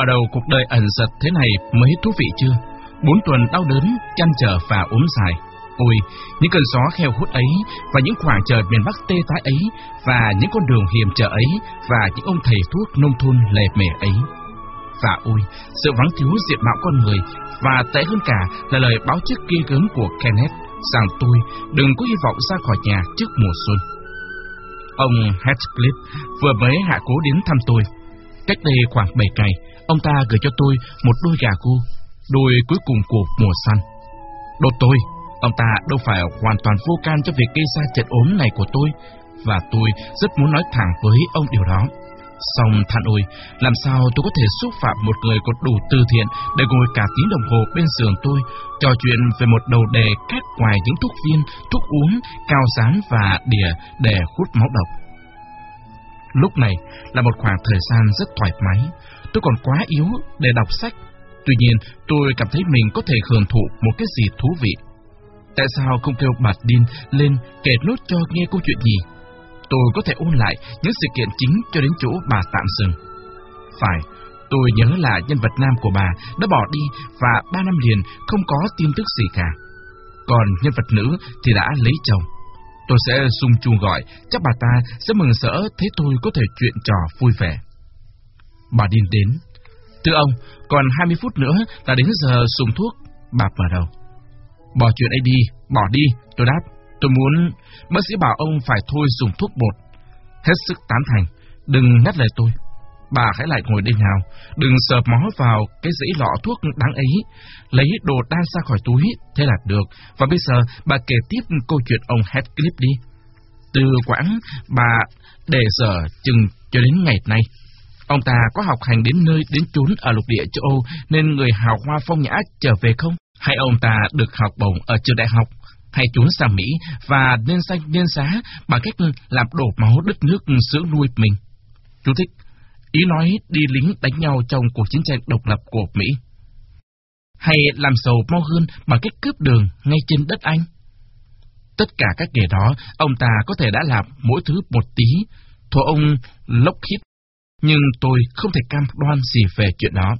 Mở đầu cuộc đời ẩn giật thế này mới thú vị chưa? Bốn tuần đau đớn, chăn trở và ốm dài. Ôi, những cơn gió kheo hút ấy, và những khoảng trời miền Bắc tê tái ấy, và những con đường hiểm trở ấy, và những ông thầy thuốc nông thôn lề mề ấy. Và ôi, sự vắng thiếu diện mạo con người, và tệ hơn cả là lời báo trước kia gớm của Kenneth rằng tôi đừng có hy vọng ra khỏi nhà trước mùa xuân. Ông Heathcliff vừa mới hạ cố đến thăm tôi. Cách đây khoảng 7 ngày, ông ta gửi cho tôi một đôi gà cu, đôi cuối cùng của mùa săn. Đột tôi, ông ta đâu phải hoàn toàn vô can cho việc gây ra trận ốm này của tôi, và tôi rất muốn nói thẳng với ông điều đó. Xong than ôi, làm sao tôi có thể xúc phạm một người có đủ từ thiện để ngồi cả tiếng đồng hồ bên giường tôi, trò chuyện về một đầu đề khác ngoài những thuốc viên, thuốc uống, cao rán và đỉa để hút máu độc. Lúc này là một khoảng thời gian rất thoải mái, tôi còn quá yếu để đọc sách. Tuy nhiên, tôi cảm thấy mình có thể hưởng thụ một cái gì thú vị. Tại sao không kêu bà đinh lên kể nốt cho nghe câu chuyện gì? tôi có thể ôn lại những sự kiện chính cho đến chỗ bà tạm dừng. Phải, tôi nhớ là nhân vật nam của bà đã bỏ đi và ba năm liền không có tin tức gì cả. Còn nhân vật nữ thì đã lấy chồng. Tôi sẽ sung chuông gọi, chắc bà ta sẽ mừng rỡ thấy tôi có thể chuyện trò vui vẻ. Bà điên đến. Thưa ông, còn 20 phút nữa là đến giờ dùng thuốc. Bà mở đầu. Bỏ chuyện ấy đi, bỏ đi, tôi đáp. Tôi muốn bác sĩ bảo ông phải thôi dùng thuốc bột. Hết sức tán thành, đừng ngắt lời tôi. Bà hãy lại ngồi đây nào, đừng sờ mó vào cái dãy lọ thuốc đáng ấy. Lấy đồ đan ra khỏi túi, thế là được. Và bây giờ bà kể tiếp câu chuyện ông Heathcliff đi. Từ quãng bà để giờ chừng cho đến ngày nay. Ông ta có học hành đến nơi đến chốn ở lục địa châu Âu nên người hào hoa phong nhã trở về không? Hay ông ta được học bổng ở trường đại học hay trốn sang Mỹ và nên danh nên xá bằng cách làm đổ máu đất nước dưỡng nuôi mình. Chú thích, ý nói đi lính đánh nhau trong cuộc chiến tranh độc lập của Mỹ. Hay làm giàu mau hơn bằng cách cướp đường ngay trên đất Anh. Tất cả các nghề đó, ông ta có thể đã làm mỗi thứ một tí, thua ông Lockheed, nhưng tôi không thể cam đoan gì về chuyện đó.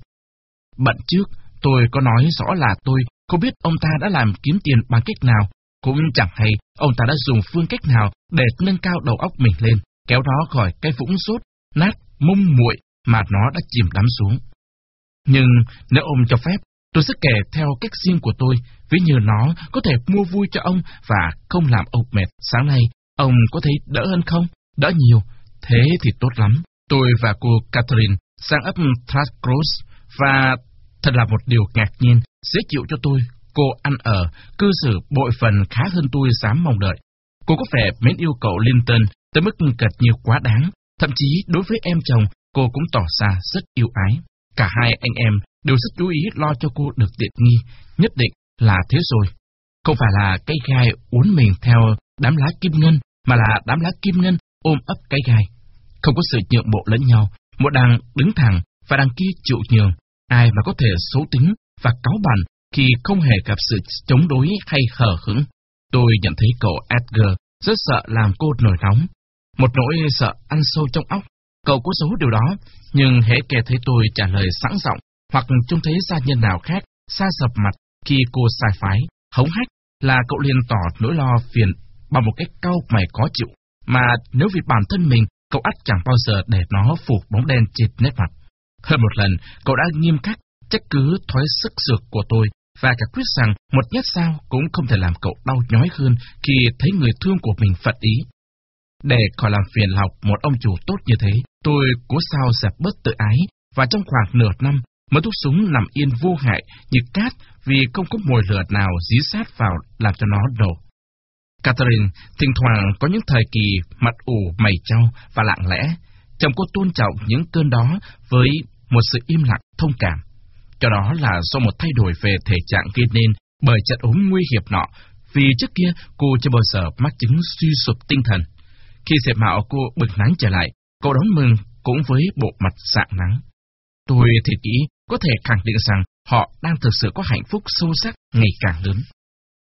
Bận trước, tôi có nói rõ là tôi không biết ông ta đã làm kiếm tiền bằng cách nào, cũng chẳng hay ông ta đã dùng phương cách nào để nâng cao đầu óc mình lên, kéo nó khỏi cái vũng rốt, nát, mông muội mà nó đã chìm đắm xuống. Nhưng nếu ông cho phép, tôi sẽ kể theo cách riêng của tôi, ví như nó có thể mua vui cho ông và không làm ông mệt. Sáng nay, ông có thấy đỡ hơn không? Đỡ nhiều. Thế thì tốt lắm. Tôi và cô Catherine sang ấp Thrash và thật là một điều ngạc nhiên, dễ chịu cho tôi Cô ăn ở, cư xử bội phần khá hơn tôi dám mong đợi. Cô có vẻ mến yêu cậu Linton tới mức cật nhiều quá đáng. Thậm chí đối với em chồng, cô cũng tỏ ra rất yêu ái. Cả hai anh em đều rất chú ý lo cho cô được tiện nghi. Nhất định là thế rồi. Không phải là cây gai uốn mình theo đám lá kim ngân, mà là đám lá kim ngân ôm ấp cây gai. Không có sự nhượng bộ lẫn nhau, một đằng đứng thẳng và đằng kia chịu nhường. Ai mà có thể xấu tính và cáo bản khi không hề gặp sự chống đối hay hờ hững. Tôi nhận thấy cậu Edgar rất sợ làm cô nổi nóng. Một nỗi sợ ăn sâu trong óc. Cậu có giấu điều đó, nhưng hễ kể thấy tôi trả lời sẵn giọng hoặc trông thấy gia nhân nào khác xa sập mặt khi cô sai phái, hống hách là cậu liền tỏ nỗi lo phiền bằng một cách cau mày có chịu. Mà nếu vì bản thân mình, cậu ắt chẳng bao giờ để nó phủ bóng đen chịt nét mặt. Hơn một lần, cậu đã nghiêm khắc trách cứ thói sức sược của tôi và cả quyết rằng một nhát sao cũng không thể làm cậu đau nhói hơn khi thấy người thương của mình phật ý. Để khỏi làm phiền lòng một ông chủ tốt như thế, tôi cố sao dẹp bớt tự ái và trong khoảng nửa năm mới thuốc súng nằm yên vô hại như cát vì không có mồi lửa nào dí sát vào làm cho nó nổ. Catherine thỉnh thoảng có những thời kỳ mặt ủ mày trao và lặng lẽ. Chồng cô tôn trọng những cơn đó với một sự im lặng thông cảm. Cho đó là do một thay đổi về thể trạng gây nên bởi trận ốm nguy hiểm nọ, vì trước kia cô chưa bao giờ mắc chứng suy sụp tinh thần. Khi dẹp mạo cô bừng nắng trở lại, cô đón mừng cũng với bộ mặt dạng nắng. Tôi thì nghĩ có thể khẳng định rằng họ đang thực sự có hạnh phúc sâu sắc ngày càng lớn.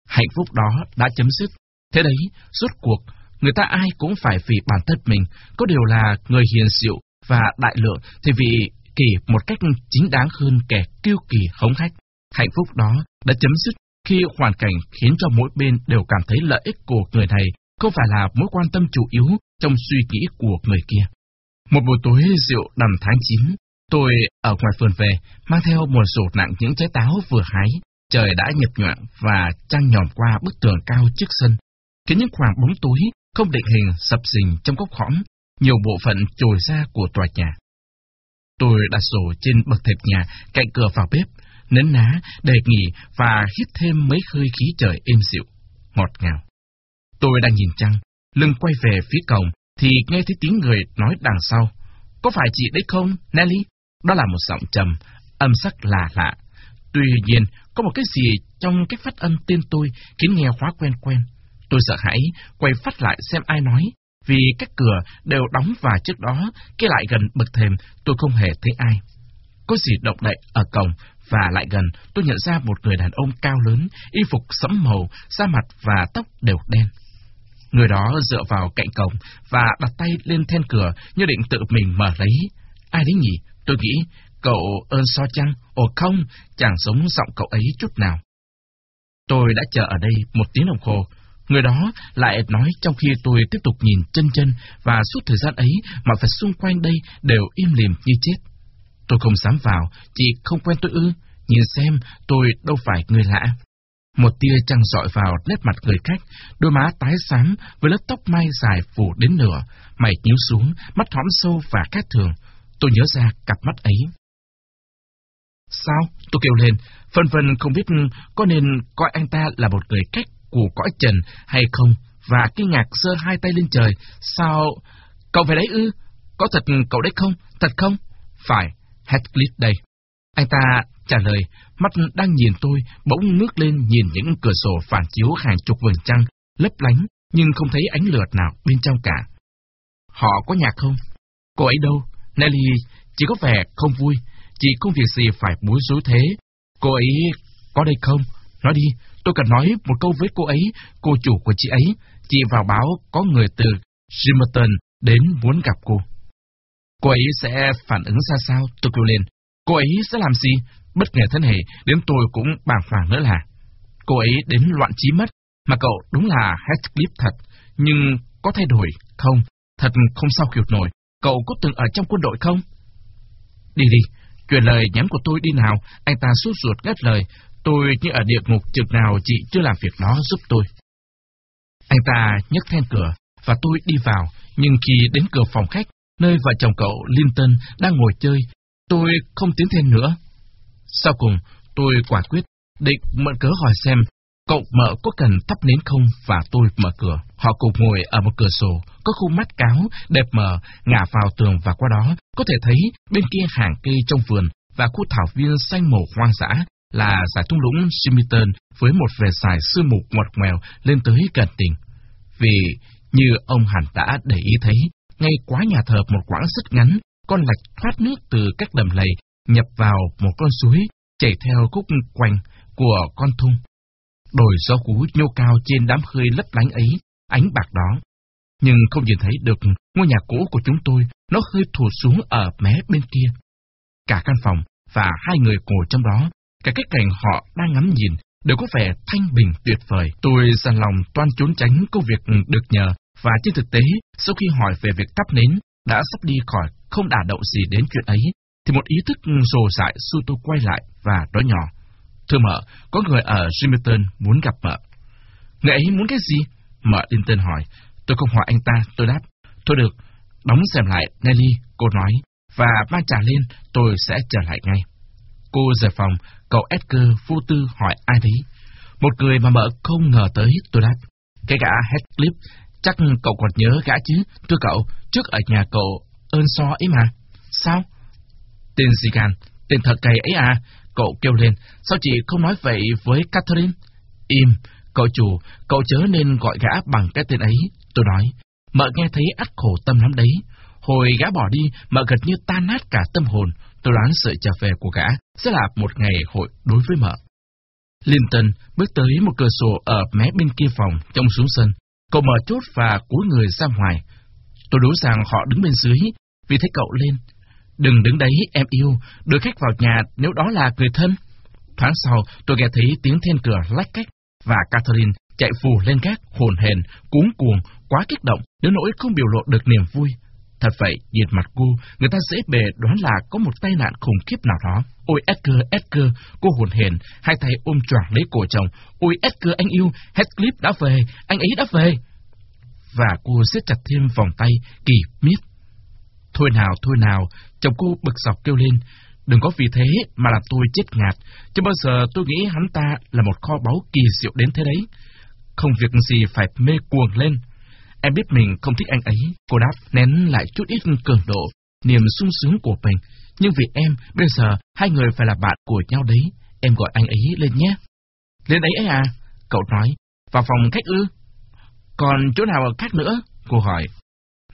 Hạnh phúc đó đã chấm dứt. Thế đấy, rốt cuộc, người ta ai cũng phải vì bản thân mình, có điều là người hiền dịu và đại lượng thì vì kỷ một cách chính đáng hơn kẻ kiêu kỳ hống hách. Hạnh phúc đó đã chấm dứt khi hoàn cảnh khiến cho mỗi bên đều cảm thấy lợi ích của người này không phải là mối quan tâm chủ yếu trong suy nghĩ của người kia. Một buổi tối rượu đầm tháng 9, tôi ở ngoài vườn về, mang theo một rổ nặng những trái táo vừa hái. Trời đã nhập nhoạng và trăng nhòm qua bức tường cao trước sân, khiến những khoảng bóng tối không định hình sập sình trong góc khõm, nhiều bộ phận trồi ra của tòa nhà. Tôi đặt sổ trên bậc thềm nhà cạnh cửa vào bếp, nấn ná, đề nghỉ và hít thêm mấy khơi khí trời êm dịu, ngọt ngào. Tôi đang nhìn trăng, lưng quay về phía cổng, thì nghe thấy tiếng người nói đằng sau. Có phải chị đấy không, Nelly? Đó là một giọng trầm, âm sắc lạ lạ. Tuy nhiên, có một cái gì trong cách phát âm tên tôi khiến nghe khóa quen quen. Tôi sợ hãi, quay phát lại xem ai nói, vì các cửa đều đóng và trước đó, cái lại gần bậc thềm, tôi không hề thấy ai. Có gì động đậy ở cổng, và lại gần, tôi nhận ra một người đàn ông cao lớn, y phục sẫm màu, da mặt và tóc đều đen. Người đó dựa vào cạnh cổng và đặt tay lên then cửa như định tự mình mở lấy. Ai đấy nhỉ? Tôi nghĩ, cậu ơn so chăng? Ồ không, chẳng giống giọng cậu ấy chút nào. Tôi đã chờ ở đây một tiếng đồng hồ. Người đó lại nói trong khi tôi tiếp tục nhìn chân chân và suốt thời gian ấy mọi vật xung quanh đây đều im lìm như chết. Tôi không dám vào, chị không quen tôi ư, nhìn xem tôi đâu phải người lạ. Một tia trăng dọi vào nét mặt người khách, đôi má tái xám với lớp tóc mai dài phủ đến nửa, mày nhíu xuống, mắt hõm sâu và khác thường. Tôi nhớ ra cặp mắt ấy. Sao? Tôi kêu lên, phân vân không biết có nên coi anh ta là một người khách của cõi trần hay không, và kinh ngạc giơ hai tay lên trời. Sao? Cậu về đấy ư? Có thật cậu đấy không? Thật không? Phải, Heathcliff đây. Anh ta trả lời, mắt đang nhìn tôi, bỗng ngước lên nhìn những cửa sổ phản chiếu hàng chục vầng trăng, lấp lánh, nhưng không thấy ánh lửa nào bên trong cả. Họ có nhạc không? Cô ấy đâu? Nelly chỉ có vẻ không vui, chỉ công việc gì phải bối rối thế. Cô ấy có đây không? Nói đi, tôi cần nói một câu với cô ấy, cô chủ của chị ấy. Chị vào báo có người từ Jimerton đến muốn gặp cô. Cô ấy sẽ phản ứng ra sao? Tôi kêu lên. Cô ấy sẽ làm gì? Bất ngờ thân hề, đến tôi cũng bàng hoàng nữa là. Cô ấy đến loạn trí mất, mà cậu đúng là Heathcliff thật, nhưng có thay đổi không? Thật không sao hiểu nổi. Cậu có từng ở trong quân đội không? Đi đi, truyền lời nhắn của tôi đi nào, anh ta suốt ruột ngắt lời. Tôi như ở địa ngục chừng nào chị chưa làm việc đó giúp tôi. Anh ta nhấc then cửa, và tôi đi vào, nhưng khi đến cửa phòng khách, nơi vợ chồng cậu Linton đang ngồi chơi, tôi không tiến thêm nữa. Sau cùng, tôi quả quyết, định mượn cớ hỏi xem cậu mợ có cần thắp nến không và tôi mở cửa. Họ cùng ngồi ở một cửa sổ, có khung mắt cáo, đẹp mờ, ngả vào tường và qua đó, có thể thấy bên kia hàng cây trong vườn và khu thảo viên xanh màu hoang dã là giải thung lũng Simiton với một vẻ dài sương mù ngoặt ngoèo lên tới gần tỉnh. Vì, như ông hẳn đã để ý thấy, ngay quá nhà thờ một quãng rất ngắn, con lạch thoát nước từ các đầm lầy nhập vào một con suối chảy theo khúc quanh của con thung. Đồi gió cú nhô cao trên đám khơi lấp lánh ấy, ánh bạc đó. Nhưng không nhìn thấy được ngôi nhà cũ của chúng tôi, nó hơi thụt xuống ở mé bên kia. Cả căn phòng và hai người ngồi trong đó, cả cái cảnh họ đang ngắm nhìn, đều có vẻ thanh bình tuyệt vời. Tôi dằn lòng toan trốn tránh công việc được nhờ, và trên thực tế, sau khi hỏi về việc tắp nến, đã sắp đi khỏi không đả động gì đến chuyện ấy, thì một ý thức rồ dại xua tôi quay lại và nói nhỏ. Thưa mợ, có người ở Jimerton muốn gặp mợ. Người ấy muốn cái gì? Mợ Linton hỏi. Tôi không hỏi anh ta, tôi đáp. Thôi được, đóng xem lại, Nelly, cô nói, và mang trả lên, tôi sẽ trở lại ngay. Cô rời phòng, cậu Edgar vô tư hỏi ai đấy. Một người mà mợ không ngờ tới, tôi đáp. Cái gã Heathcliff, chắc cậu còn nhớ gã chứ, thưa cậu, trước ở nhà cậu ơn so ấy mà. Sao? Tên Zigan, tên thật cày ấy à? Cậu kêu lên, sao chị không nói vậy với Catherine? Im, cậu chủ, cậu chớ nên gọi gã bằng cái tên ấy. Tôi nói, mợ nghe thấy ắt khổ tâm lắm đấy. Hồi gã bỏ đi, mợ gật như tan nát cả tâm hồn. Tôi đoán sự trở về của gã sẽ là một ngày hội đối với mợ. Linton bước tới một cửa sổ ở mé bên kia phòng, trong xuống sân. Cậu mở chốt và cúi người ra ngoài. Tôi đoán rằng họ đứng bên dưới, vì thấy cậu lên. Đừng đứng đấy, em yêu, đưa khách vào nhà nếu đó là người thân. Thoáng sau, tôi nghe thấy tiếng then cửa lách cách, và Catherine chạy phù lên gác, hồn hền, cuống cuồng, quá kích động, đến nỗi không biểu lộ được niềm vui. Thật vậy, nhìn mặt cô, người ta dễ bề đoán là có một tai nạn khủng khiếp nào đó. Ôi Edgar, Edgar, cô hồn hền, hai tay ôm choàng lấy cổ chồng. Ôi Edgar anh yêu, Heathcliff đã về, anh ấy đã về. Và cô siết chặt thêm vòng tay, kỳ miết. Thôi nào, thôi nào, chồng cô bực dọc kêu lên. Đừng có vì thế mà làm tôi chết ngạt, chứ bao giờ tôi nghĩ hắn ta là một kho báu kỳ diệu đến thế đấy. Không việc gì phải mê cuồng lên. Em biết mình không thích anh ấy, cô đáp nén lại chút ít cường độ, niềm sung sướng của mình. Nhưng vì em, bây giờ hai người phải là bạn của nhau đấy, em gọi anh ấy lên nhé. Lên đấy ấy à? Cậu nói, vào phòng khách ư? Còn chỗ nào khác nữa? Cô hỏi.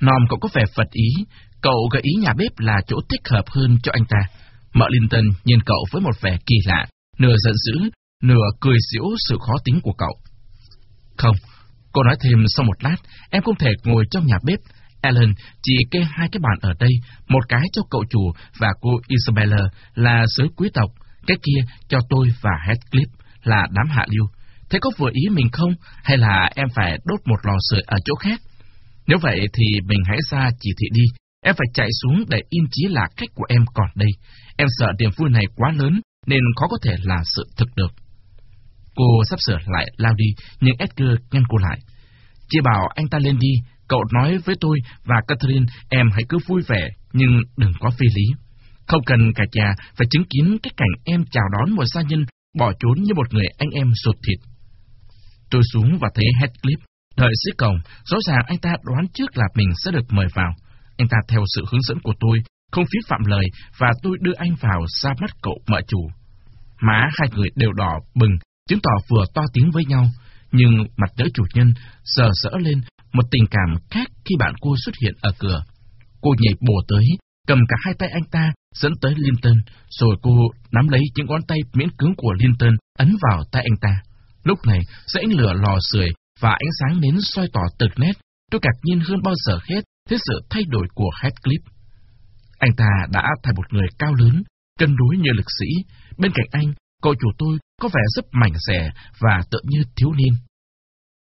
Nòm cậu có vẻ phật ý, cậu gợi ý nhà bếp là chỗ thích hợp hơn cho anh ta. Mợ Linton nhìn cậu với một vẻ kỳ lạ, nửa giận dữ, nửa cười giễu sự khó tính của cậu. Không, cô nói thêm sau một lát, em không thể ngồi trong nhà bếp. Ellen chỉ kê hai cái bàn ở đây, một cái cho cậu chủ và cô Isabella là giới quý tộc, cái kia cho tôi và Heathcliff là đám hạ lưu. Thế có vừa ý mình không, hay là em phải đốt một lò sưởi ở chỗ khác? Nếu vậy thì mình hãy ra chỉ thị đi, em phải chạy xuống để in chí là cách của em còn đây. Em sợ niềm vui này quá lớn, nên khó có thể là sự thực được. Cô sắp sửa lại lao đi, nhưng Edgar ngăn cô lại. Chị bảo anh ta lên đi, cậu nói với tôi và Catherine em hãy cứ vui vẻ, nhưng đừng có phi lý. Không cần cả nhà phải chứng kiến cái cảnh em chào đón một gia nhân bỏ trốn như một người anh em sụt thịt. Tôi xuống và thấy Heathcliff đợi dưới cổng, rõ ràng anh ta đoán trước là mình sẽ được mời vào. Anh ta theo sự hướng dẫn của tôi, không phí phạm lời và tôi đưa anh vào ra mắt cậu mợ chủ. Má hai người đều đỏ bừng, chứng tỏ vừa to tiếng với nhau, nhưng mặt đỡ chủ nhân sờ sỡ lên một tình cảm khác khi bạn cô xuất hiện ở cửa. Cô nhảy bổ tới, cầm cả hai tay anh ta, dẫn tới Linton, rồi cô nắm lấy những ngón tay miễn cứng của Linton, ấn vào tay anh ta. Lúc này, sẽ ánh lửa lò sưởi và ánh sáng nến soi tỏ tực nét, tôi ngạc nhiên hơn bao giờ hết thế sự thay đổi của Heathcliff. Anh ta đã thành một người cao lớn, cân đối như lực sĩ. Bên cạnh anh, cậu chủ tôi có vẻ rất mảnh rẻ và tựa như thiếu niên.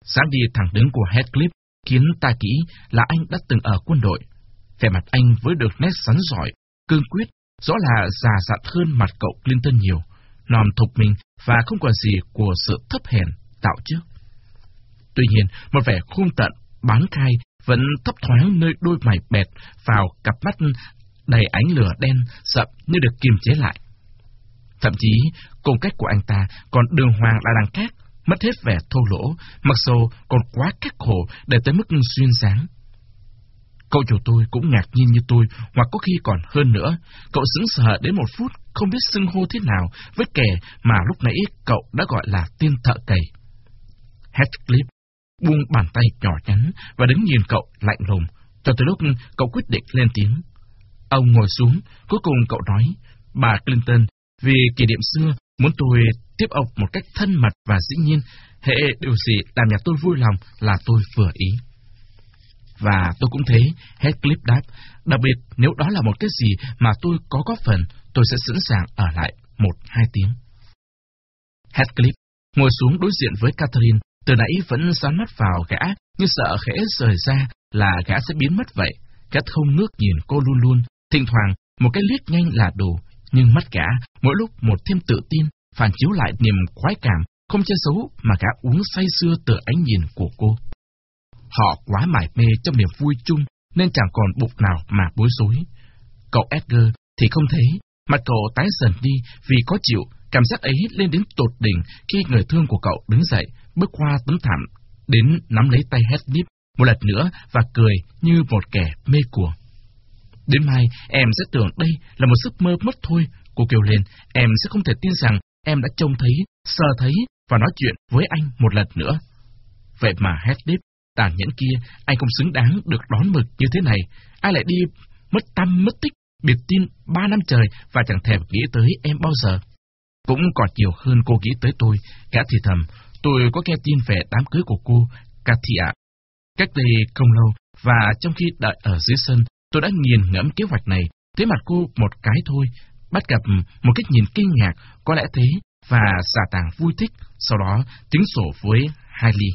Sáng đi thẳng đứng của Heathcliff khiến ta kỹ là anh đã từng ở quân đội. Vẻ mặt anh với được nét sắn giỏi, cương quyết, rõ là già dặn hơn mặt cậu Clinton nhiều, nòm thục mình và không còn gì của sự thấp hèn tạo trước. Tuy nhiên, một vẻ khung tận, bán khai vẫn thấp thoáng nơi đôi mày bẹt vào cặp mắt đầy ánh lửa đen sậm như được kiềm chế lại. Thậm chí, cung cách của anh ta còn đường hoàng là đằng khác, mất hết vẻ thô lỗ, mặc dù còn quá khắc khổ để tới mức duyên dáng. Cậu chủ tôi cũng ngạc nhiên như tôi, hoặc có khi còn hơn nữa. Cậu sững sờ đến một phút, không biết xưng hô thế nào với kẻ mà lúc nãy cậu đã gọi là tiên thợ cày. Heathcliff buông bàn tay nhỏ nhắn và đứng nhìn cậu lạnh lùng, cho tới lúc cậu quyết định lên tiếng. Ông ngồi xuống, cuối cùng cậu nói, bà Clinton, vì kỷ niệm xưa, muốn tôi tiếp ông một cách thân mật và dĩ nhiên, hệ điều gì làm nhà tôi vui lòng là tôi vừa ý. Và tôi cũng thế, Heathcliff đáp, đặc biệt nếu đó là một cái gì mà tôi có góp phần, tôi sẽ sẵn sàng ở lại một hai tiếng. Heathcliff ngồi xuống đối diện với Catherine, từ nãy vẫn dán mắt vào gã, như sợ khẽ rời ra là gã sẽ biến mất vậy. Gã không nước nhìn cô luôn luôn, thỉnh thoảng một cái liếc nhanh là đủ, nhưng mắt gã mỗi lúc một thêm tự tin, phản chiếu lại niềm khoái cảm, không che xấu mà gã uống say sưa từ ánh nhìn của cô. Họ quá mải mê trong niềm vui chung nên chẳng còn bụng nào mà bối rối. Cậu Edgar thì không thấy, mặt cậu tái dần đi vì có chịu, cảm giác ấy lên đến tột đỉnh khi người thương của cậu đứng dậy, bước qua tấm thảm, đến nắm lấy tay Hedlip một lần nữa và cười như một kẻ mê cuồng. Đến mai, em sẽ tưởng đây là một giấc mơ mất thôi. Cô kêu lên, em sẽ không thể tin rằng em đã trông thấy, sờ thấy và nói chuyện với anh một lần nữa. Vậy mà Heathcliff, tàn nhẫn kia, anh không xứng đáng được đón mực như thế này. Ai lại đi mất tâm mất tích, biệt tin ba năm trời và chẳng thèm nghĩ tới em bao giờ. Cũng còn nhiều hơn cô nghĩ tới tôi, cả thì thầm, tôi có nghe tin về đám cưới của cô, Katia. Cách đây không lâu, và trong khi đợi ở dưới sân, tôi đã nghiền ngẫm kế hoạch này, thấy mặt cô một cái thôi, bắt gặp ừ, một cách nhìn kinh ngạc, có lẽ thế, và xà tàng vui thích, sau đó tính sổ với Hailey.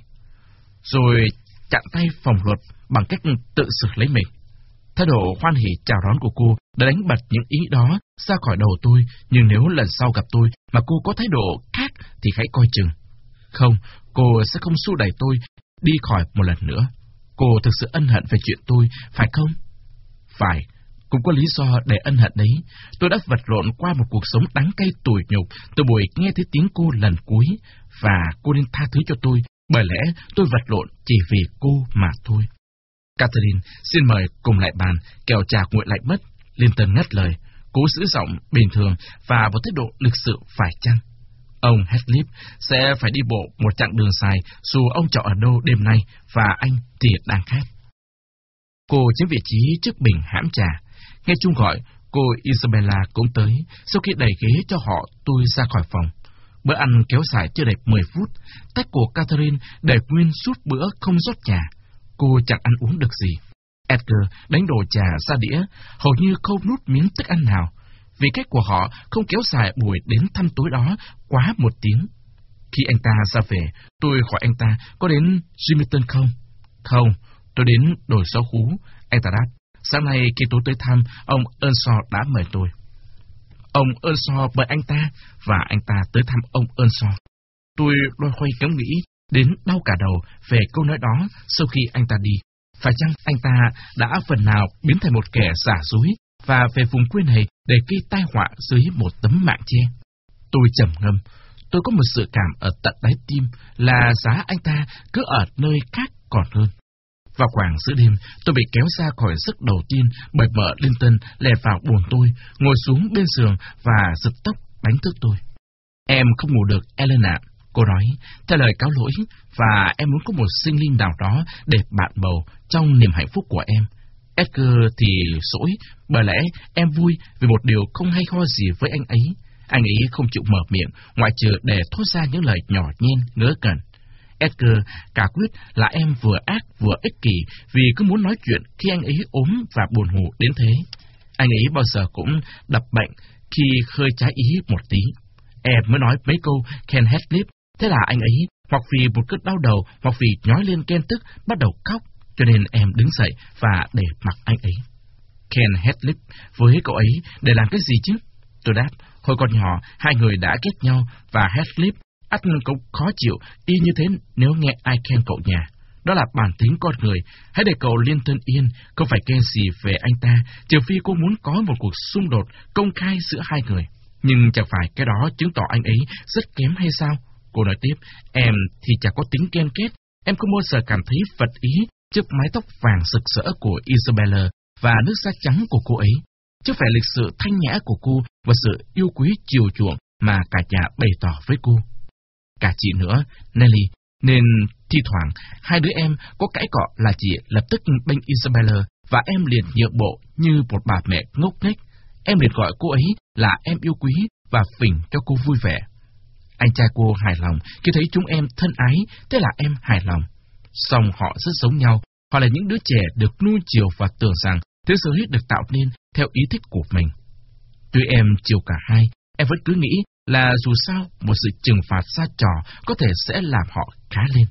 Rồi chặn tay phòng luật bằng cách tự xử lấy mình. Thái độ hoan hỉ chào đón của cô đã đánh bật những ý đó ra khỏi đầu tôi, nhưng nếu lần sau gặp tôi mà cô có thái độ khác thì hãy coi chừng. Không, cô sẽ không xu đẩy tôi đi khỏi một lần nữa. Cô thực sự ân hận về chuyện tôi, phải không? Phải, cũng có lý do để ân hận đấy. Tôi đã vật lộn qua một cuộc sống đắng cay tủi nhục từ buổi nghe thấy tiếng cô lần cuối, và cô nên tha thứ cho tôi, bởi lẽ tôi vật lộn chỉ vì cô mà thôi. Catherine, xin mời cùng lại bàn, kẹo trà nguội lạnh mất. Linton ngắt lời, cố giữ giọng bình thường và một thái độ lịch sự phải chăng? Ông Heathcliff sẽ phải đi bộ một chặng đường dài dù ông chọn ở đâu đêm nay và anh thì đang khác. Cô chiếm vị trí trước bình hãm trà. Nghe chung gọi, cô Isabella cũng tới. Sau khi đẩy ghế cho họ, tôi ra khỏi phòng. Bữa ăn kéo dài chưa đầy 10 phút. Tách của Catherine để nguyên suốt bữa không rót trà. Cô chẳng ăn uống được gì. Edgar đánh đồ trà ra đĩa, hầu như không nút miếng thức ăn nào vì cách của họ không kéo dài buổi đến thăm tối đó quá một tiếng. Khi anh ta ra về, tôi hỏi anh ta có đến Jimmy không? Không, tôi đến đồi sáu khú, Anh sáng nay khi tôi tới thăm, ông Earnshaw đã mời tôi. Ông Earnshaw mời anh ta, và anh ta tới thăm ông Earnshaw. Tôi loay hoay cấm nghĩ đến đau cả đầu về câu nói đó sau khi anh ta đi. Phải chăng anh ta đã phần nào biến thành một kẻ giả dối và về vùng quê này để gây tai họa dưới một tấm mạng che. Tôi trầm ngâm, tôi có một sự cảm ở tận đáy tim là giá anh ta cứ ở nơi khác còn hơn. Vào khoảng giữa đêm, tôi bị kéo ra khỏi giấc đầu tiên bởi vợ Linton lè vào buồn tôi, ngồi xuống bên giường và giật tóc đánh thức tôi. Em không ngủ được, Elena, cô nói, theo lời cáo lỗi, và em muốn có một sinh linh nào đó để bạn bầu trong niềm hạnh phúc của em. Edgar thì sỗi, bởi lẽ em vui vì một điều không hay ho gì với anh ấy. Anh ấy không chịu mở miệng, ngoại trừ để thốt ra những lời nhỏ nhen, ngớ cần. Edgar cả quyết là em vừa ác vừa ích kỷ vì cứ muốn nói chuyện khi anh ấy ốm và buồn ngủ đến thế. Anh ấy bao giờ cũng đập bệnh khi khơi trái ý một tí. Em mới nói mấy câu Ken Headlip, thế là anh ấy hoặc vì một cơn đau đầu hoặc vì nhói lên ken tức bắt đầu khóc cho nên em đứng dậy và để mặc anh ấy. Ken Hedlip với cậu ấy để làm cái gì chứ? Tôi đáp, hồi còn nhỏ, hai người đã kết nhau và Hedlip ắt cũng khó chịu y như thế nếu nghe ai khen cậu nhà. Đó là bản tính con người, hãy để cậu liên thân yên, không phải khen gì về anh ta, trừ phi cô muốn có một cuộc xung đột công khai giữa hai người. Nhưng chẳng phải cái đó chứng tỏ anh ấy rất kém hay sao? Cô nói tiếp, em thì chẳng có tính ghen kết, em không bao giờ cảm thấy vật ý trước mái tóc vàng sực sỡ của Isabella và nước da trắng của cô ấy, chứ phải lịch sự thanh nhã của cô và sự yêu quý chiều chuộng mà cả nhà bày tỏ với cô. Cả chị nữa, Nelly, nên thi thoảng hai đứa em có cãi cọ là chị lập tức bênh Isabella và em liền nhượng bộ như một bà mẹ ngốc nghếch. Em liền gọi cô ấy là em yêu quý và phỉnh cho cô vui vẻ. Anh trai cô hài lòng khi thấy chúng em thân ái, thế là em hài lòng. Song họ rất giống nhau, họ là những đứa trẻ được nuôi chiều và tưởng rằng thế giới được tạo nên theo ý thích của mình. Tuy em chiều cả hai, em vẫn cứ nghĩ là dù sao một sự trừng phạt xa trò có thể sẽ làm họ khá lên.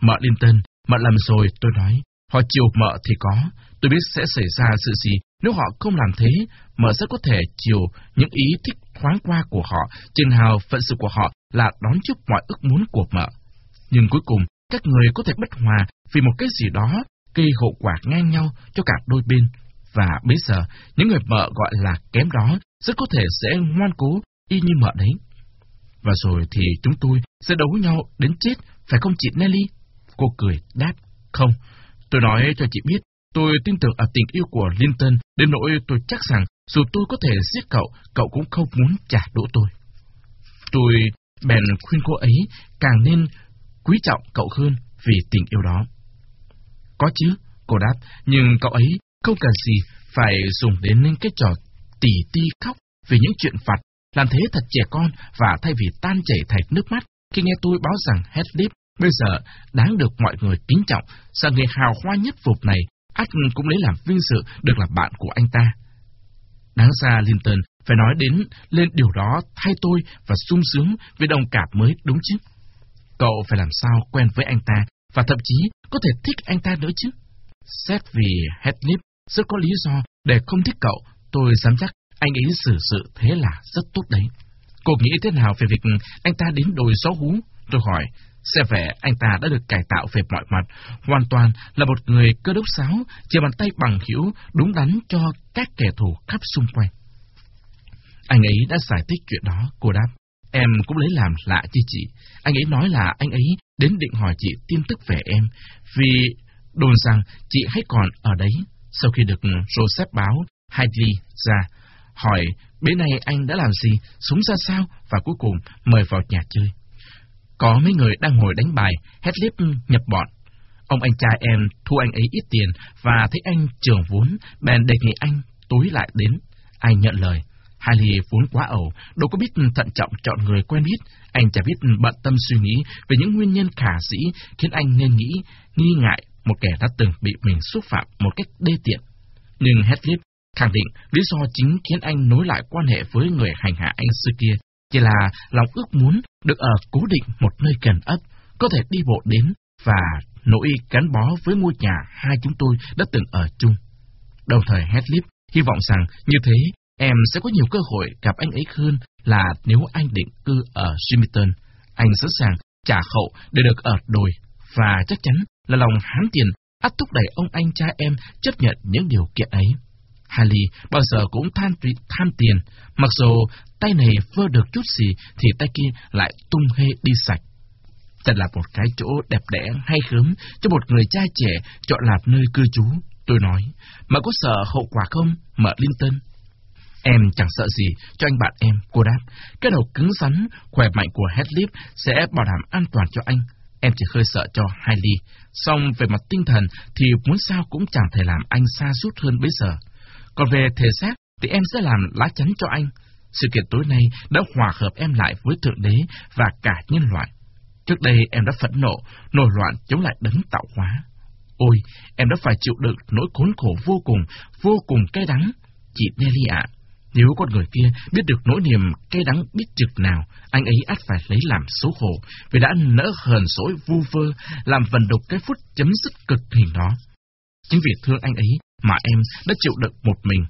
Mợ tên, mợ làm rồi, tôi nói. Họ chiều mợ thì có, tôi biết sẽ xảy ra sự gì nếu họ không làm thế, mợ rất có thể chiều những ý thích thoáng qua của họ, chừng hào phận sự của họ là đón trước mọi ước muốn của mợ. Nhưng cuối cùng, các người có thể bất hòa vì một cái gì đó gây hậu quả ngang nhau cho cả đôi bên. Và bây giờ, những người mợ gọi là kém đó rất có thể sẽ ngoan cố y như mợ đấy. Và rồi thì chúng tôi sẽ đấu nhau đến chết, phải không chị Nelly? Cô cười, đáp, không. Tôi nói cho chị biết, tôi tin tưởng ở tình yêu của Linton, đến nỗi tôi chắc rằng dù tôi có thể giết cậu, cậu cũng không muốn trả đũa tôi. Tôi bèn khuyên cô ấy càng nên quý trọng cậu hơn vì tình yêu đó. Có chứ, cô đáp, nhưng cậu ấy không cần gì phải dùng đến những cái trò tỉ ti khóc vì những chuyện vặt, làm thế thật trẻ con và thay vì tan chảy thạch nước mắt khi nghe tôi báo rằng Hedlip bây giờ đáng được mọi người kính trọng, rằng người hào hoa nhất vùng này ắt cũng lấy làm vinh dự được là bạn của anh ta. ra Linton phải nói đến lên điều đó thay tôi và sung sướng với đồng cảm mới đúng chứ. Cậu phải làm sao quen với anh ta và thậm chí có thể thích anh ta nữa chứ. Xét vì Hedlip rất có lý do để không thích cậu, tôi dám chắc anh ấy xử sự thế là rất tốt đấy. Cô nghĩ thế nào về việc anh ta đến đồi gió hú? Tôi hỏi, sẽ vẻ anh ta đã được cải tạo về mọi mặt, hoàn toàn là một người cơ đốc giáo, chỉ bàn tay bằng hữu đúng đắn cho các kẻ thù khắp xung quanh. Anh ấy đã giải thích chuyện đó, cô đáp. Em cũng lấy làm lạ chứ chị. Anh ấy nói là anh ấy đến định hỏi chị tin tức về em, vì đồn rằng chị hay còn ở đấy. Sau khi được Joseph báo Heidi ra, hỏi bữa nay anh đã làm gì, sống ra sao, và cuối cùng mời vào nhà chơi. Có mấy người đang ngồi đánh bài, hét liếp nhập bọn. Ông anh trai em thu anh ấy ít tiền và thấy anh trường vốn, bèn đề nghị anh tối lại đến. Anh nhận lời. Harley vốn quá ẩu, đâu có biết thận trọng chọn người quen biết. Anh chả biết bận tâm suy nghĩ về những nguyên nhân khả dĩ khiến anh nên nghĩ, nghi ngại một kẻ đã từng bị mình xúc phạm một cách đê tiện. Nhưng liếp khẳng định lý do chính khiến anh nối lại quan hệ với người hành hạ anh xưa kia chỉ là lòng ước muốn được ở cố định một nơi gần ấp, có thể đi bộ đến và nỗi gắn bó với ngôi nhà hai chúng tôi đã từng ở chung. Đồng thời Headlip hy vọng rằng như thế em sẽ có nhiều cơ hội gặp anh ấy hơn là nếu anh định cư ở Jimmy Anh sẵn sàng trả khẩu để được ở đồi và chắc chắn là lòng hán tiền ắt thúc đẩy ông anh cha em chấp nhận những điều kiện ấy. Harley bao giờ cũng than, tham tiền, mặc dù tay này vơ được chút gì thì tay kia lại tung hê đi sạch. Thật là một cái chỗ đẹp đẽ hay khớm cho một người trai trẻ chọn làm nơi cư trú. Tôi nói, mà có sợ hậu quả không, mở Linton? Em chẳng sợ gì cho anh bạn em, cô đáp. Cái đầu cứng rắn, khỏe mạnh của Headlip sẽ bảo đảm an toàn cho anh. Em chỉ hơi sợ cho Hailey. Xong về mặt tinh thần thì muốn sao cũng chẳng thể làm anh xa suốt hơn bây giờ. Còn về thể xác thì em sẽ làm lá chắn cho anh. Sự kiện tối nay đã hòa hợp em lại với Thượng Đế và cả nhân loại. Trước đây em đã phẫn nộ, nổi loạn chống lại đấng tạo hóa. Ôi, em đã phải chịu đựng nỗi khốn khổ vô cùng, vô cùng cay đắng. Chị Nelly ạ, nếu con người kia biết được nỗi niềm cay đắng biết trực nào, anh ấy ắt phải lấy làm xấu hổ, vì đã nỡ hờn dỗi vu vơ, làm vần đục cái phút chấm dứt cực hình đó. Chính vì thương anh ấy mà em đã chịu đựng một mình.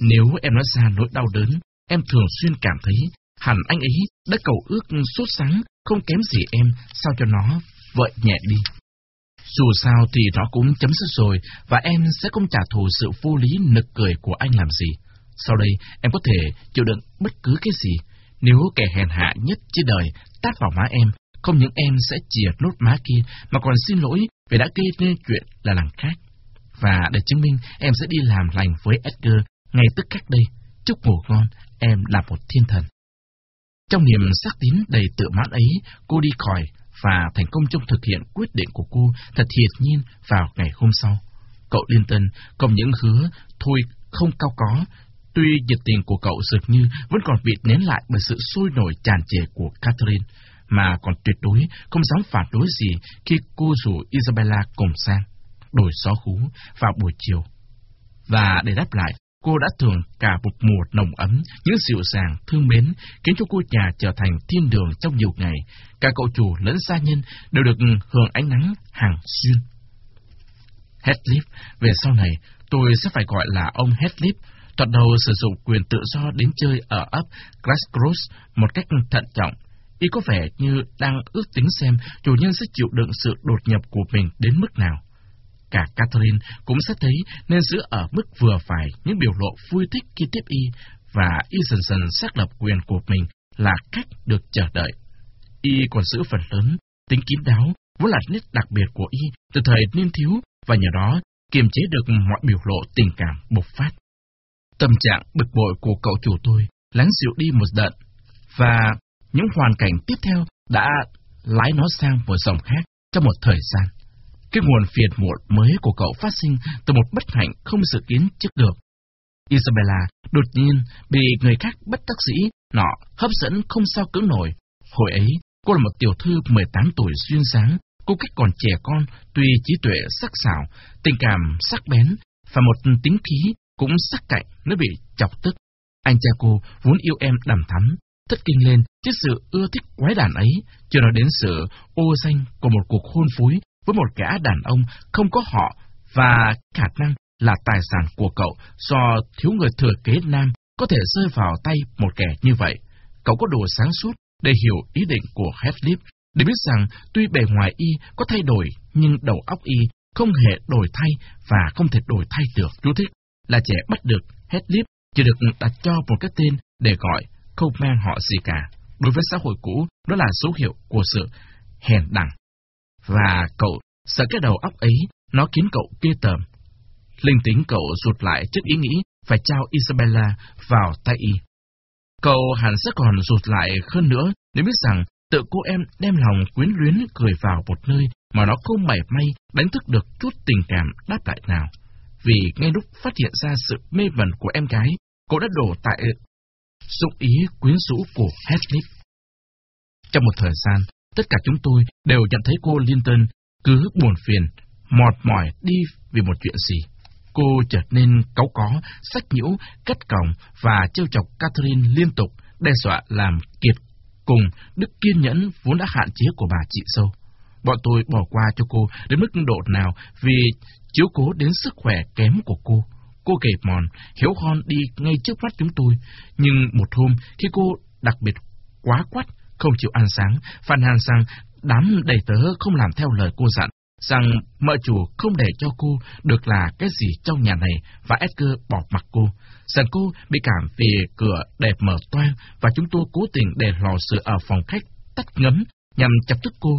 Nếu em nói ra nỗi đau đớn, em thường xuyên cảm thấy hẳn anh ấy đã cầu ước suốt sáng, không kém gì em, sao cho nó vợi nhẹ đi. Dù sao thì nó cũng chấm dứt rồi, và em sẽ không trả thù sự vô lý nực cười của anh làm gì. Sau đây, em có thể chịu đựng bất cứ cái gì. Nếu kẻ hèn hạ nhất trên đời tát vào má em, không những em sẽ chìa nốt má kia, mà còn xin lỗi vì đã gây nên chuyện là làng khác. Và để chứng minh, em sẽ đi làm lành với Edgar ngay tức khắc đây. Chúc ngủ ngon, em là một thiên thần. Trong niềm xác tín đầy tự mãn ấy, cô đi khỏi và thành công trong thực hiện quyết định của cô thật hiệt nhiên vào ngày hôm sau. Cậu Linton không những hứa thôi không cao có, tuy nhiệt tình của cậu dường như vẫn còn bị nén lại bởi sự sôi nổi tràn trề của Catherine, mà còn tuyệt đối không dám phản đối gì khi cô rủ Isabella cùng sang đổi gió hú vào buổi chiều. Và để đáp lại, cô đã thường cả một mùa nồng ấm, những dịu dàng, thương mến, khiến cho cô nhà trở thành thiên đường trong nhiều ngày. Cả cậu chủ lẫn gia nhân đều được hưởng ánh nắng hàng xuyên. Headlip, về sau này, tôi sẽ phải gọi là ông Headlip, thoạt đầu sử dụng quyền tự do đến chơi ở ấp Grasscross một cách thận trọng. Y có vẻ như đang ước tính xem chủ nhân sẽ chịu đựng sự đột nhập của mình đến mức nào. Cả Catherine cũng sẽ thấy nên giữ ở mức vừa phải những biểu lộ vui thích khi tiếp y và y dần dần xác lập quyền của mình là cách được chờ đợi. Y còn giữ phần lớn tính kín đáo, vốn là nét đặc biệt của y từ thời niên thiếu và nhờ đó kiềm chế được mọi biểu lộ tình cảm bộc phát. Tâm trạng bực bội của cậu chủ tôi lắng dịu đi một đợt và những hoàn cảnh tiếp theo đã lái nó sang một dòng khác trong một thời gian. Cái nguồn phiền muộn mới của cậu phát sinh từ một bất hạnh không dự kiến trước được. Isabella đột nhiên bị người khác bất đắc dĩ, nọ hấp dẫn không sao cưỡng nổi. Hồi ấy, cô là một tiểu thư 18 tuổi duyên dáng, cô cách còn trẻ con, tuy trí tuệ sắc sảo, tình cảm sắc bén và một tính khí cũng sắc cạnh nếu bị chọc tức. Anh cha cô vốn yêu em đầm thắm, thất kinh lên trước sự ưa thích quái đàn ấy, chưa nói đến sự ô danh của một cuộc hôn phối với một gã đàn ông không có họ và khả năng là tài sản của cậu do thiếu người thừa kế nam có thể rơi vào tay một kẻ như vậy. Cậu có đủ sáng suốt để hiểu ý định của Heathcliff, để biết rằng tuy bề ngoài y có thay đổi, nhưng đầu óc y không hề đổi thay và không thể đổi thay được. Chú thích là trẻ bắt được Heathcliff chỉ được đặt cho một cái tên để gọi, không mang họ gì cả. Đối với xã hội cũ, đó là dấu hiệu của sự hèn đẳng. Và cậu sợ cái đầu óc ấy, nó khiến cậu ghê tởm. Linh tính cậu rụt lại trước ý nghĩ phải trao Isabella vào tay y. Cậu hẳn sẽ còn rụt lại hơn nữa nếu biết rằng tự cô em đem lòng quyến luyến cười vào một nơi mà nó không mảy may đánh thức được chút tình cảm đáp lại nào. Vì ngay lúc phát hiện ra sự mê vẩn của em gái, cô đã đổ tại dụng ý quyến rũ của Hedwig. Trong một thời gian, tất cả chúng tôi đều nhận thấy cô Linton cứ buồn phiền, mọt mỏi đi vì một chuyện gì. Cô trở nên cáu có, sách nhiễu, cắt cổng và trêu chọc Catherine liên tục, đe dọa làm kiệt cùng đức kiên nhẫn vốn đã hạn chế của bà chị sâu. Bọn tôi bỏ qua cho cô đến mức độ nào vì chiếu cố đến sức khỏe kém của cô. Cô gầy mòn, hiếu hon đi ngay trước mắt chúng tôi. Nhưng một hôm, khi cô đặc biệt quá quắt, không chịu ăn sáng, phàn nàn rằng đám đầy tớ không làm theo lời cô dặn, rằng mợ chủ không để cho cô được là cái gì trong nhà này và Edgar bỏ mặc cô. Rằng cô bị cảm vì cửa đẹp mở toang và chúng tôi cố tình để lò sưởi ở phòng khách tắt ngấm nhằm chọc tức cô.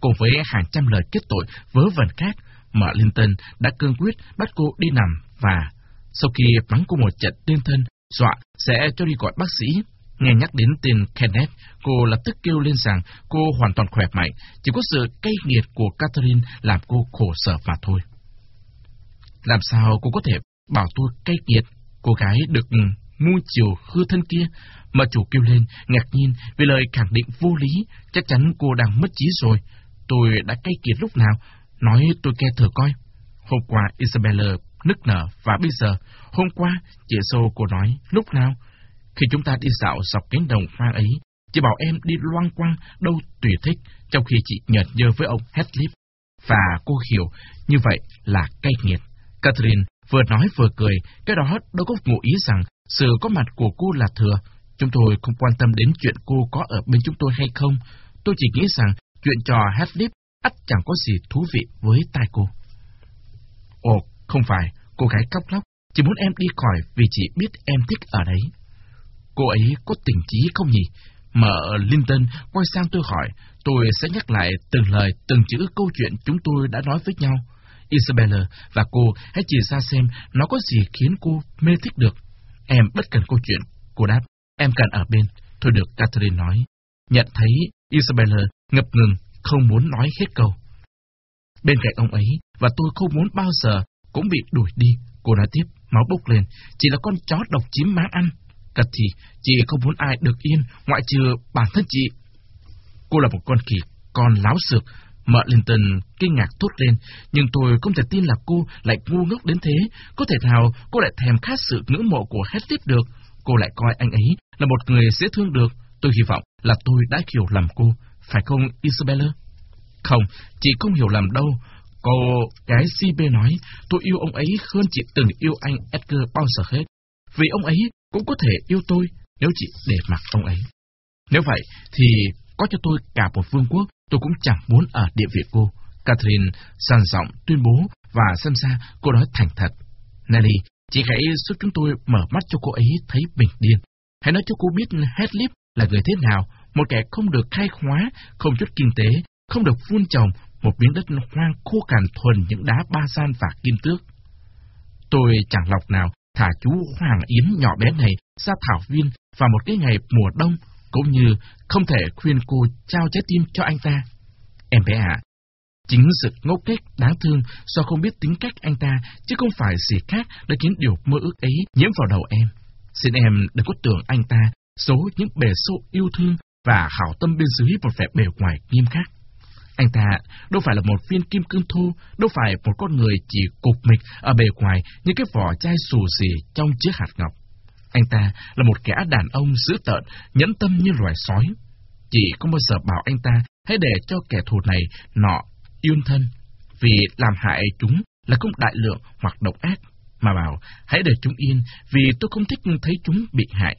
Cùng với hàng trăm lời kết tội vớ vẩn khác, mợ Linton đã cương quyết bắt cô đi nằm và sau khi bắn cô một trận tiên thân, dọa sẽ cho đi gọi bác sĩ. Nghe nhắc đến tên Kenneth, cô lập tức kêu lên rằng cô hoàn toàn khỏe mạnh, chỉ có sự cay nghiệt của Catherine làm cô khổ sở mà thôi. Làm sao cô có thể bảo tôi cay nghiệt, cô gái được mua chiều hư thân kia, mà chủ kêu lên, ngạc nhiên vì lời khẳng định vô lý, chắc chắn cô đang mất trí rồi. Tôi đã cay kiệt lúc nào, nói tôi nghe thử coi. Hôm qua Isabella nức nở và bây giờ, hôm qua chị sâu cô nói, lúc nào? Khi chúng ta đi dạo dọc cánh đồng hoang ấy, chị bảo em đi loang quang đâu tùy thích, trong khi chị nhợt nhơ với ông Heathcliff. Và cô hiểu, như vậy là cay nghiệt. Catherine vừa nói vừa cười, cái đó đâu có ngụ ý rằng sự có mặt của cô là thừa. Chúng tôi không quan tâm đến chuyện cô có ở bên chúng tôi hay không. Tôi chỉ nghĩ rằng chuyện trò Heathcliff ắt chẳng có gì thú vị với tai cô. Ồ, không phải, cô gái cóc lóc, chỉ muốn em đi khỏi vì chị biết em thích ở đấy. Cô ấy có tình trí không nhỉ? Mợ Linton quay sang tôi hỏi, tôi sẽ nhắc lại từng lời, từng chữ câu chuyện chúng tôi đã nói với nhau. Isabella và cô hãy chỉ ra xem nó có gì khiến cô mê thích được. Em bất cần câu chuyện, cô đáp. Em cần ở bên. Thôi được, Catherine nói. Nhận thấy Isabella ngập ngừng, không muốn nói hết câu. Bên cạnh ông ấy, và tôi không muốn bao giờ cũng bị đuổi đi. Cô nói tiếp, máu bốc lên, chỉ là con chó độc chiếm má ăn thật thì, chị không muốn ai được yên, ngoại trừ bản thân chị. Cô là một con khỉ, con láo xược. Mợ Linton kinh ngạc thốt lên, nhưng tôi không thể tin là cô lại ngu ngốc đến thế. Có thể nào cô lại thèm khát sự ngưỡng mộ của Heathcliff được. Cô lại coi anh ấy là một người dễ thương được. Tôi hy vọng là tôi đã hiểu lầm cô. Phải không, Isabella? Không, chị không hiểu lầm đâu. Cô cái CB nói, tôi yêu ông ấy hơn chị từng yêu anh Edgar bao giờ hết. Vì ông ấy cũng có thể yêu tôi nếu chỉ để mặc ông ấy. Nếu vậy, thì có cho tôi cả một vương quốc, tôi cũng chẳng muốn ở địa vị cô. Catherine sàn giọng tuyên bố và xem ra cô nói thành thật. Nelly, chị hãy giúp chúng tôi mở mắt cho cô ấy thấy bình điên. Hãy nói cho cô biết Hedlip là người thế nào, một kẻ không được khai khóa, không chút kinh tế, không được vun trồng, một miếng đất hoang khô cằn thuần những đá ba san và kim tước. Tôi chẳng lọc nào thả chú Hoàng Yến nhỏ bé này ra thảo viên vào một cái ngày mùa đông, cũng như không thể khuyên cô trao trái tim cho anh ta. Em bé ạ, chính sự ngốc nghếch đáng thương do không biết tính cách anh ta, chứ không phải gì khác đã khiến điều mơ ước ấy nhiễm vào đầu em. Xin em đừng có tưởng anh ta số những bề số yêu thương và hảo tâm bên dưới một vẻ bề ngoài nghiêm khắc. Anh ta đâu phải là một viên kim cương thô, đâu phải một con người chỉ cục mịch ở bề ngoài như cái vỏ chai xù xì trong chiếc hạt ngọc. Anh ta là một kẻ đàn ông dữ tợn, nhẫn tâm như loài sói. Chị không bao giờ bảo anh ta hãy để cho kẻ thù này nọ yêu thân, vì làm hại chúng là không đại lượng hoặc độc ác, mà bảo hãy để chúng yên vì tôi không thích thấy chúng bị hại.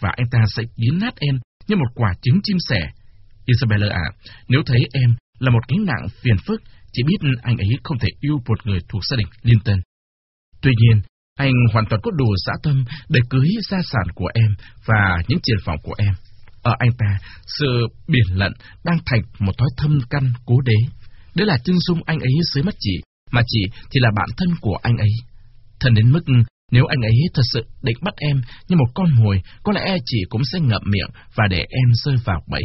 Và anh ta sẽ biến nát em như một quả trứng chim sẻ. Isabella à, nếu thấy em là một gánh nặng phiền phức, chỉ biết anh ấy không thể yêu một người thuộc gia đình Linton. Tuy nhiên, anh hoàn toàn có đủ dã tâm để cưới gia sản của em và những triển vọng của em. Ở anh ta, sự biển lận đang thành một thói thâm căn cố đế. Đấy là chân dung anh ấy dưới mắt chị, mà chị thì là bạn thân của anh ấy. Thân đến mức nếu anh ấy thật sự định bắt em như một con mồi, có lẽ chị cũng sẽ ngậm miệng và để em rơi vào bẫy.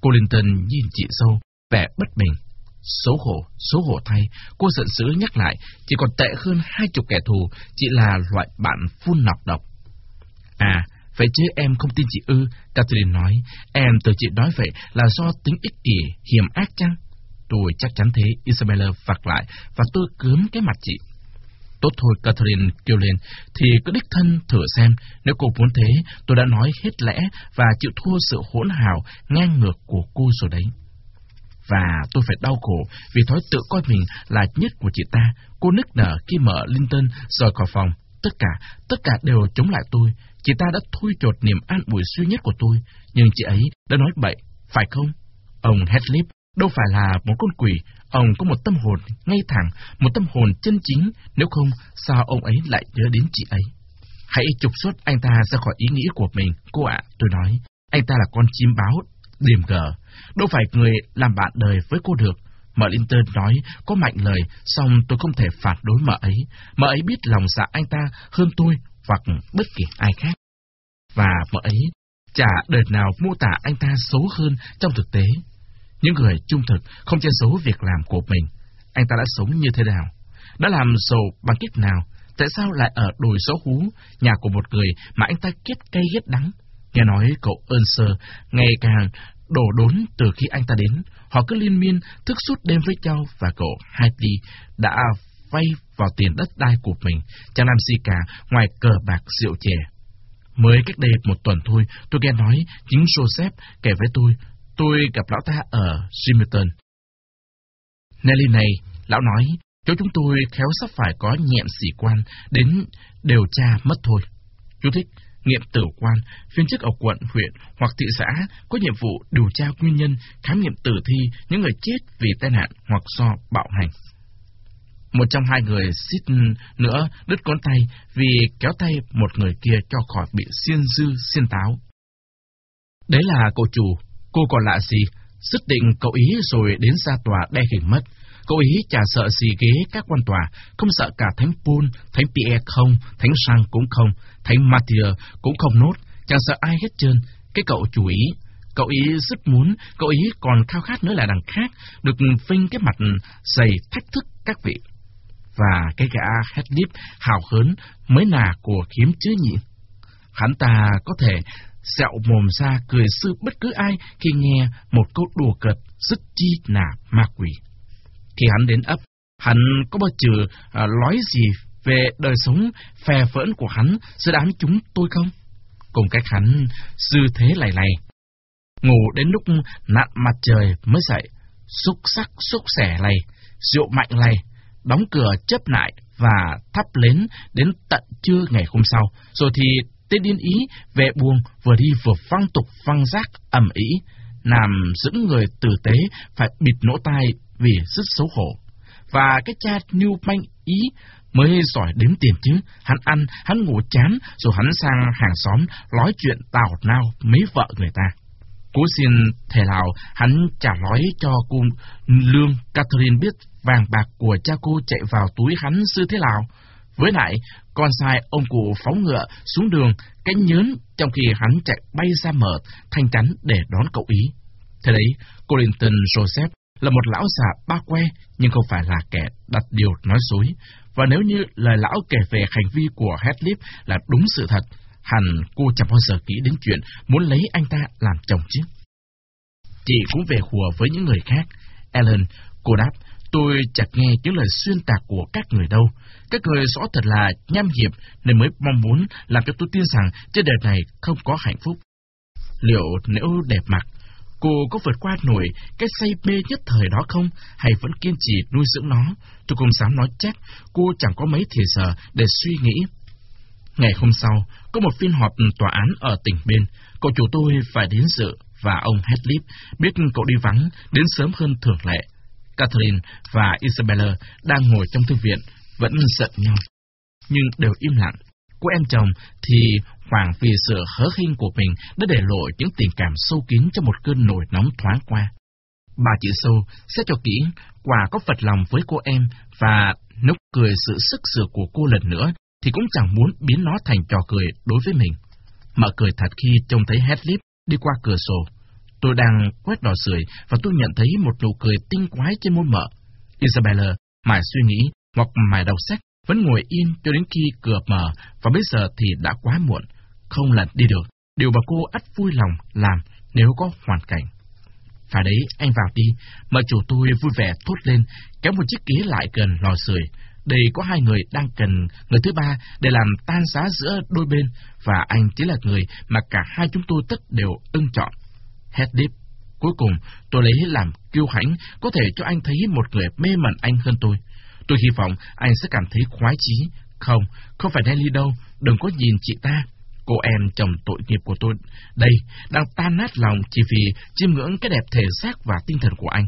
Cô Linton nhìn chị sâu, vẻ bất bình. Xấu hổ, xấu hổ thay, cô giận dữ nhắc lại, chỉ còn tệ hơn hai chục kẻ thù, chỉ là loại bạn phun nọc độc. À, vậy chứ em không tin chị ư, Catherine nói, em từ chị nói vậy là do tính ích kỷ, hiểm ác chăng? Tôi chắc chắn thế, Isabella phạt lại, và tôi cướm cái mặt chị. Tốt thôi, Catherine kêu lên, thì cứ đích thân thử xem, nếu cô muốn thế, tôi đã nói hết lẽ và chịu thua sự hỗn hào, ngang ngược của cô rồi đấy. Và tôi phải đau khổ vì thói tự coi mình là nhất của chị ta. Cô nức nở khi mở Linton rời khỏi phòng. Tất cả, tất cả đều chống lại tôi. Chị ta đã thui chột niềm an ủi duy nhất của tôi. Nhưng chị ấy đã nói bậy, phải không? Ông Hedlip đâu phải là một con quỷ. Ông có một tâm hồn ngay thẳng, một tâm hồn chân chính. Nếu không, sao ông ấy lại nhớ đến chị ấy? Hãy trục xuất anh ta ra khỏi ý nghĩ của mình, cô ạ, tôi nói. Anh ta là con chim báo, điềm gở. Đâu phải người làm bạn đời với cô được. Mợ Linton nói có mạnh lời, xong tôi không thể phản đối mợ ấy. Mợ ấy biết lòng dạ anh ta hơn tôi hoặc bất kỳ ai khác. Và mợ ấy chả đời nào mô tả anh ta xấu hơn trong thực tế. Những người trung thực không che giấu việc làm của mình. Anh ta đã sống như thế nào? Đã làm giàu bằng cách nào? Tại sao lại ở đồi xấu hú, nhà của một người mà anh ta kết cây ghét đắng? Nghe nói cậu ơn sơ ngày càng đổ đốn từ khi anh ta đến. Họ cứ liên miên thức suốt đêm với nhau và cậu Haiti đã vay vào tiền đất đai của mình, chẳng làm gì cả ngoài cờ bạc rượu chè. Mới cách đây một tuần thôi, tôi nghe nói chính Joseph kể với tôi, tôi gặp lão ta ở Jimerton. Nelly này, lão nói, chỗ chúng tôi khéo sắp phải có nhẹm sĩ quan đến điều tra mất thôi. Chú thích, nghiệm tử quan, viên chức ở quận, huyện hoặc thị xã có nhiệm vụ điều tra nguyên nhân, khám nghiệm tử thi những người chết vì tai nạn hoặc do bạo hành. Một trong hai người xít nữa đứt con tay vì kéo tay một người kia cho khỏi bị xiên dư xiên táo. Đấy là cậu chủ, cô còn lạ gì, xích định cậu ý rồi đến ra tòa đe hình mất. Cậu ý chả sợ gì ghế các quan tòa, không sợ cả Thánh Paul, Thánh Pierre không, Thánh Sang cũng không, Thánh Mathieu cũng không nốt, chẳng sợ ai hết trơn. Cái cậu chú ý, cậu ý rất muốn, cậu ý còn khao khát nữa là đằng khác, được vinh cái mặt dày thách thức các vị. Và cái gã Headlip hào hớn mới nà của kiếm chứ nhỉ. Hắn ta có thể sẹo mồm ra cười sư bất cứ ai khi nghe một câu đùa cợt rất chi nà ma quỷ. Khi hắn đến ấp, hắn có bao giờ à, nói gì về đời sống phè phỡn của hắn giữa đám chúng tôi không? Cùng cách hắn dư thế lầy này, Ngủ đến lúc nặn mặt trời mới dậy, xúc sắc xúc xẻ này, rượu mạnh này, đóng cửa chấp lại và thắp lến đến tận trưa ngày hôm sau. Rồi thì tên điên ý về buông vừa đi vừa văng tục văng rác ẩm ý, làm giữ người tử tế phải bịt nỗ tai vì rất xấu hổ. Và cái cha New Manh Ý mới giỏi đếm tiền chứ. Hắn ăn, hắn ngủ chán, rồi hắn sang hàng xóm nói chuyện tào nao mấy vợ người ta. Cố xin thể nào hắn trả nói cho cô Lương Catherine biết vàng bạc của cha cô chạy vào túi hắn sư thế nào. Với lại, con sai ông cụ phóng ngựa xuống đường, cánh nhớn trong khi hắn chạy bay ra mở thanh chắn để đón cậu ý. Thế đấy, Clinton Joseph là một lão già ba que, nhưng không phải là kẻ đặt điều nói dối. Và nếu như lời lão kể về hành vi của Hedlip là đúng sự thật, hẳn cô chẳng bao giờ nghĩ đến chuyện muốn lấy anh ta làm chồng chứ. Chị cũng về hùa với những người khác. Ellen, cô đáp, Tôi chặt nghe những lời xuyên tạc của các người đâu. Các người rõ thật là nham hiểm nên mới mong muốn làm cho tôi tin rằng trên đời này không có hạnh phúc. Liệu nếu đẹp mặt, cô có vượt qua nổi cái say mê nhất thời đó không? Hay vẫn kiên trì nuôi dưỡng nó? Tôi không dám nói chắc, cô chẳng có mấy thì giờ để suy nghĩ. Ngày hôm sau, có một phiên họp tòa án ở tỉnh bên. Cậu chủ tôi phải đến dự và ông Hedlip biết cậu đi vắng đến sớm hơn thường lệ. Catherine và Isabella đang ngồi trong thư viện, vẫn giận nhau. Nhưng đều im lặng. Cô em chồng thì hoảng vì sự hớ hinh của mình đã để lộ những tình cảm sâu kín trong một cơn nổi nóng thoáng qua. Bà chị sâu xét cho kỹ, quả có phật lòng với cô em và nốc cười sự sức sửa của cô lần nữa thì cũng chẳng muốn biến nó thành trò cười đối với mình. Mợ cười thật khi trông thấy Headlip đi qua cửa sổ. Tôi đang quét đỏ sưởi và tôi nhận thấy một nụ cười tinh quái trên môi mợ. Isabella mải suy nghĩ hoặc mải đọc sách vẫn ngồi yên cho đến khi cửa mở và bây giờ thì đã quá muộn, không lần đi được. Điều mà cô ắt vui lòng làm nếu có hoàn cảnh. Phải đấy, anh vào đi. Mà chủ tôi vui vẻ thốt lên, kéo một chiếc ghế lại gần lò sưởi. Đây có hai người đang cần người thứ ba để làm tan giá giữa đôi bên, và anh chính là người mà cả hai chúng tôi tất đều ưng chọn. Headlip. Cuối cùng, tôi lấy làm kiêu hãnh, có thể cho anh thấy một người mê mẩn anh hơn tôi. Tôi hy vọng anh sẽ cảm thấy khoái chí. Không, không phải Nelly đâu, đừng có nhìn chị ta. Cô em chồng tội nghiệp của tôi đây đang tan nát lòng chỉ vì chiêm ngưỡng cái đẹp thể xác và tinh thần của anh.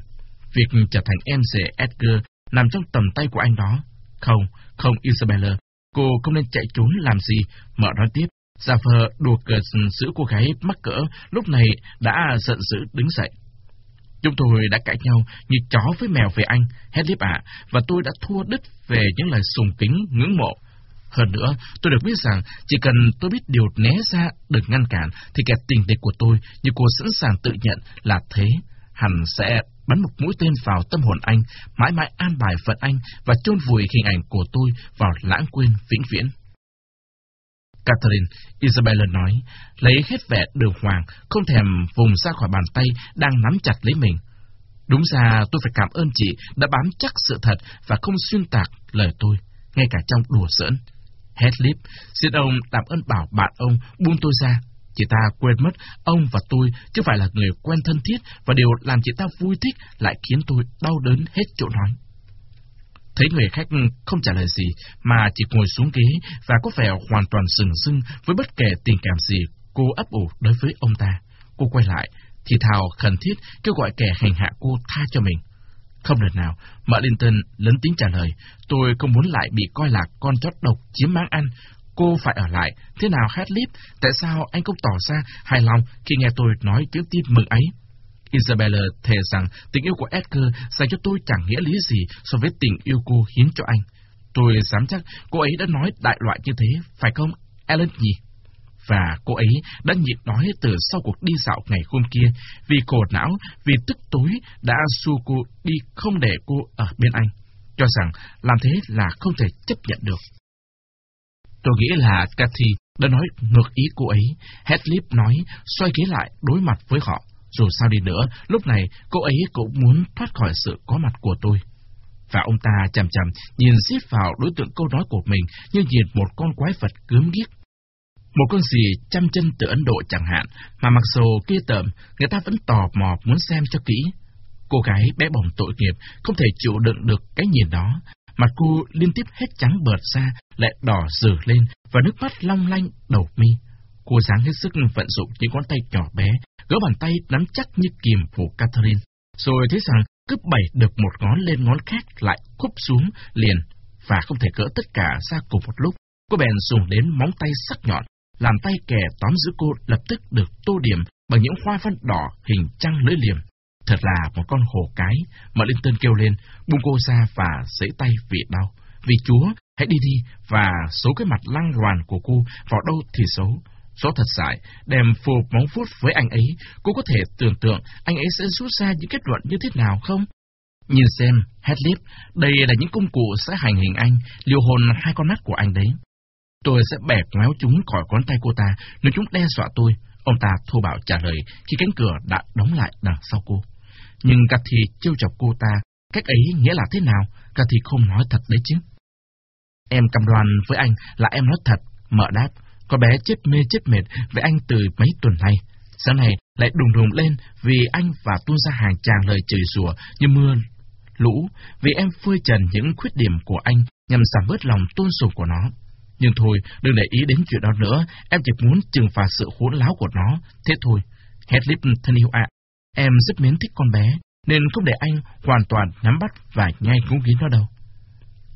Việc trở thành em rể Edgar nằm trong tầm tay của anh đó. Không, không Isabella, cô không nên chạy trốn làm gì, mở nói tiếp. Gia vờ đùa cợt giữ cô gái mắc cỡ, lúc này đã giận dữ đứng dậy. Chúng tôi đã cãi nhau như chó với mèo về anh, Hedlip ạ, và tôi đã thua đứt về những lời sùng kính, ngưỡng mộ. Hơn nữa, tôi được biết rằng chỉ cần tôi biết điều né ra, đừng ngăn cản, thì kẻ tình địch của tôi như cô sẵn sàng tự nhận là thế, hẳn sẽ bắn một mũi tên vào tâm hồn anh, mãi mãi an bài phận anh và chôn vùi hình ảnh của tôi vào lãng quên vĩnh viễn. Catherine, Isabella nói, lấy hết vẻ đường hoàng, không thèm vùng ra khỏi bàn tay đang nắm chặt lấy mình. Đúng ra tôi phải cảm ơn chị đã bám chắc sự thật và không xuyên tạc lời tôi, ngay cả trong đùa giỡn. Headlip, xin ông làm ơn bảo bạn ông buông tôi ra. Chị ta quên mất ông và tôi chứ phải là người quen thân thiết và điều làm chị ta vui thích lại khiến tôi đau đớn hết chỗ nói. Thấy người khách không trả lời gì mà chỉ ngồi xuống ghế và có vẻ hoàn toàn sừng sưng với bất kể tình cảm gì cô ấp ủ đối với ông ta. Cô quay lại, thì thào khẩn thiết kêu gọi kẻ hành hạ cô tha cho mình. Không lần nào, Mợ Linton lớn tiếng trả lời, tôi không muốn lại bị coi là con chó độc chiếm máng ăn. Cô phải ở lại, thế nào Headlip, tại sao anh không tỏ ra hài lòng khi nghe tôi nói tiếng tin mừng ấy? Isabella thề rằng tình yêu của Edgar dành cho tôi chẳng nghĩa lý gì so với tình yêu cô hiến cho anh. Tôi dám chắc cô ấy đã nói đại loại như thế, phải không, Ellen nhỉ? Và cô ấy đã nhịn nói từ sau cuộc đi dạo ngày hôm kia, vì cổ não, vì tức tối đã xua cô đi không để cô ở bên anh, cho rằng làm thế là không thể chấp nhận được. Tôi nghĩ là Cathy đã nói ngược ý cô ấy. Headlip nói, xoay ghế lại đối mặt với họ. Dù sao đi nữa, lúc này cô ấy cũng muốn thoát khỏi sự có mặt của tôi. Và ông ta chầm chầm nhìn xiết vào đối tượng câu nói của mình như nhìn một con quái vật gớm ghiếc. Một con gì chăm chân từ Ấn Độ chẳng hạn, mà mặc dù kia tởm, người ta vẫn tò mò muốn xem cho kỹ. Cô gái bé bỏng tội nghiệp, không thể chịu đựng được cái nhìn đó. Mặt cô liên tiếp hết trắng bợt ra, lại đỏ rử lên, và nước mắt long lanh đầu mi. Cô dáng hết sức vận dụng những ngón tay nhỏ bé, gỡ bàn tay nắm chắc như kìm của Catherine. Rồi thấy rằng cứ bẩy được một ngón lên ngón khác lại khúc xuống liền, và không thể gỡ tất cả ra cùng một lúc. Cô bèn dùng đến móng tay sắc nhọn, làm tay kẻ tóm giữ cô lập tức được tô điểm bằng những hoa văn đỏ hình trăng lưỡi liềm. Thật là một con hổ cái, mà Linh Tân kêu lên, buông cô ra và giãy tay vì đau. Vì Chúa, hãy đi đi và số cái mặt lăng loàn của cô vào đâu thì xấu. Số thật dài, đem phù móng phút với anh ấy, cô có thể tưởng tượng anh ấy sẽ rút ra những kết luận như thế nào không? Nhìn xem, Headlip, đây là những công cụ sẽ hành hình anh, liều hồn hai con mắt của anh đấy. Tôi sẽ bẻ ngoéo chúng khỏi con tay cô ta nếu chúng đe dọa tôi. Ông ta thô bạo trả lời khi cánh cửa đã đóng lại đằng sau cô. Nhưng Cathy trêu chọc cô ta Cách ấy nghĩa là thế nào? Cathy không nói thật đấy chứ. Em cầm đoan với anh là em nói thật, mợ đáp. Con bé chết mê chết mệt với anh từ mấy tuần nay. Sáng nay lại đùng đùng lên vì anh và tuôn ra hàng tràng lời chửi rủa như mưa lũ vì em phơi trần những khuyết điểm của anh nhằm giảm bớt lòng tôn sùng của nó. Nhưng thôi, đừng để ý đến chuyện đó nữa, em chỉ muốn trừng phạt sự khốn láo của nó, thế thôi. Headlip thân yêu ạ, em rất mến thích con bé, nên không để anh hoàn toàn nắm bắt và nhai cúng kín nó đâu.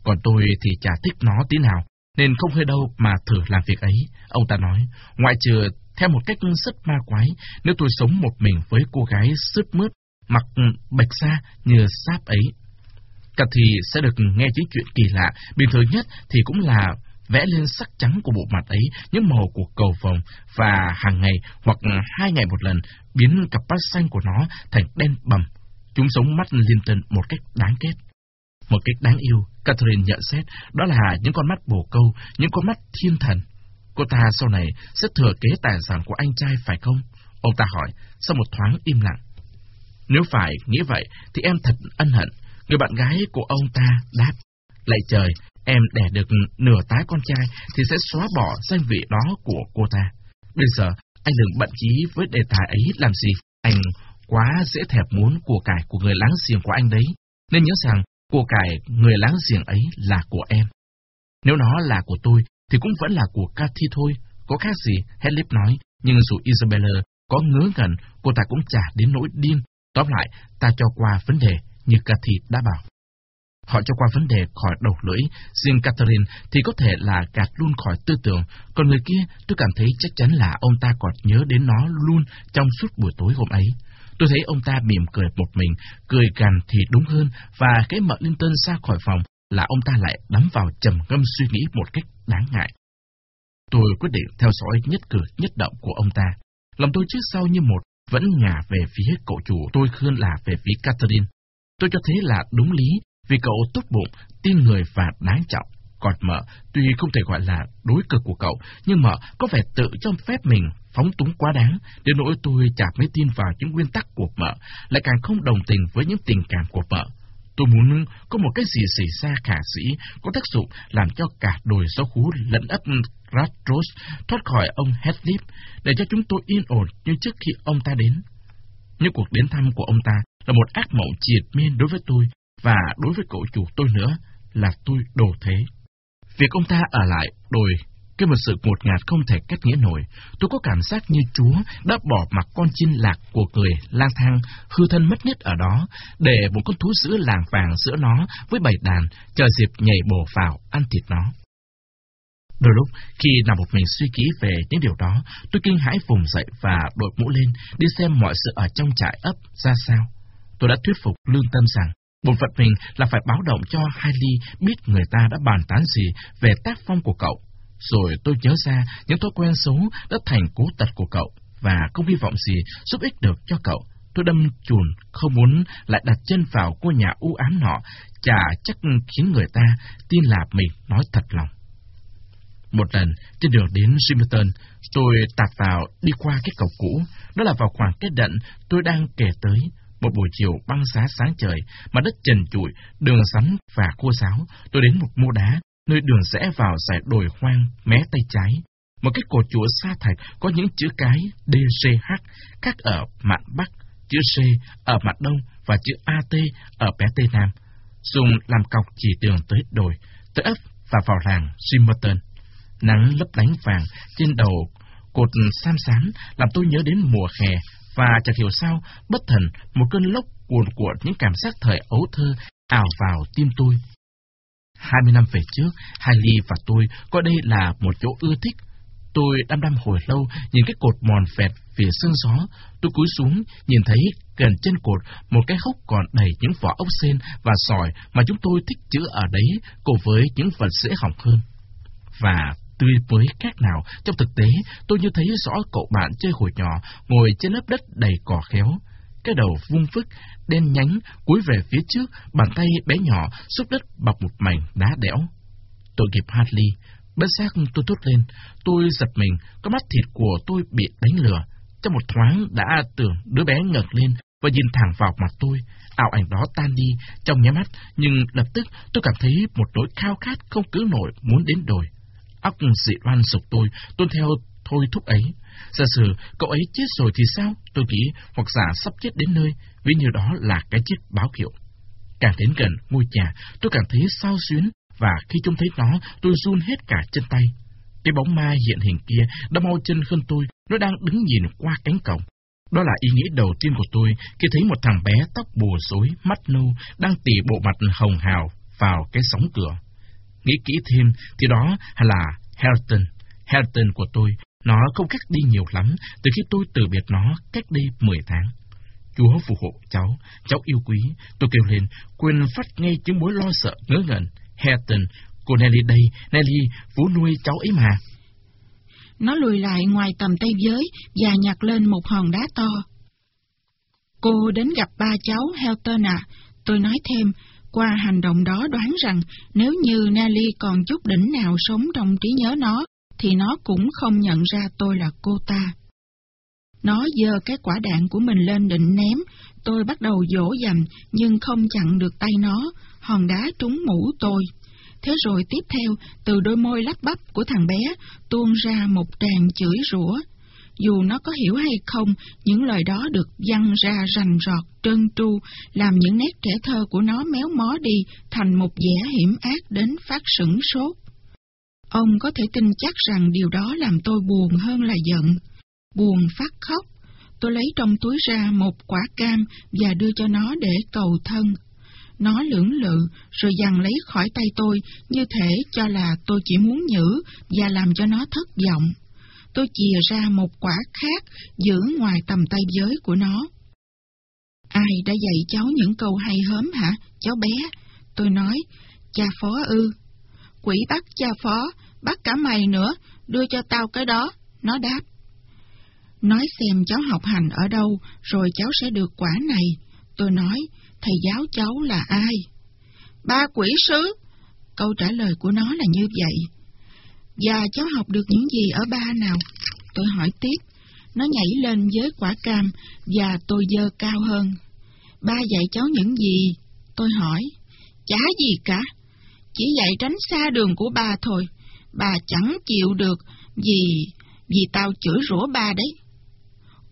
Còn tôi thì chả thích nó tí nào, nên không hơi đâu mà thử làm việc ấy. Ông ta nói, ngoại trừ theo một cách rất ma quái, nếu tôi sống một mình với cô gái sướt mướt, mặc bạch da như sáp ấy. Cả thì sẽ được nghe những chuyện kỳ lạ, bình thường nhất thì cũng là vẽ lên sắc trắng của bộ mặt ấy những màu của cầu vồng và hàng ngày hoặc hai ngày một lần biến cặp mắt xanh của nó thành đen bầm. Chúng sống mắt liên một cách đáng kết. Một cách đáng yêu, Catherine nhận xét đó là những con mắt bồ câu, những con mắt thiên thần. Cô ta sau này sẽ thừa kế tài sản của anh trai phải không? Ông ta hỏi, sau một thoáng im lặng. Nếu phải nghĩ vậy, thì em thật ân hận. Người bạn gái của ông ta đáp, Lạy trời, em đẻ được nửa tái con trai thì sẽ xóa bỏ danh vị đó của cô ta. Bây giờ, anh đừng bận trí với đề tài ấy làm gì. Anh quá dễ thèm muốn của cải của người láng giềng của anh đấy. Nên nhớ rằng, của cải người láng giềng ấy là của em. Nếu nó là của tôi, thì cũng vẫn là của Cathy thôi. Có khác gì, Hedlip nói. Nhưng dù Isabella có ngớ ngẩn, cô ta cũng chả đến nỗi điên. Tóm lại, ta cho qua vấn đề như Cathy đã bảo. Họ cho qua vấn đề khỏi đầu lưỡi, riêng Catherine thì có thể là gạt luôn khỏi tư tưởng, còn người kia tôi cảm thấy chắc chắn là ông ta còn nhớ đến nó luôn trong suốt buổi tối hôm ấy. Tôi thấy ông ta mỉm cười một mình, cười cằn thì đúng hơn, và cái mợ Linton ra khỏi phòng là ông ta lại đắm vào trầm ngâm suy nghĩ một cách đáng ngại. Tôi quyết định theo dõi nhất cử nhất động của ông ta. Lòng tôi trước sau như một vẫn ngả về phía cậu chủ tôi hơn là về phía Catherine. Tôi cho thế là đúng lý, vì cậu tốt bụng, tin người và đáng trọng. Còn mợ, tuy không thể gọi là đối cực của cậu, nhưng mợ có vẻ tự cho phép mình phóng túng quá đáng, đến nỗi tôi chả mấy tin vào những nguyên tắc của mợ, lại càng không đồng tình với những tình cảm của mợ. Tôi muốn có một cái gì xảy ra khả sĩ, có tác dụng làm cho cả đồi gió khú lẫn ấp Ratros thoát khỏi ông Hedlip, để cho chúng tôi yên ổn như trước khi ông ta đến. Nhưng cuộc đến thăm của ông ta là một ác mộng triệt miên đối với tôi, và đối với cậu chủ tôi nữa là tôi đồ thế. Việc ông ta ở lại đồi cái một sự ngột ngạt không thể cách nghĩa nổi, tôi có cảm giác như Chúa đã bỏ mặc con chim lạc của người lang thang hư thân mất nhất ở đó, để một con thú sữa làng vàng giữa nó với bầy đàn, chờ dịp nhảy bổ vào ăn thịt nó. Đôi lúc, khi nằm một mình suy nghĩ về những điều đó, tôi kinh hãi vùng dậy và đội mũ lên đi xem mọi sự ở trong trại ấp ra sao. Tôi đã thuyết phục lương tâm rằng Bổn phận mình là phải báo động cho Hailey biết người ta đã bàn tán gì về tác phong của cậu. Rồi tôi nhớ ra những thói quen xấu đã thành cố tật của cậu và không hy vọng gì giúp ích được cho cậu. Tôi đâm chùn, không muốn lại đặt chân vào ngôi nhà u ám nọ, chả chắc khiến người ta tin là mình nói thật lòng. Một lần, trên đường đến Simmerton, tôi tạt vào đi qua cái cầu cũ. Đó là vào khoảng kết đận tôi đang kể tới. Một buổi chiều băng giá sáng trời, mà đất trần trụi, đường sắn và khô sáo, tôi đến một mô đá, nơi đường rẽ vào dải đồi hoang mé tay trái. Một cái cột chùa sa thạch có những chữ cái DCH khác ở mặt Bắc, chữ C ở mặt Đông và chữ AT ở bé Tây Nam. Dùng làm cọc chỉ đường tới đồi, tới ấp và vào làng Simmerton. Nắng lấp lánh vàng trên đầu cột sam xám làm tôi nhớ đến mùa hè và chẳng hiểu sao, bất thần, một cơn lốc cuồn cuộn những cảm giác thời ấu thơ ảo vào tim tôi. Hai mươi năm về trước, Hailey và tôi coi đây là một chỗ ưa thích. Tôi đăm đăm hồi lâu nhìn cái cột mòn vẹt phía sương gió. Tôi cúi xuống, nhìn thấy gần chân cột một cái hốc còn đầy những vỏ ốc sen và sỏi mà chúng tôi thích chữ ở đấy cùng với những vật dễ hỏng hơn. Và tươi với khác nào. Trong thực tế, tôi như thấy rõ cậu bạn chơi hồi nhỏ, ngồi trên lớp đất đầy cỏ khéo. Cái đầu vung phức, đen nhánh, cúi về phía trước, bàn tay bé nhỏ xúc đất bọc một mảnh đá đẽo. Tội nghiệp Hartley, bất giác tôi thốt lên, tôi giật mình, có mắt thịt của tôi bị đánh lừa. Trong một thoáng đã tưởng đứa bé ngẩng lên và nhìn thẳng vào mặt tôi. Ảo ảnh đó tan đi trong nháy mắt, nhưng lập tức tôi cảm thấy một nỗi khao khát không cứ nổi muốn đến đồi. Óc dị oan sục tôi, tuân theo thôi thúc ấy. Giả sử cậu ấy chết rồi thì sao? Tôi nghĩ, hoặc giả sắp chết đến nơi, vì như đó là cái chết báo hiệu. Càng đến gần ngôi nhà, tôi cảm thấy sao xuyến, và khi trông thấy nó, tôi run hết cả chân tay. Cái bóng ma hiện hình kia đã mau chân hơn tôi, nó đang đứng nhìn qua cánh cổng. Đó là ý nghĩ đầu tiên của tôi khi thấy một thằng bé tóc bùa rối, mắt nâu, đang tỉ bộ mặt hồng hào vào cái sóng cửa. Nghĩ kỹ thêm thì đó là Helton. Helton của tôi, nó không cách đi nhiều lắm từ khi tôi từ biệt nó cách đây 10 tháng. Chúa phù hộ cháu, cháu yêu quý. Tôi kêu lên, quên phát ngay chứng mối lo sợ ngớ ngẩn. Helton, cô Nelly đây, Nelly, vú nuôi cháu ấy mà. Nó lùi lại ngoài tầm tay giới và nhặt lên một hòn đá to. Cô đến gặp ba cháu Helton à? Tôi nói thêm, qua hành động đó đoán rằng nếu như Nelly còn chút đỉnh nào sống trong trí nhớ nó, thì nó cũng không nhận ra tôi là cô ta. Nó dơ cái quả đạn của mình lên định ném, tôi bắt đầu dỗ dành nhưng không chặn được tay nó, hòn đá trúng mũ tôi. Thế rồi tiếp theo, từ đôi môi lắp bắp của thằng bé, tuôn ra một tràng chửi rủa. Dù nó có hiểu hay không, những lời đó được văng ra rành rọt, trơn tru, làm những nét trẻ thơ của nó méo mó đi thành một vẻ hiểm ác đến phát sửng sốt. Ông có thể tin chắc rằng điều đó làm tôi buồn hơn là giận. Buồn phát khóc. Tôi lấy trong túi ra một quả cam và đưa cho nó để cầu thân. Nó lưỡng lự, rồi dằn lấy khỏi tay tôi, như thể cho là tôi chỉ muốn nhử và làm cho nó thất vọng. Tôi chìa ra một quả khác, giữ ngoài tầm tay giới của nó. Ai đã dạy cháu những câu hay hớm hả, cháu bé? Tôi nói, cha phó ư. Quỷ bắt cha phó, bắt cả mày nữa, đưa cho tao cái đó. Nó đáp. Nói xem cháu học hành ở đâu, rồi cháu sẽ được quả này. Tôi nói, thầy giáo cháu là ai? Ba quỷ sứ. Câu trả lời của nó là như vậy. Và cháu học được những gì ở ba nào? Tôi hỏi tiếp. Nó nhảy lên với quả cam và tôi dơ cao hơn. Ba dạy cháu những gì? Tôi hỏi. Chả gì cả. Chỉ dạy tránh xa đường của ba thôi. Bà chẳng chịu được vì vì tao chửi rủa ba đấy.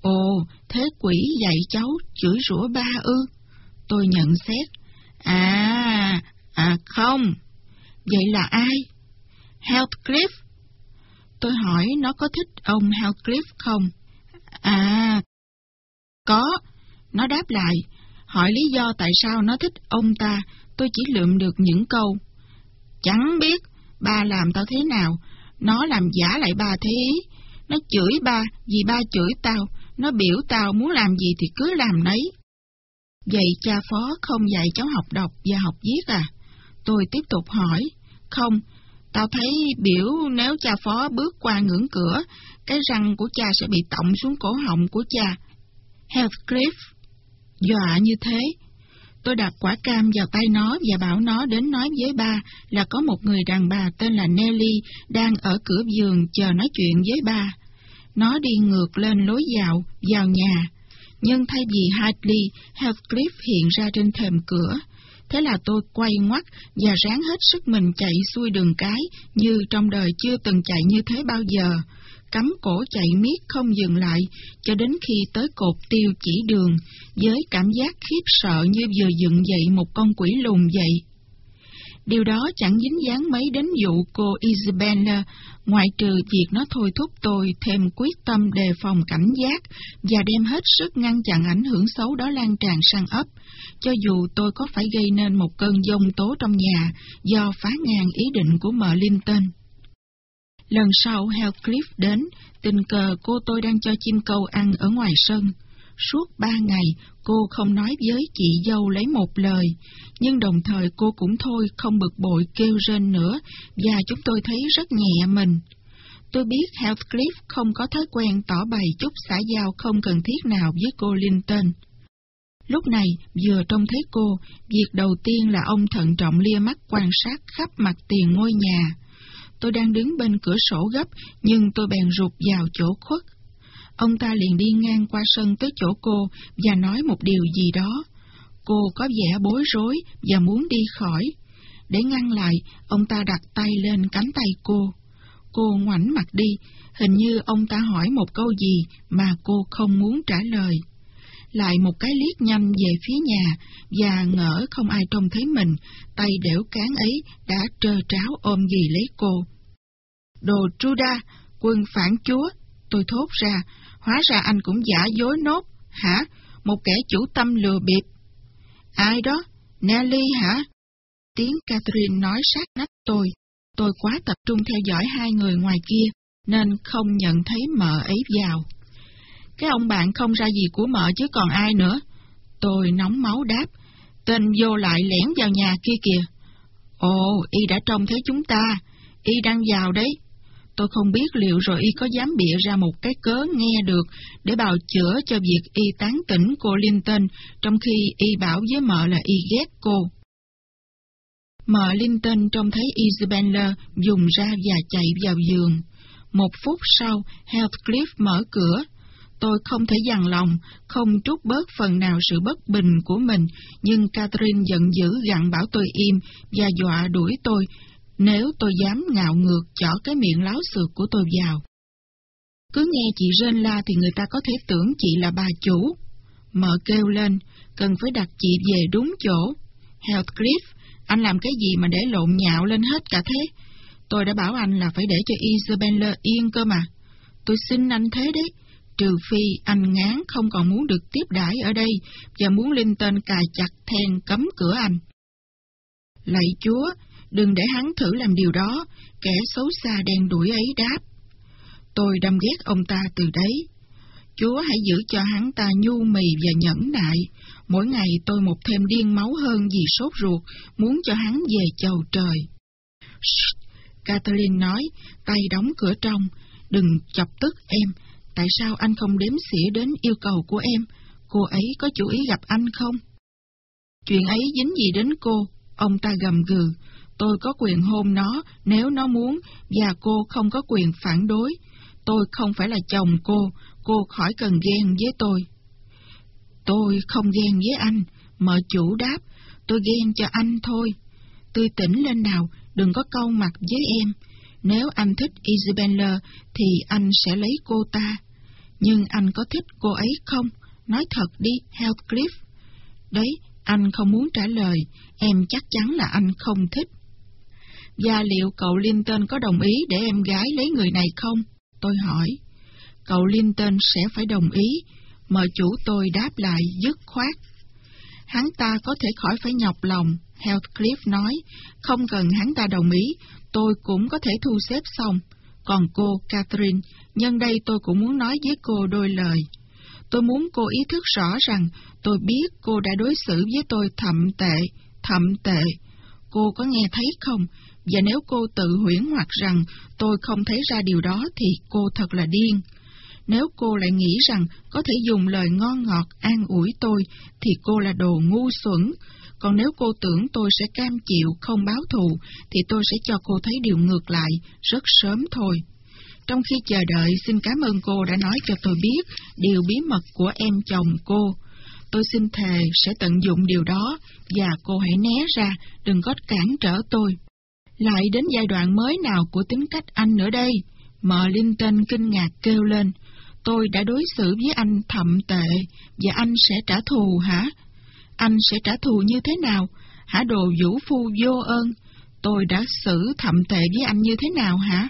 Ồ, thế quỷ dạy cháu chửi rủa ba ư? Tôi nhận xét. À, à không. Vậy là ai? Heathcliff. Tôi hỏi nó có thích ông Heathcliff không? À, có. Nó đáp lại. Hỏi lý do tại sao nó thích ông ta, tôi chỉ lượm được những câu. Chẳng biết, ba làm tao thế nào. Nó làm giả lại ba thế ý. Nó chửi ba vì ba chửi tao. Nó biểu tao muốn làm gì thì cứ làm nấy. Vậy cha phó không dạy cháu học đọc và học viết à? Tôi tiếp tục hỏi. Không, tao thấy biểu nếu cha phó bước qua ngưỡng cửa, cái răng của cha sẽ bị tọng xuống cổ họng của cha. Heathcliff dọa như thế. Tôi đặt quả cam vào tay nó và bảo nó đến nói với ba là có một người đàn bà tên là Nelly đang ở cửa giường chờ nói chuyện với ba. Nó đi ngược lên lối vào, vào nhà nhưng thay vì Hadley, Heathcliff hiện ra trên thềm cửa. Thế là tôi quay ngoắt và ráng hết sức mình chạy xuôi đường cái, như trong đời chưa từng chạy như thế bao giờ. Cắm cổ chạy miết không dừng lại, cho đến khi tới cột tiêu chỉ đường, với cảm giác khiếp sợ như vừa dựng dậy một con quỷ lùn vậy. Điều đó chẳng dính dáng mấy đến vụ cô Isabella, ngoại trừ việc nó thôi thúc tôi thêm quyết tâm đề phòng cảnh giác và đem hết sức ngăn chặn ảnh hưởng xấu đó lan tràn sang ấp, cho dù tôi có phải gây nên một cơn dông tố trong nhà do phá ngang ý định của mợ Linton. Lần sau Hellcliff đến, tình cờ cô tôi đang cho chim câu ăn ở ngoài sân. Suốt ba ngày, cô không nói với chị dâu lấy một lời, nhưng đồng thời cô cũng thôi không bực bội kêu rên nữa, và chúng tôi thấy rất nhẹ mình. Tôi biết Heathcliff không có thói quen tỏ bày chút xã giao không cần thiết nào với cô Linton. Lúc này, vừa trông thấy cô, việc đầu tiên là ông thận trọng lia mắt quan sát khắp mặt tiền ngôi nhà. Tôi đang đứng bên cửa sổ gấp, nhưng tôi bèn rụt vào chỗ khuất ông ta liền đi ngang qua sân tới chỗ cô và nói một điều gì đó. Cô có vẻ bối rối và muốn đi khỏi. Để ngăn lại, ông ta đặt tay lên cánh tay cô. Cô ngoảnh mặt đi, hình như ông ta hỏi một câu gì mà cô không muốn trả lời. Lại một cái liếc nhanh về phía nhà và ngỡ không ai trông thấy mình, tay đẻo cán ấy đã trơ tráo ôm gì lấy cô. Đồ Truda, quân phản chúa, tôi thốt ra, hóa ra anh cũng giả dối nốt, hả? Một kẻ chủ tâm lừa bịp. Ai đó? Nelly hả? Tiếng Catherine nói sát nách tôi. Tôi quá tập trung theo dõi hai người ngoài kia, nên không nhận thấy mợ ấy vào. Cái ông bạn không ra gì của mợ chứ còn ai nữa. Tôi nóng máu đáp, tên vô lại lẻn vào nhà kia kìa. Ồ, y đã trông thấy chúng ta, y đang vào đấy. Tôi không biết liệu rồi y có dám bịa ra một cái cớ nghe được để bào chữa cho việc y tán tỉnh cô Linton, trong khi y bảo với mợ là y ghét cô. Mợ Linton trông thấy Isabella dùng ra và chạy vào giường. Một phút sau, Heathcliff mở cửa. Tôi không thể dằn lòng, không trút bớt phần nào sự bất bình của mình, nhưng Catherine giận dữ gặn bảo tôi im và dọa đuổi tôi nếu tôi dám ngạo ngược chỏ cái miệng láo xược của tôi vào. Cứ nghe chị rên la thì người ta có thể tưởng chị là bà chủ. Mợ kêu lên, cần phải đặt chị về đúng chỗ. Heathcliff, anh làm cái gì mà để lộn nhạo lên hết cả thế? Tôi đã bảo anh là phải để cho Isabella yên cơ mà. Tôi xin anh thế đấy, trừ phi anh ngán không còn muốn được tiếp đãi ở đây và muốn Linton cài chặt then cấm cửa anh. Lạy Chúa, đừng để hắn thử làm điều đó, kẻ xấu xa đen đuổi ấy đáp. Tôi đâm ghét ông ta từ đấy. Chúa hãy giữ cho hắn ta nhu mì và nhẫn nại. Mỗi ngày tôi một thêm điên máu hơn vì sốt ruột, muốn cho hắn về chầu trời. Shh, Catherine nói, tay đóng cửa trong. Đừng chọc tức em. Tại sao anh không đếm xỉa đến yêu cầu của em? Cô ấy có chủ ý gặp anh không? Chuyện ấy dính gì đến cô? Ông ta gầm gừ. Tôi có quyền hôn nó nếu nó muốn, và cô không có quyền phản đối. Tôi không phải là chồng cô, cô khỏi cần ghen với tôi. Tôi không ghen với anh, mợ chủ đáp, tôi ghen cho anh thôi. tôi tỉnh lên nào, đừng có câu mặt với em. Nếu anh thích Isabella thì anh sẽ lấy cô ta. Nhưng anh có thích cô ấy không? Nói thật đi, Heathcliff. Đấy, anh không muốn trả lời, em chắc chắn là anh không thích. Và liệu cậu Linton có đồng ý để em gái lấy người này không? Tôi hỏi. Cậu Linton sẽ phải đồng ý, mời chủ tôi đáp lại dứt khoát. Hắn ta có thể khỏi phải nhọc lòng, Heathcliff nói, không cần hắn ta đồng ý, tôi cũng có thể thu xếp xong. Còn cô, Catherine, nhân đây tôi cũng muốn nói với cô đôi lời. Tôi muốn cô ý thức rõ rằng tôi biết cô đã đối xử với tôi thậm tệ, thậm tệ. Cô có nghe thấy không? Và nếu cô tự huyễn hoặc rằng tôi không thấy ra điều đó thì cô thật là điên. Nếu cô lại nghĩ rằng có thể dùng lời ngon ngọt an ủi tôi thì cô là đồ ngu xuẩn. Còn nếu cô tưởng tôi sẽ cam chịu không báo thù thì tôi sẽ cho cô thấy điều ngược lại rất sớm thôi. Trong khi chờ đợi, xin cảm ơn cô đã nói cho tôi biết điều bí mật của em chồng cô. Tôi xin thề sẽ tận dụng điều đó và cô hãy né ra, đừng có cản trở tôi. Lại đến giai đoạn mới nào của tính cách anh nữa đây? Mợ Linton kinh ngạc kêu lên. Tôi đã đối xử với anh thậm tệ, và anh sẽ trả thù hả? Anh sẽ trả thù như thế nào? Hả đồ vũ phu vô ơn? Tôi đã xử thậm tệ với anh như thế nào hả?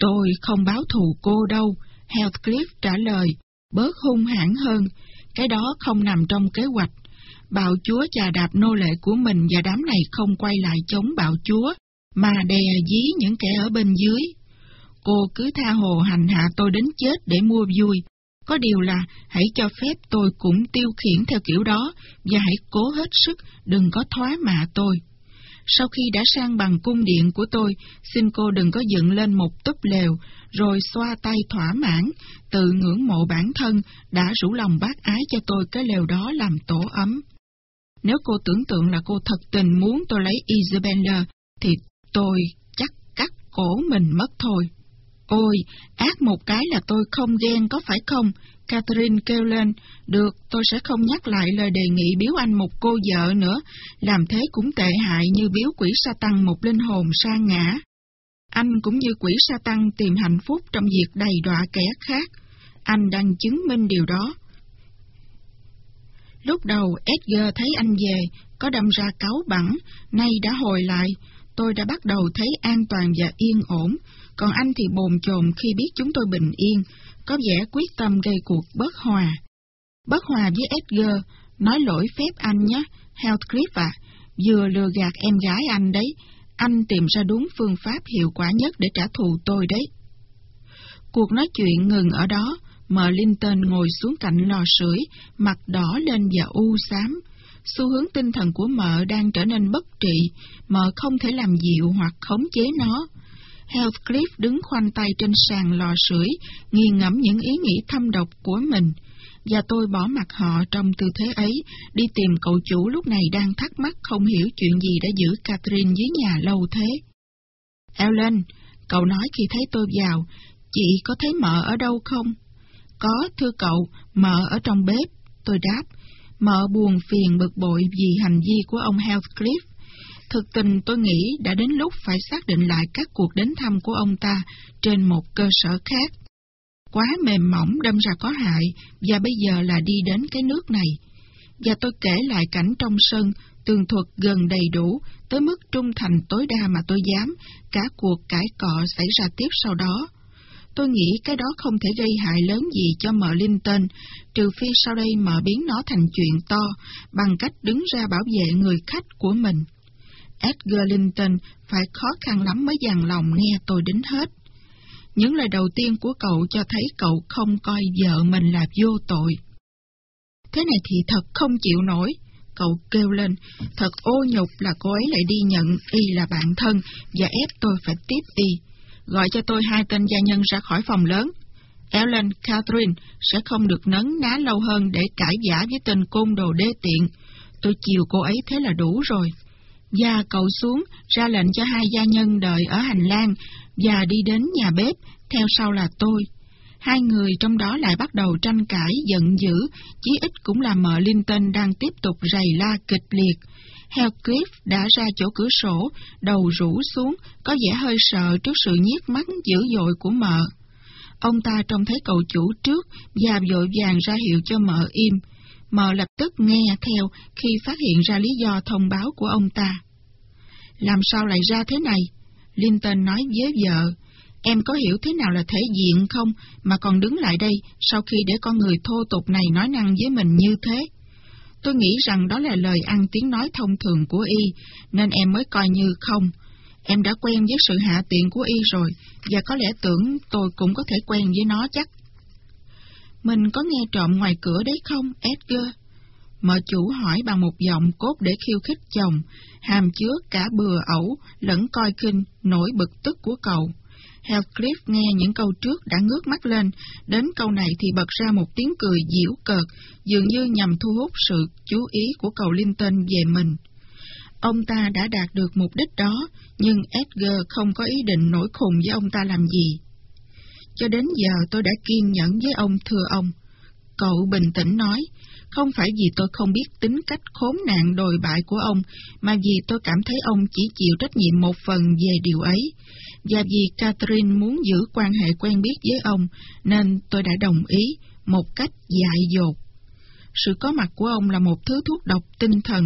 Tôi không báo thù cô đâu, Heathcliff trả lời, bớt hung hãn hơn. Cái đó không nằm trong kế hoạch bạo chúa chà đạp nô lệ của mình và đám này không quay lại chống bạo chúa, mà đè dí những kẻ ở bên dưới. Cô cứ tha hồ hành hạ tôi đến chết để mua vui. Có điều là hãy cho phép tôi cũng tiêu khiển theo kiểu đó và hãy cố hết sức đừng có thoái mạ tôi. Sau khi đã sang bằng cung điện của tôi, xin cô đừng có dựng lên một túp lều, rồi xoa tay thỏa mãn, tự ngưỡng mộ bản thân đã rủ lòng bác ái cho tôi cái lều đó làm tổ ấm. Nếu cô tưởng tượng là cô thật tình muốn tôi lấy Isabella, thì tôi chắc cắt cổ mình mất thôi. Ôi, ác một cái là tôi không ghen có phải không? Catherine kêu lên, được, tôi sẽ không nhắc lại lời đề nghị biếu anh một cô vợ nữa, làm thế cũng tệ hại như biếu quỷ sa tăng một linh hồn sa ngã. Anh cũng như quỷ sa tăng tìm hạnh phúc trong việc đầy đọa kẻ khác. Anh đang chứng minh điều đó. Lúc đầu Edgar thấy anh về, có đâm ra cáu bẳn, nay đã hồi lại, tôi đã bắt đầu thấy an toàn và yên ổn, còn anh thì bồn chồn khi biết chúng tôi bình yên, có vẻ quyết tâm gây cuộc bất hòa. Bất hòa với Edgar, nói lỗi phép anh nhé, Heathcliff à, vừa lừa gạt em gái anh đấy, anh tìm ra đúng phương pháp hiệu quả nhất để trả thù tôi đấy. Cuộc nói chuyện ngừng ở đó, Linton ngồi xuống cạnh lò sưởi, mặt đỏ lên và u xám. Xu hướng tinh thần của mợ đang trở nên bất trị, mợ không thể làm dịu hoặc khống chế nó. Heathcliff đứng khoanh tay trên sàn lò sưởi, nghiền ngẫm những ý nghĩ thâm độc của mình. Và tôi bỏ mặt họ trong tư thế ấy, đi tìm cậu chủ lúc này đang thắc mắc không hiểu chuyện gì đã giữ Catherine dưới nhà lâu thế. Ellen, cậu nói khi thấy tôi vào, chị có thấy mợ ở đâu không? Có, thưa cậu, mợ ở trong bếp. Tôi đáp, mợ buồn phiền bực bội vì hành vi của ông Heathcliff. Thực tình tôi nghĩ đã đến lúc phải xác định lại các cuộc đến thăm của ông ta trên một cơ sở khác. Quá mềm mỏng đâm ra có hại, và bây giờ là đi đến cái nước này. Và tôi kể lại cảnh trong sân, tường thuật gần đầy đủ, tới mức trung thành tối đa mà tôi dám, cả cuộc cãi cọ xảy ra tiếp sau đó. Tôi nghĩ cái đó không thể gây hại lớn gì cho mợ Linton, trừ phi sau đây mợ biến nó thành chuyện to, bằng cách đứng ra bảo vệ người khách của mình. Edgar Linton phải khó khăn lắm mới dàn lòng nghe tôi đến hết. Những lời đầu tiên của cậu cho thấy cậu không coi vợ mình là vô tội. Thế này thì thật không chịu nổi. Cậu kêu lên, thật ô nhục là cô ấy lại đi nhận y là bạn thân và ép tôi phải tiếp y. Gọi cho tôi hai tên gia nhân ra khỏi phòng lớn. Ellen Catherine sẽ không được nấn ná lâu hơn để cãi giả với tên côn đồ đê tiện. Tôi chiều cô ấy thế là đủ rồi. Gia cậu xuống, ra lệnh cho hai gia nhân đợi ở hành lang, và đi đến nhà bếp, theo sau là tôi. Hai người trong đó lại bắt đầu tranh cãi, giận dữ, chí ít cũng là mợ Linton đang tiếp tục rầy la kịch liệt. Heathcliff đã ra chỗ cửa sổ, đầu rũ xuống, có vẻ hơi sợ trước sự nhiếc mắt dữ dội của mợ. Ông ta trông thấy cậu chủ trước và vội vàng ra hiệu cho mợ im. Mợ lập tức nghe theo khi phát hiện ra lý do thông báo của ông ta. Làm sao lại ra thế này? Linton nói với vợ, em có hiểu thế nào là thể diện không mà còn đứng lại đây sau khi để con người thô tục này nói năng với mình như thế? Tôi nghĩ rằng đó là lời ăn tiếng nói thông thường của y, nên em mới coi như không. Em đã quen với sự hạ tiện của y rồi, và có lẽ tưởng tôi cũng có thể quen với nó chắc. Mình có nghe trộm ngoài cửa đấy không, Edgar? Mợ chủ hỏi bằng một giọng cốt để khiêu khích chồng, hàm chứa cả bừa ẩu, lẫn coi khinh, nổi bực tức của cậu. Heathcliff nghe những câu trước đã ngước mắt lên, đến câu này thì bật ra một tiếng cười diễu cợt, dường như nhằm thu hút sự chú ý của cậu Linton về mình. Ông ta đã đạt được mục đích đó, nhưng Edgar không có ý định nổi khùng với ông ta làm gì. Cho đến giờ tôi đã kiên nhẫn với ông thưa ông. Cậu bình tĩnh nói, không phải vì tôi không biết tính cách khốn nạn đồi bại của ông, mà vì tôi cảm thấy ông chỉ chịu trách nhiệm một phần về điều ấy. Và vì Catherine muốn giữ quan hệ quen biết với ông, nên tôi đã đồng ý một cách dại dột. Sự có mặt của ông là một thứ thuốc độc tinh thần,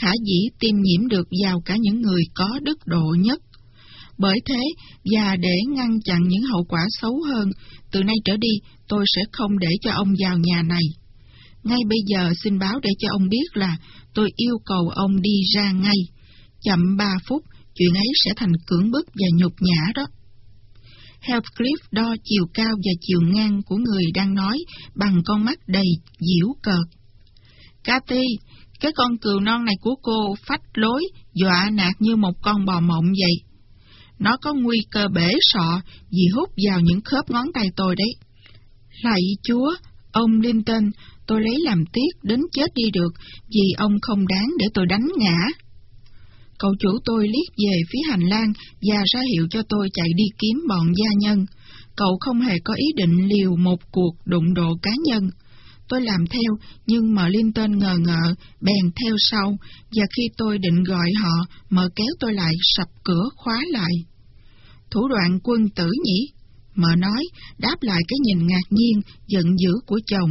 khả dĩ tiêm nhiễm được vào cả những người có đức độ nhất. Bởi thế, và để ngăn chặn những hậu quả xấu hơn, từ nay trở đi tôi sẽ không để cho ông vào nhà này. Ngay bây giờ xin báo để cho ông biết là tôi yêu cầu ông đi ra ngay. Chậm ba phút, chuyện ấy sẽ thành cưỡng bức và nhục nhã đó. Heathcliff đo chiều cao và chiều ngang của người đang nói bằng con mắt đầy diễu cợt. Cathy, cái con cừu non này của cô phách lối, dọa nạt như một con bò mộng vậy. Nó có nguy cơ bể sọ vì hút vào những khớp ngón tay tôi đấy. Lạy chúa, ông Linton, tôi lấy làm tiếc đến chết đi được vì ông không đáng để tôi đánh ngã. Cậu chủ tôi liếc về phía hành lang và ra hiệu cho tôi chạy đi kiếm bọn gia nhân. Cậu không hề có ý định liều một cuộc đụng độ cá nhân. Tôi làm theo, nhưng mở Linton ngờ ngợ, bèn theo sau, và khi tôi định gọi họ, mở kéo tôi lại, sập cửa khóa lại. Thủ đoạn quân tử nhỉ? Mở nói, đáp lại cái nhìn ngạc nhiên, giận dữ của chồng.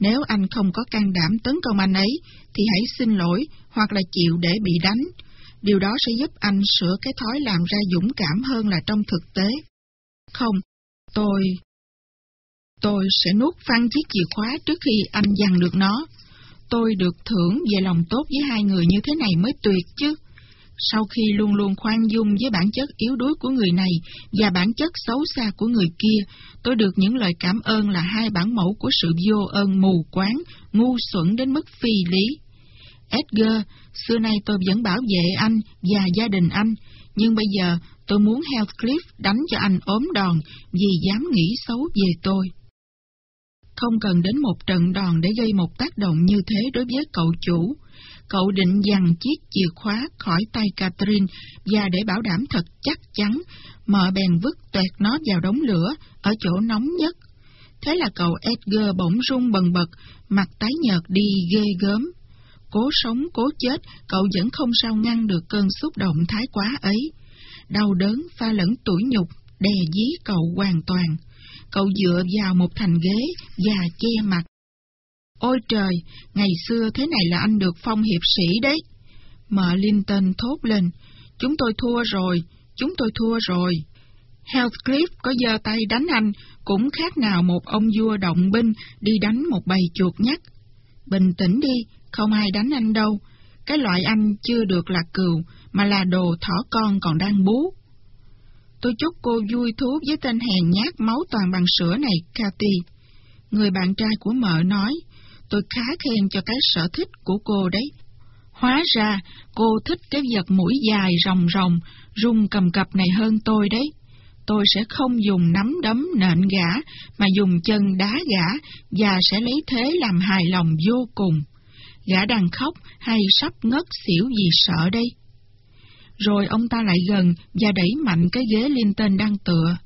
Nếu anh không có can đảm tấn công anh ấy, thì hãy xin lỗi, hoặc là chịu để bị đánh. Điều đó sẽ giúp anh sửa cái thói làm ra dũng cảm hơn là trong thực tế. Không, tôi... Tôi sẽ nuốt phăng chiếc chìa khóa trước khi anh giằng được nó. Tôi được thưởng về lòng tốt với hai người như thế này mới tuyệt chứ. Sau khi luôn luôn khoan dung với bản chất yếu đuối của người này và bản chất xấu xa của người kia, tôi được những lời cảm ơn là hai bản mẫu của sự vô ơn mù quáng, ngu xuẩn đến mức phi lý. Edgar, xưa nay tôi vẫn bảo vệ anh và gia đình anh, nhưng bây giờ tôi muốn Heathcliff đánh cho anh ốm đòn vì dám nghĩ xấu về tôi. Không cần đến một trận đòn để gây một tác động như thế đối với cậu chủ. Cậu định giằng chiếc chìa khóa khỏi tay Catherine và để bảo đảm thật chắc chắn, mợ bèn vứt toẹt nó vào đống lửa ở chỗ nóng nhất. Thế là cậu Edgar bỗng rung bần bật, mặt tái nhợt đi ghê gớm. Cố sống, cố chết, cậu vẫn không sao ngăn được cơn xúc động thái quá ấy. Đau đớn pha lẫn tủi nhục, đè dí cậu hoàn toàn. Cậu dựa vào một thành ghế và che mặt. Ôi trời, ngày xưa thế này là anh được phong hiệp sĩ đấy. Mợ Linton thốt lên, chúng tôi thua rồi, chúng tôi thua rồi. Heathcliff có giơ tay đánh anh, cũng khác nào một ông vua động binh đi đánh một bầy chuột nhắt. Bình tĩnh đi, không ai đánh anh đâu. Cái loại anh chưa được là cừu, mà là đồ thỏ con còn đang bú. Tôi chúc cô vui thú với tên hèn nhát máu toàn bằng sữa này, Cathy. Người bạn trai của mợ nói, tôi khá khen cho cái sở thích của cô đấy. Hóa ra, cô thích cái vật mũi dài rồng rồng, rung cầm cập này hơn tôi đấy. Tôi sẽ không dùng nắm đấm nện gã, mà dùng chân đá gã, và sẽ lấy thế làm hài lòng vô cùng. Gã đang khóc hay sắp ngất xỉu vì sợ đây? Rồi ông ta lại gần và đẩy mạnh cái ghế Linton đang tựa.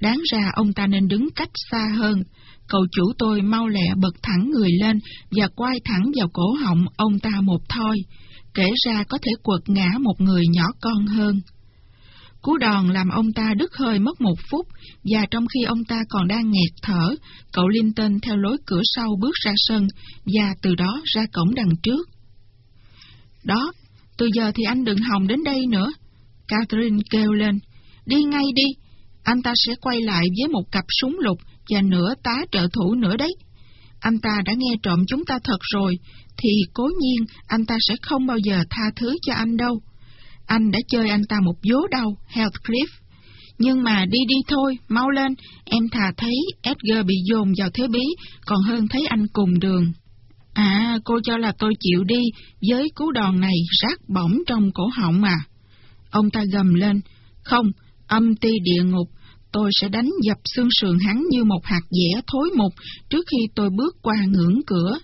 Đáng ra ông ta nên đứng cách xa hơn. Cậu chủ tôi mau lẹ bật thẳng người lên và quay thẳng vào cổ họng ông ta một thôi kể ra có thể quật ngã một người nhỏ con hơn. Cú đòn làm ông ta đứt hơi mất một phút, và trong khi ông ta còn đang nghẹt thở, cậu Linton theo lối cửa sau bước ra sân, và từ đó ra cổng đằng trước. Đó, từ giờ thì anh đừng hòng đến đây nữa. Catherine kêu lên, đi ngay đi, anh ta sẽ quay lại với một cặp súng lục và nửa tá trợ thủ nữa đấy. Anh ta đã nghe trộm chúng ta thật rồi, thì cố nhiên anh ta sẽ không bao giờ tha thứ cho anh đâu. Anh đã chơi anh ta một vố đau, Heathcliff. Nhưng mà đi đi thôi, mau lên, em thà thấy Edgar bị dồn vào thế bí, còn hơn thấy anh cùng đường. À, cô cho là tôi chịu đi, với cú đòn này rác bỏng trong cổ họng à. Ông ta gầm lên, không, âm ti địa ngục, tôi sẽ đánh dập xương sườn hắn như một hạt dẻ thối mục trước khi tôi bước qua ngưỡng cửa.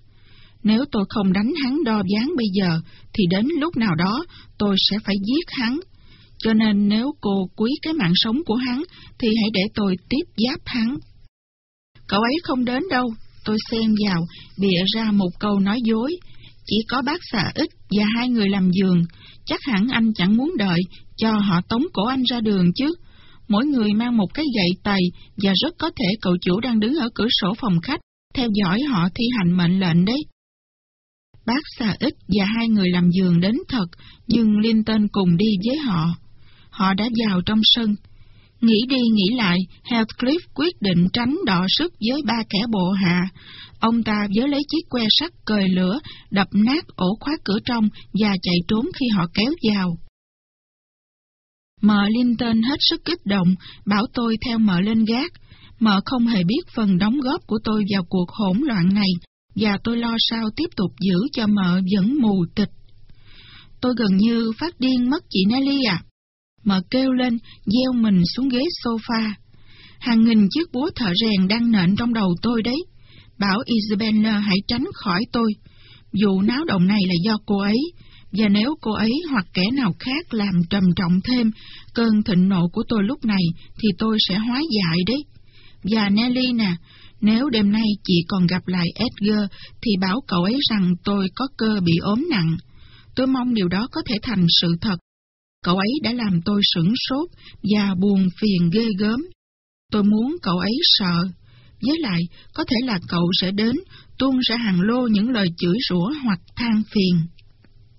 Nếu tôi không đánh hắn đo dáng bây giờ, thì đến lúc nào đó tôi sẽ phải giết hắn. Cho nên nếu cô quý cái mạng sống của hắn, thì hãy để tôi tiếp giáp hắn. Cậu ấy không đến đâu, tôi xen vào, bịa ra một câu nói dối. Chỉ có bác xà ít và hai người làm giường, chắc hẳn anh chẳng muốn đợi, cho họ tống cổ anh ra đường chứ. Mỗi người mang một cái gậy tày và rất có thể cậu chủ đang đứng ở cửa sổ phòng khách, theo dõi họ thi hành mệnh lệnh đấy. Bác xà ít và hai người làm giường đến thật, nhưng Linton cùng đi với họ. Họ đã vào trong sân. Nghĩ đi nghĩ lại, Heathcliff quyết định tránh đọ sức với ba kẻ bộ hạ. Ông ta với lấy chiếc que sắt cời lửa, đập nát ổ khóa cửa trong và chạy trốn khi họ kéo vào. Mợ Linton hết sức kích động, bảo tôi theo mợ lên gác. Mợ không hề biết phần đóng góp của tôi vào cuộc hỗn loạn này, và tôi lo sao tiếp tục giữ cho mợ vẫn mù tịch. Tôi gần như phát điên mất chị Nelly à. Mợ kêu lên, gieo mình xuống ghế sofa. Hàng nghìn chiếc búa thợ rèn đang nện trong đầu tôi đấy. Bảo Isabella hãy tránh khỏi tôi. Vụ náo động này là do cô ấy, và nếu cô ấy hoặc kẻ nào khác làm trầm trọng thêm cơn thịnh nộ của tôi lúc này, thì tôi sẽ hóa dại đấy. Và Nelly nè, nếu đêm nay chị còn gặp lại Edgar, thì bảo cậu ấy rằng tôi có cơ bị ốm nặng. Tôi mong điều đó có thể thành sự thật. Cậu ấy đã làm tôi sửng sốt và buồn phiền ghê gớm. Tôi muốn cậu ấy sợ. Với lại, có thể là cậu sẽ đến, tuôn ra hàng lô những lời chửi rủa hoặc than phiền.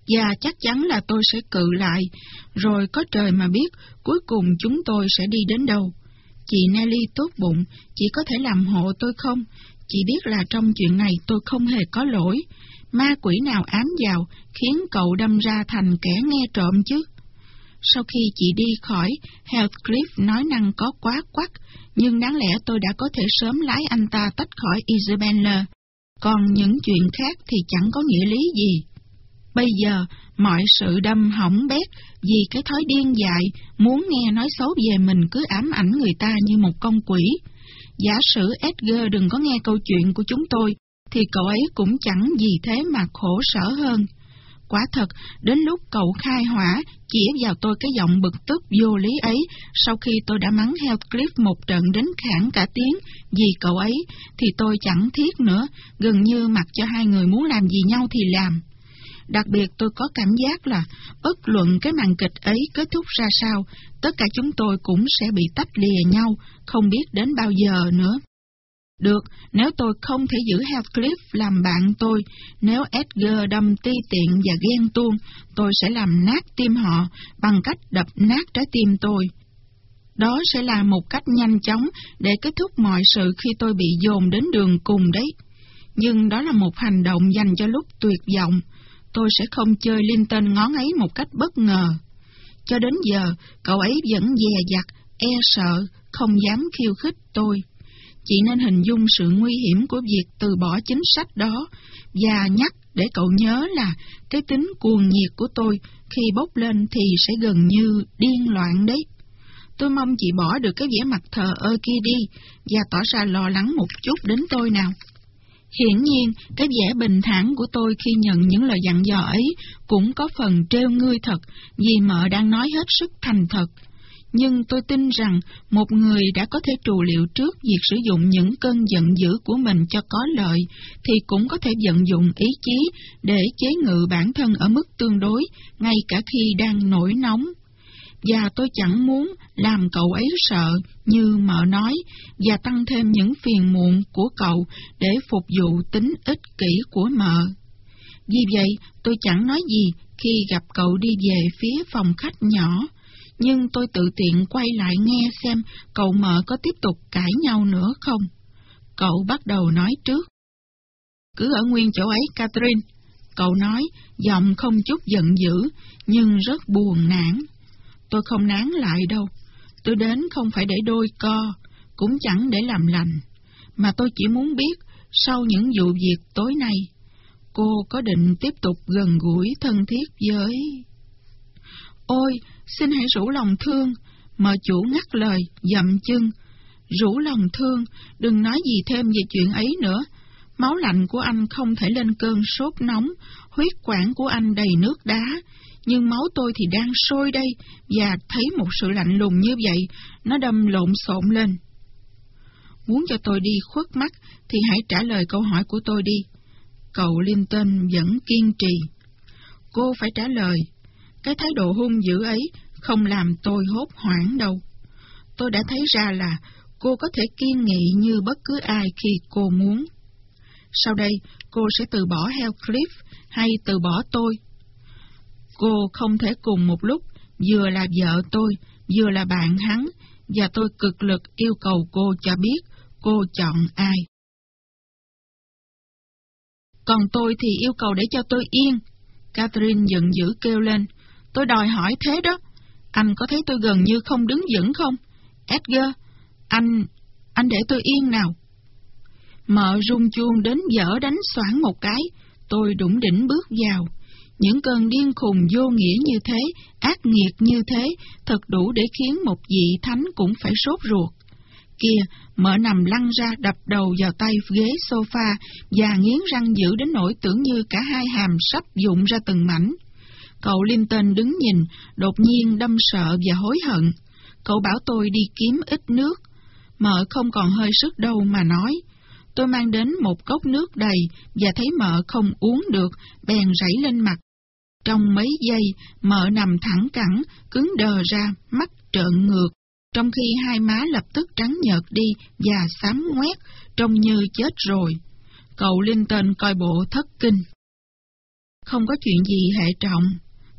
Và chắc chắn là tôi sẽ cự lại, rồi có trời mà biết cuối cùng chúng tôi sẽ đi đến đâu. Chị Nelly tốt bụng, chị có thể làm hộ tôi không? Chị biết là trong chuyện này tôi không hề có lỗi. Ma quỷ nào ám vào khiến cậu đâm ra thành kẻ nghe trộm chứ? Sau khi chị đi khỏi, Heathcliff nói năng có quá quắc, nhưng đáng lẽ tôi đã có thể sớm lái anh ta tách khỏi Isabella. Còn những chuyện khác thì chẳng có nghĩa lý gì. Bây giờ, mọi sự đâm hỏng bét vì cái thói điên dại, muốn nghe nói xấu về mình cứ ám ảnh người ta như một con quỷ. Giả sử Edgar đừng có nghe câu chuyện của chúng tôi, thì cậu ấy cũng chẳng gì thế mà khổ sở hơn. Quả thật, đến lúc cậu khai hỏa, chĩa vào tôi cái giọng bực tức vô lý ấy, sau khi tôi đã mắng Heathcliff một trận đến khản cả tiếng vì cậu ấy, thì tôi chẳng thiết nữa, gần như mặc cho hai người muốn làm gì nhau thì làm. Đặc biệt tôi có cảm giác là bất luận cái màn kịch ấy kết thúc ra sao, tất cả chúng tôi cũng sẽ bị tách lìa nhau, không biết đến bao giờ nữa. Được, nếu tôi không thể giữ Heathcliff làm bạn tôi, nếu Edgar đâm ti tiện và ghen tuông, tôi sẽ làm nát tim họ bằng cách đập nát trái tim tôi. Đó sẽ là một cách nhanh chóng để kết thúc mọi sự khi tôi bị dồn đến đường cùng đấy. Nhưng đó là một hành động dành cho lúc tuyệt vọng. Tôi sẽ không chơi Linton ngón ấy một cách bất ngờ. Cho đến giờ, cậu ấy vẫn dè dặt, e sợ, không dám khiêu khích tôi. Chị nên hình dung sự nguy hiểm của việc từ bỏ chính sách đó và nhắc để cậu nhớ là cái tính cuồng nhiệt của tôi khi bốc lên thì sẽ gần như điên loạn đấy. Tôi mong chị bỏ được cái vẻ mặt thờ ơ kia đi và tỏ ra lo lắng một chút đến tôi nào. Hiển nhiên, cái vẻ bình thản của tôi khi nhận những lời dặn dò ấy cũng có phần trêu ngươi thật, vì mợ đang nói hết sức thành thật nhưng tôi tin rằng một người đã có thể trù liệu trước việc sử dụng những cơn giận dữ của mình cho có lợi, thì cũng có thể vận dụng ý chí để chế ngự bản thân ở mức tương đối, ngay cả khi đang nổi nóng. Và tôi chẳng muốn làm cậu ấy sợ, như mợ nói, và tăng thêm những phiền muộn của cậu để phục vụ tính ích kỷ của mợ. Vì vậy, tôi chẳng nói gì khi gặp cậu đi về phía phòng khách nhỏ nhưng tôi tự tiện quay lại nghe xem cậu mợ có tiếp tục cãi nhau nữa không. Cậu bắt đầu nói trước. Cứ ở nguyên chỗ ấy, Catherine. Cậu nói, giọng không chút giận dữ, nhưng rất buồn nản. Tôi không nán lại đâu. Tôi đến không phải để đôi co, cũng chẳng để làm lành. Mà tôi chỉ muốn biết, sau những vụ việc tối nay, cô có định tiếp tục gần gũi thân thiết với... Ôi, xin hãy rủ lòng thương. mở chủ ngắt lời, dậm chân. Rủ lòng thương, đừng nói gì thêm về chuyện ấy nữa. Máu lạnh của anh không thể lên cơn sốt nóng, huyết quản của anh đầy nước đá. Nhưng máu tôi thì đang sôi đây, và thấy một sự lạnh lùng như vậy, nó đâm lộn xộn lên. Muốn cho tôi đi khuất mắt, thì hãy trả lời câu hỏi của tôi đi. Cậu Linton vẫn kiên trì. Cô phải trả lời. Cái thái độ hung dữ ấy không làm tôi hốt hoảng đâu. Tôi đã thấy ra là cô có thể kiên nghị như bất cứ ai khi cô muốn. Sau đây, cô sẽ từ bỏ Heathcliff hay từ bỏ tôi. Cô không thể cùng một lúc vừa là vợ tôi, vừa là bạn hắn, và tôi cực lực yêu cầu cô cho biết cô chọn ai. Còn tôi thì yêu cầu để cho tôi yên. Catherine giận dữ kêu lên. Tôi đòi hỏi thế đó. Anh có thấy tôi gần như không đứng vững không? Edgar, anh... anh để tôi yên nào. Mợ rung chuông đến dở đánh xoảng một cái, tôi đủng đỉnh bước vào. Những cơn điên khùng vô nghĩa như thế, ác nghiệt như thế, thật đủ để khiến một vị thánh cũng phải sốt ruột. Kìa, mở nằm lăn ra đập đầu vào tay ghế sofa và nghiến răng dữ đến nỗi tưởng như cả hai hàm sắp dụng ra từng mảnh. Cậu Linton đứng nhìn, đột nhiên đâm sợ và hối hận. Cậu bảo tôi đi kiếm ít nước. Mợ không còn hơi sức đâu mà nói. Tôi mang đến một cốc nước đầy và thấy mợ không uống được, bèn rảy lên mặt. Trong mấy giây, mợ nằm thẳng cẳng, cứng đờ ra, mắt trợn ngược, trong khi hai má lập tức trắng nhợt đi và xám ngoét, trông như chết rồi. Cậu Linton coi bộ thất kinh. Không có chuyện gì hệ trọng.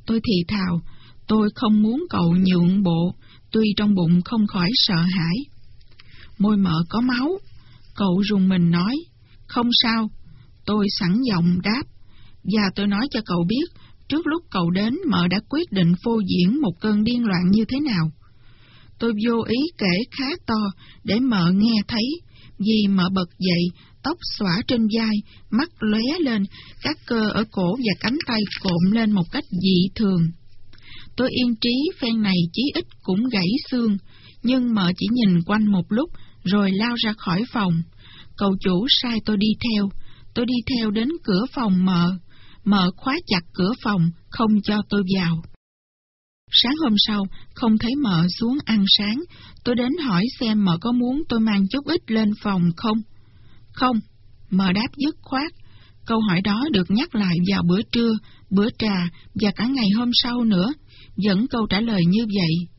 Tôi thì thào, tôi không muốn cậu nhượng bộ, tuy trong bụng không khỏi sợ hãi. Môi mợ có máu. Cậu rùng mình nói, không sao. Tôi sẵn giọng đáp, và tôi nói cho cậu biết, trước lúc cậu đến mợ đã quyết định phô diễn một cơn điên loạn như thế nào. Tôi vô ý kể khá to để mợ nghe thấy, vì mợ bật dậy, tóc xõa trên vai, mắt lóe lên, các cơ ở cổ và cánh tay cộm lên một cách dị thường. Tôi yên trí phen này chí ít cũng gãy xương, nhưng mợ chỉ nhìn quanh một lúc rồi lao ra khỏi phòng. Cậu chủ sai tôi đi theo, tôi đi theo đến cửa phòng mợ, mợ khóa chặt cửa phòng, không cho tôi vào. Sáng hôm sau, không thấy mợ xuống ăn sáng, tôi đến hỏi xem mợ có muốn tôi mang chút ít lên phòng không? Không, mợ đáp dứt khoát. Câu hỏi đó được nhắc lại vào bữa trưa, bữa trà và cả ngày hôm sau nữa, vẫn câu trả lời như vậy.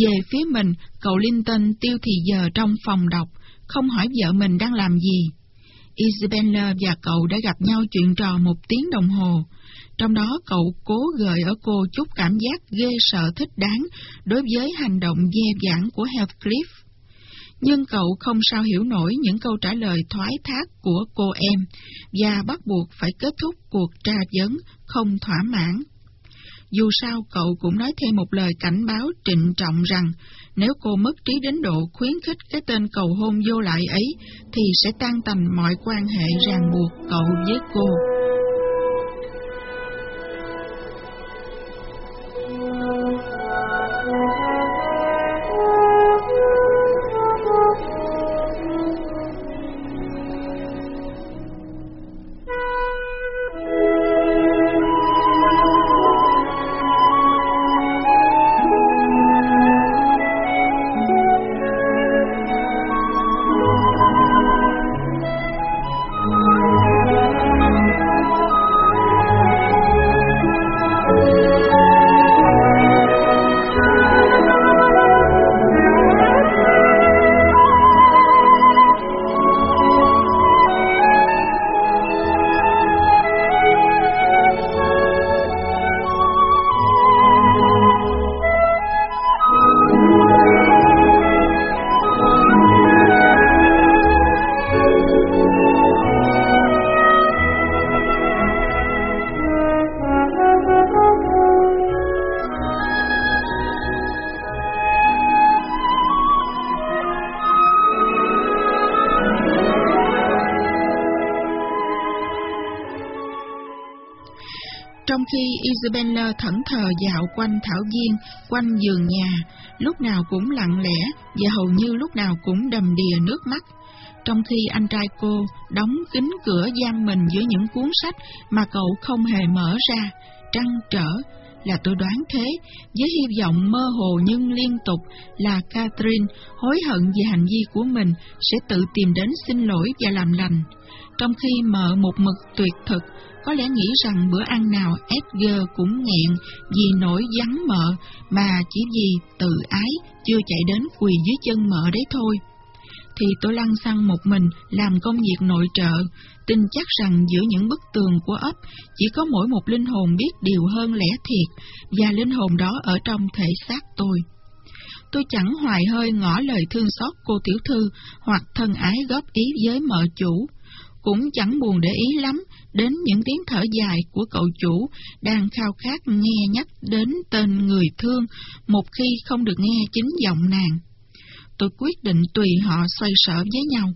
Về phía mình, cậu Linton tiêu thì giờ trong phòng đọc, không hỏi vợ mình đang làm gì. Isabella và cậu đã gặp nhau chuyện trò một tiếng đồng hồ. Trong đó cậu cố gợi ở cô chút cảm giác ghê sợ thích đáng đối với hành động dè dãn của Heathcliff. Nhưng cậu không sao hiểu nổi những câu trả lời thoái thác của cô em và bắt buộc phải kết thúc cuộc tra vấn không thỏa mãn. Dù sao, cậu cũng nói thêm một lời cảnh báo trịnh trọng rằng, nếu cô mất trí đến độ khuyến khích cái tên cầu hôn vô lại ấy, thì sẽ tan tành mọi quan hệ ràng buộc cậu với cô. Trong khi Isabella thẫn thờ dạo quanh thảo viên, quanh giường nhà, lúc nào cũng lặng lẽ và hầu như lúc nào cũng đầm đìa nước mắt. Trong khi anh trai cô đóng kín cửa giam mình giữa những cuốn sách mà cậu không hề mở ra, trăn trở, là tôi đoán thế, với hy vọng mơ hồ nhưng liên tục là Catherine hối hận về hành vi của mình sẽ tự tìm đến xin lỗi và làm lành. Trong khi mợ một mực tuyệt thực, có lẽ nghĩ rằng bữa ăn nào Edgar cũng nghẹn vì nỗi vắng mợ mà chỉ vì tự ái chưa chạy đến quỳ dưới chân mợ đấy thôi. Thì tôi lăn xăng một mình làm công việc nội trợ, tin chắc rằng giữa những bức tường của ấp chỉ có mỗi một linh hồn biết điều hơn lẽ thiệt, và linh hồn đó ở trong thể xác tôi. Tôi chẳng hoài hơi ngỏ lời thương xót cô tiểu thư hoặc thân ái góp ý với mợ chủ, cũng chẳng buồn để ý lắm đến những tiếng thở dài của cậu chủ đang khao khát nghe nhắc đến tên người thương một khi không được nghe chính giọng nàng. Tôi quyết định tùy họ xoay sở với nhau.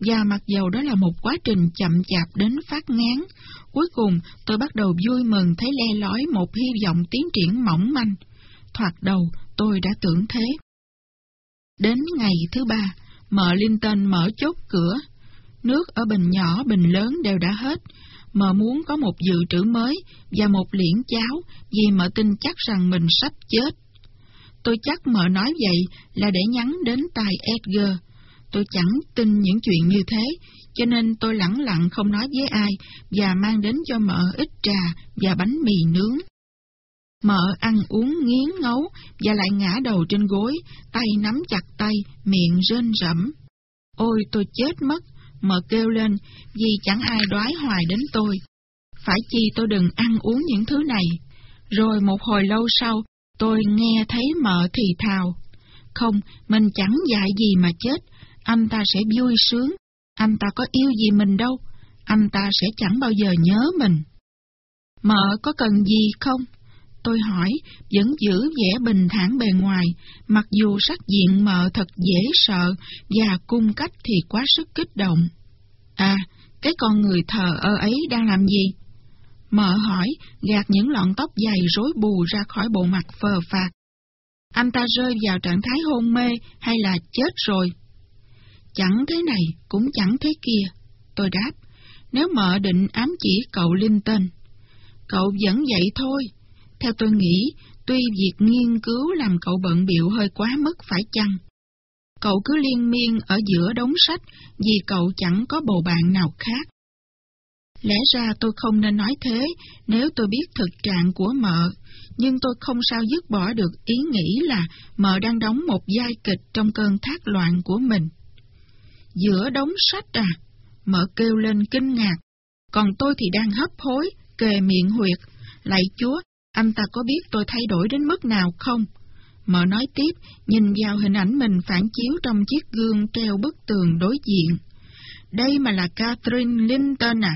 Và mặc dầu đó là một quá trình chậm chạp đến phát ngán, cuối cùng tôi bắt đầu vui mừng thấy le lói một hy vọng tiến triển mỏng manh. Thoạt đầu tôi đã tưởng thế. Đến ngày thứ ba, mợ Linton mở chốt cửa. Nước ở bình nhỏ, bình lớn đều đã hết, mợ muốn có một dự trữ mới và một liễn cháo vì mợ tin chắc rằng mình sắp chết. Tôi chắc mợ nói vậy là để nhắn đến tài Edgar. Tôi chẳng tin những chuyện như thế, cho nên tôi lẳng lặng không nói với ai và mang đến cho mợ ít trà và bánh mì nướng. Mợ ăn uống nghiến ngấu và lại ngã đầu trên gối, tay nắm chặt tay, miệng rên rẫm. Ôi tôi chết mất, mợ kêu lên vì chẳng ai đoái hoài đến tôi. Phải chi tôi đừng ăn uống những thứ này. Rồi một hồi lâu sau, tôi nghe thấy mợ thì thào. Không, mình chẳng dạy gì mà chết, anh ta sẽ vui sướng, anh ta có yêu gì mình đâu, anh ta sẽ chẳng bao giờ nhớ mình. Mợ có cần gì không? Tôi hỏi, vẫn giữ vẻ bình thản bề ngoài, mặc dù sắc diện mợ thật dễ sợ và cung cách thì quá sức kích động. À, cái con người thờ ơ ấy đang làm gì? Mở hỏi, gạt những lọn tóc dày rối bù ra khỏi bộ mặt phờ phạt. Anh ta rơi vào trạng thái hôn mê hay là chết rồi? Chẳng thế này, cũng chẳng thế kia. Tôi đáp, nếu mợ định ám chỉ cậu Linton. Cậu vẫn vậy thôi. Theo tôi nghĩ, tuy việc nghiên cứu làm cậu bận biệu hơi quá mức phải chăng? Cậu cứ liên miên ở giữa đống sách vì cậu chẳng có bầu bạn nào khác. Lẽ ra tôi không nên nói thế nếu tôi biết thực trạng của mợ, nhưng tôi không sao dứt bỏ được ý nghĩ là mợ đang đóng một giai kịch trong cơn thác loạn của mình. Giữa đống sách à? Mợ kêu lên kinh ngạc. Còn tôi thì đang hấp hối, kề miệng huyệt. Lạy chúa, anh ta có biết tôi thay đổi đến mức nào không? Mợ nói tiếp, nhìn vào hình ảnh mình phản chiếu trong chiếc gương treo bức tường đối diện. Đây mà là Catherine Linton à?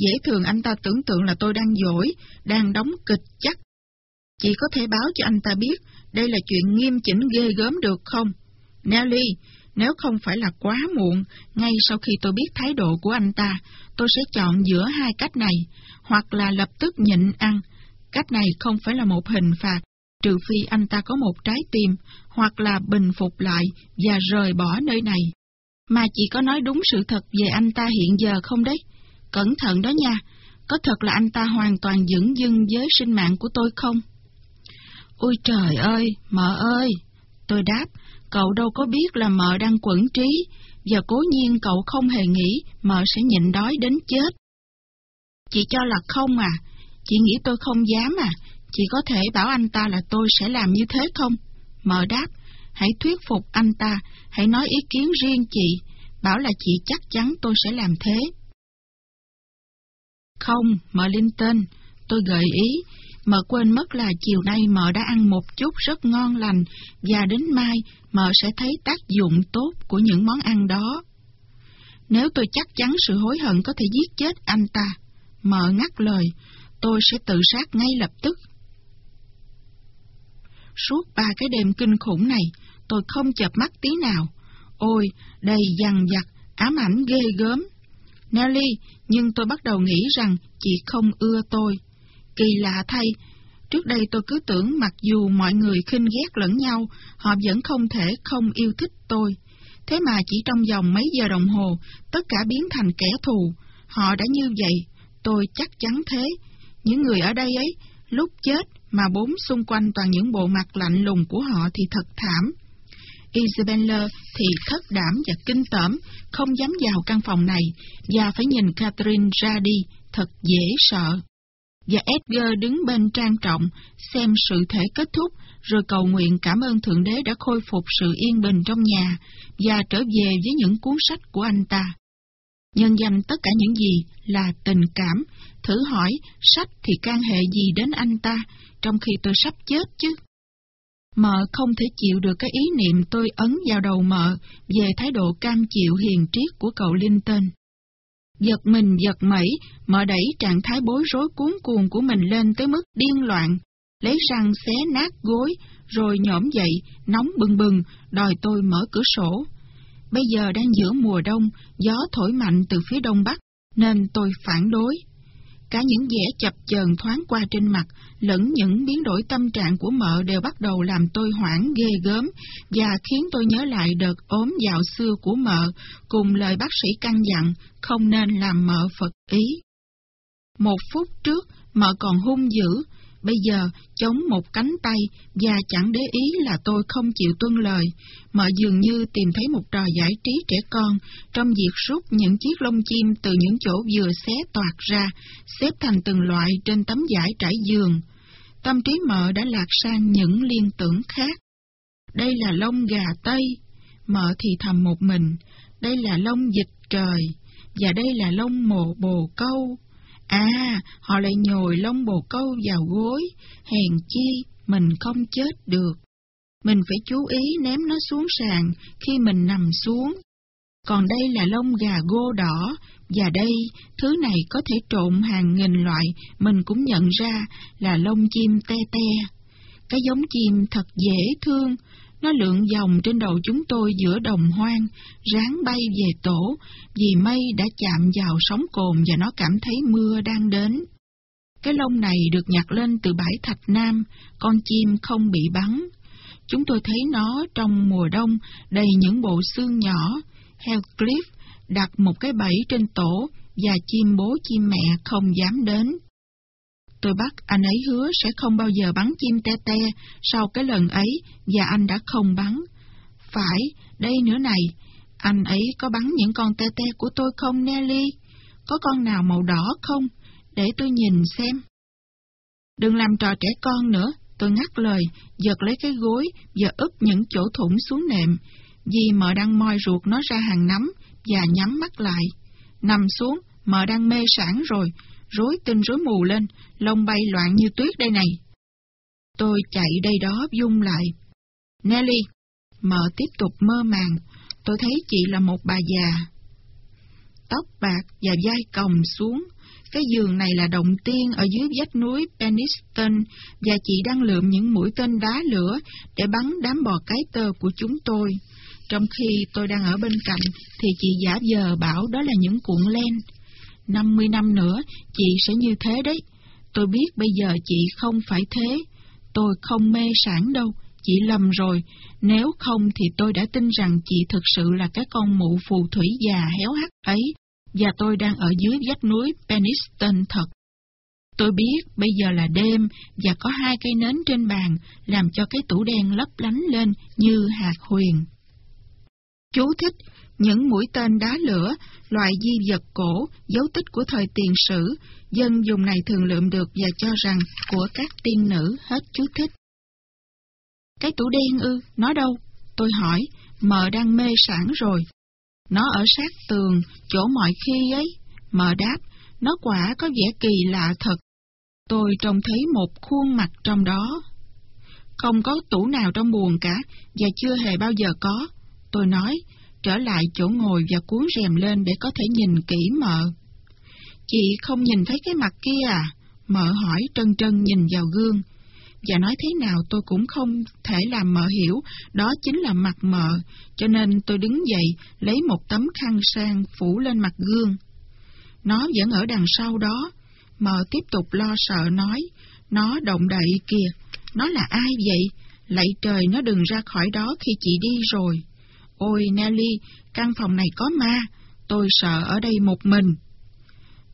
Dễ thường anh ta tưởng tượng là tôi đang dỗi, đang đóng kịch chắc. Chị có thể báo cho anh ta biết đây là chuyện nghiêm chỉnh ghê gớm được không? Nelly, nếu không phải là quá muộn, ngay sau khi tôi biết thái độ của anh ta, tôi sẽ chọn giữa hai cách này, hoặc là lập tức nhịn ăn. Cách này không phải là một hình phạt, trừ phi anh ta có một trái tim, hoặc là bình phục lại và rời bỏ nơi này. Mà chị có nói đúng sự thật về anh ta hiện giờ không đấy? Cẩn thận đó nha, có thật là anh ta hoàn toàn dững dưng với sinh mạng của tôi không? Ôi trời ơi, mợ ơi! Tôi đáp, cậu đâu có biết là mợ đang quẩn trí, và cố nhiên cậu không hề nghĩ mợ sẽ nhịn đói đến chết. Chị cho là không à? Chị nghĩ tôi không dám à? Chị có thể bảo anh ta là tôi sẽ làm như thế không? Mợ đáp, hãy thuyết phục anh ta, hãy nói ý kiến riêng chị, bảo là chị chắc chắn tôi sẽ làm thế. Không, mợ linh tên, tôi gợi ý, mợ quên mất là chiều nay mợ đã ăn một chút rất ngon lành, và đến mai mợ sẽ thấy tác dụng tốt của những món ăn đó. Nếu tôi chắc chắn sự hối hận có thể giết chết anh ta, mợ ngắt lời, tôi sẽ tự sát ngay lập tức. Suốt ba cái đêm kinh khủng này, tôi không chợp mắt tí nào. Ôi, đầy dằn vặt, ám ảnh ghê gớm. Nelly, nhưng tôi bắt đầu nghĩ rằng chị không ưa tôi. Kỳ lạ thay, trước đây tôi cứ tưởng mặc dù mọi người khinh ghét lẫn nhau, họ vẫn không thể không yêu thích tôi. Thế mà chỉ trong vòng mấy giờ đồng hồ, tất cả biến thành kẻ thù. Họ đã như vậy, tôi chắc chắn thế. Những người ở đây ấy, lúc chết mà bốn xung quanh toàn những bộ mặt lạnh lùng của họ thì thật thảm. Isabella thì thất đảm và kinh tởm, không dám vào căn phòng này, và phải nhìn Catherine ra đi, thật dễ sợ. Và Edgar đứng bên trang trọng, xem sự thể kết thúc, rồi cầu nguyện cảm ơn Thượng Đế đã khôi phục sự yên bình trong nhà, và trở về với những cuốn sách của anh ta. Nhân danh tất cả những gì là tình cảm, thử hỏi sách thì can hệ gì đến anh ta, trong khi tôi sắp chết chứ? Mợ không thể chịu được cái ý niệm tôi ấn vào đầu mợ về thái độ cam chịu hiền triết của cậu Linton. Giật mình giật mẩy, mợ đẩy trạng thái bối rối cuốn cuồng của mình lên tới mức điên loạn, lấy răng xé nát gối, rồi nhổm dậy, nóng bừng bừng, đòi tôi mở cửa sổ. Bây giờ đang giữa mùa đông, gió thổi mạnh từ phía đông bắc, nên tôi phản đối. Cả những vẻ chập chờn thoáng qua trên mặt, lẫn những biến đổi tâm trạng của mợ đều bắt đầu làm tôi hoảng ghê gớm và khiến tôi nhớ lại đợt ốm dạo xưa của mợ cùng lời bác sĩ căn dặn không nên làm mợ phật ý. Một phút trước, mợ còn hung dữ, Bây giờ, chống một cánh tay và chẳng để ý là tôi không chịu tuân lời. Mợ dường như tìm thấy một trò giải trí trẻ con trong việc rút những chiếc lông chim từ những chỗ vừa xé toạc ra, xếp thành từng loại trên tấm vải trải giường. Tâm trí mợ đã lạc sang những liên tưởng khác. Đây là lông gà Tây. Mợ thì thầm một mình. Đây là lông dịch trời. Và đây là lông mồ bồ câu. À, họ lại nhồi lông bồ câu vào gối, hèn chi mình không chết được. Mình phải chú ý ném nó xuống sàn khi mình nằm xuống. Còn đây là lông gà gô đỏ, và đây, thứ này có thể trộn hàng nghìn loại, mình cũng nhận ra là lông chim te te. Cái giống chim thật dễ thương, nó lượn vòng trên đầu chúng tôi giữa đồng hoang, ráng bay về tổ, vì mây đã chạm vào sóng cồn và nó cảm thấy mưa đang đến. Cái lông này được nhặt lên từ bãi thạch nam, con chim không bị bắn. Chúng tôi thấy nó trong mùa đông đầy những bộ xương nhỏ. Heathcliff đặt một cái bẫy trên tổ và chim bố chim mẹ không dám đến. Tôi bắt anh ấy hứa sẽ không bao giờ bắn chim te te sau cái lần ấy và anh đã không bắn. Phải, đây nữa này, anh ấy có bắn những con te te của tôi không Nelly? Có con nào màu đỏ không? Để tôi nhìn xem. Đừng làm trò trẻ con nữa, tôi ngắt lời, giật lấy cái gối và úp những chỗ thủng xuống nệm, vì mợ đang moi ruột nó ra hàng nắm và nhắm mắt lại. Nằm xuống, mợ đang mê sản rồi, rối tinh rối mù lên, lông bay loạn như tuyết đây này. Tôi chạy đây đó dung lại. Nelly, mợ tiếp tục mơ màng, tôi thấy chị là một bà già. Tóc bạc và vai còng xuống, cái giường này là động tiên ở dưới vách núi Peniston và chị đang lượm những mũi tên đá lửa để bắn đám bò cái tơ của chúng tôi. Trong khi tôi đang ở bên cạnh thì chị giả vờ bảo đó là những cuộn len. 50 năm nữa, chị sẽ như thế đấy. Tôi biết bây giờ chị không phải thế. Tôi không mê sản đâu, chị lầm rồi. Nếu không thì tôi đã tin rằng chị thực sự là cái con mụ phù thủy già héo hắt ấy, và tôi đang ở dưới vách núi Peniston thật. Tôi biết bây giờ là đêm và có hai cây nến trên bàn làm cho cái tủ đen lấp lánh lên như hạt huyền. Chú thích những mũi tên đá lửa, loại di vật cổ, dấu tích của thời tiền sử, dân dùng này thường lượm được và cho rằng của các tiên nữ hết chú thích. Cái tủ đen ư, nó đâu? Tôi hỏi, Mờ đang mê sẵn rồi. Nó ở sát tường, chỗ mọi khi ấy. Mờ đáp, nó quả có vẻ kỳ lạ thật. Tôi trông thấy một khuôn mặt trong đó. Không có tủ nào trong buồn cả, và chưa hề bao giờ có. Tôi nói, trở lại chỗ ngồi và cuốn rèm lên để có thể nhìn kỹ mợ. Chị không nhìn thấy cái mặt kia à? Mợ hỏi trân trân nhìn vào gương. Và nói thế nào tôi cũng không thể làm mợ hiểu, đó chính là mặt mợ, cho nên tôi đứng dậy, lấy một tấm khăn sang phủ lên mặt gương. Nó vẫn ở đằng sau đó. Mợ tiếp tục lo sợ nói, nó động đậy kìa, nó là ai vậy? Lạy trời nó đừng ra khỏi đó khi chị đi rồi. Ôi Nelly, căn phòng này có ma, tôi sợ ở đây một mình.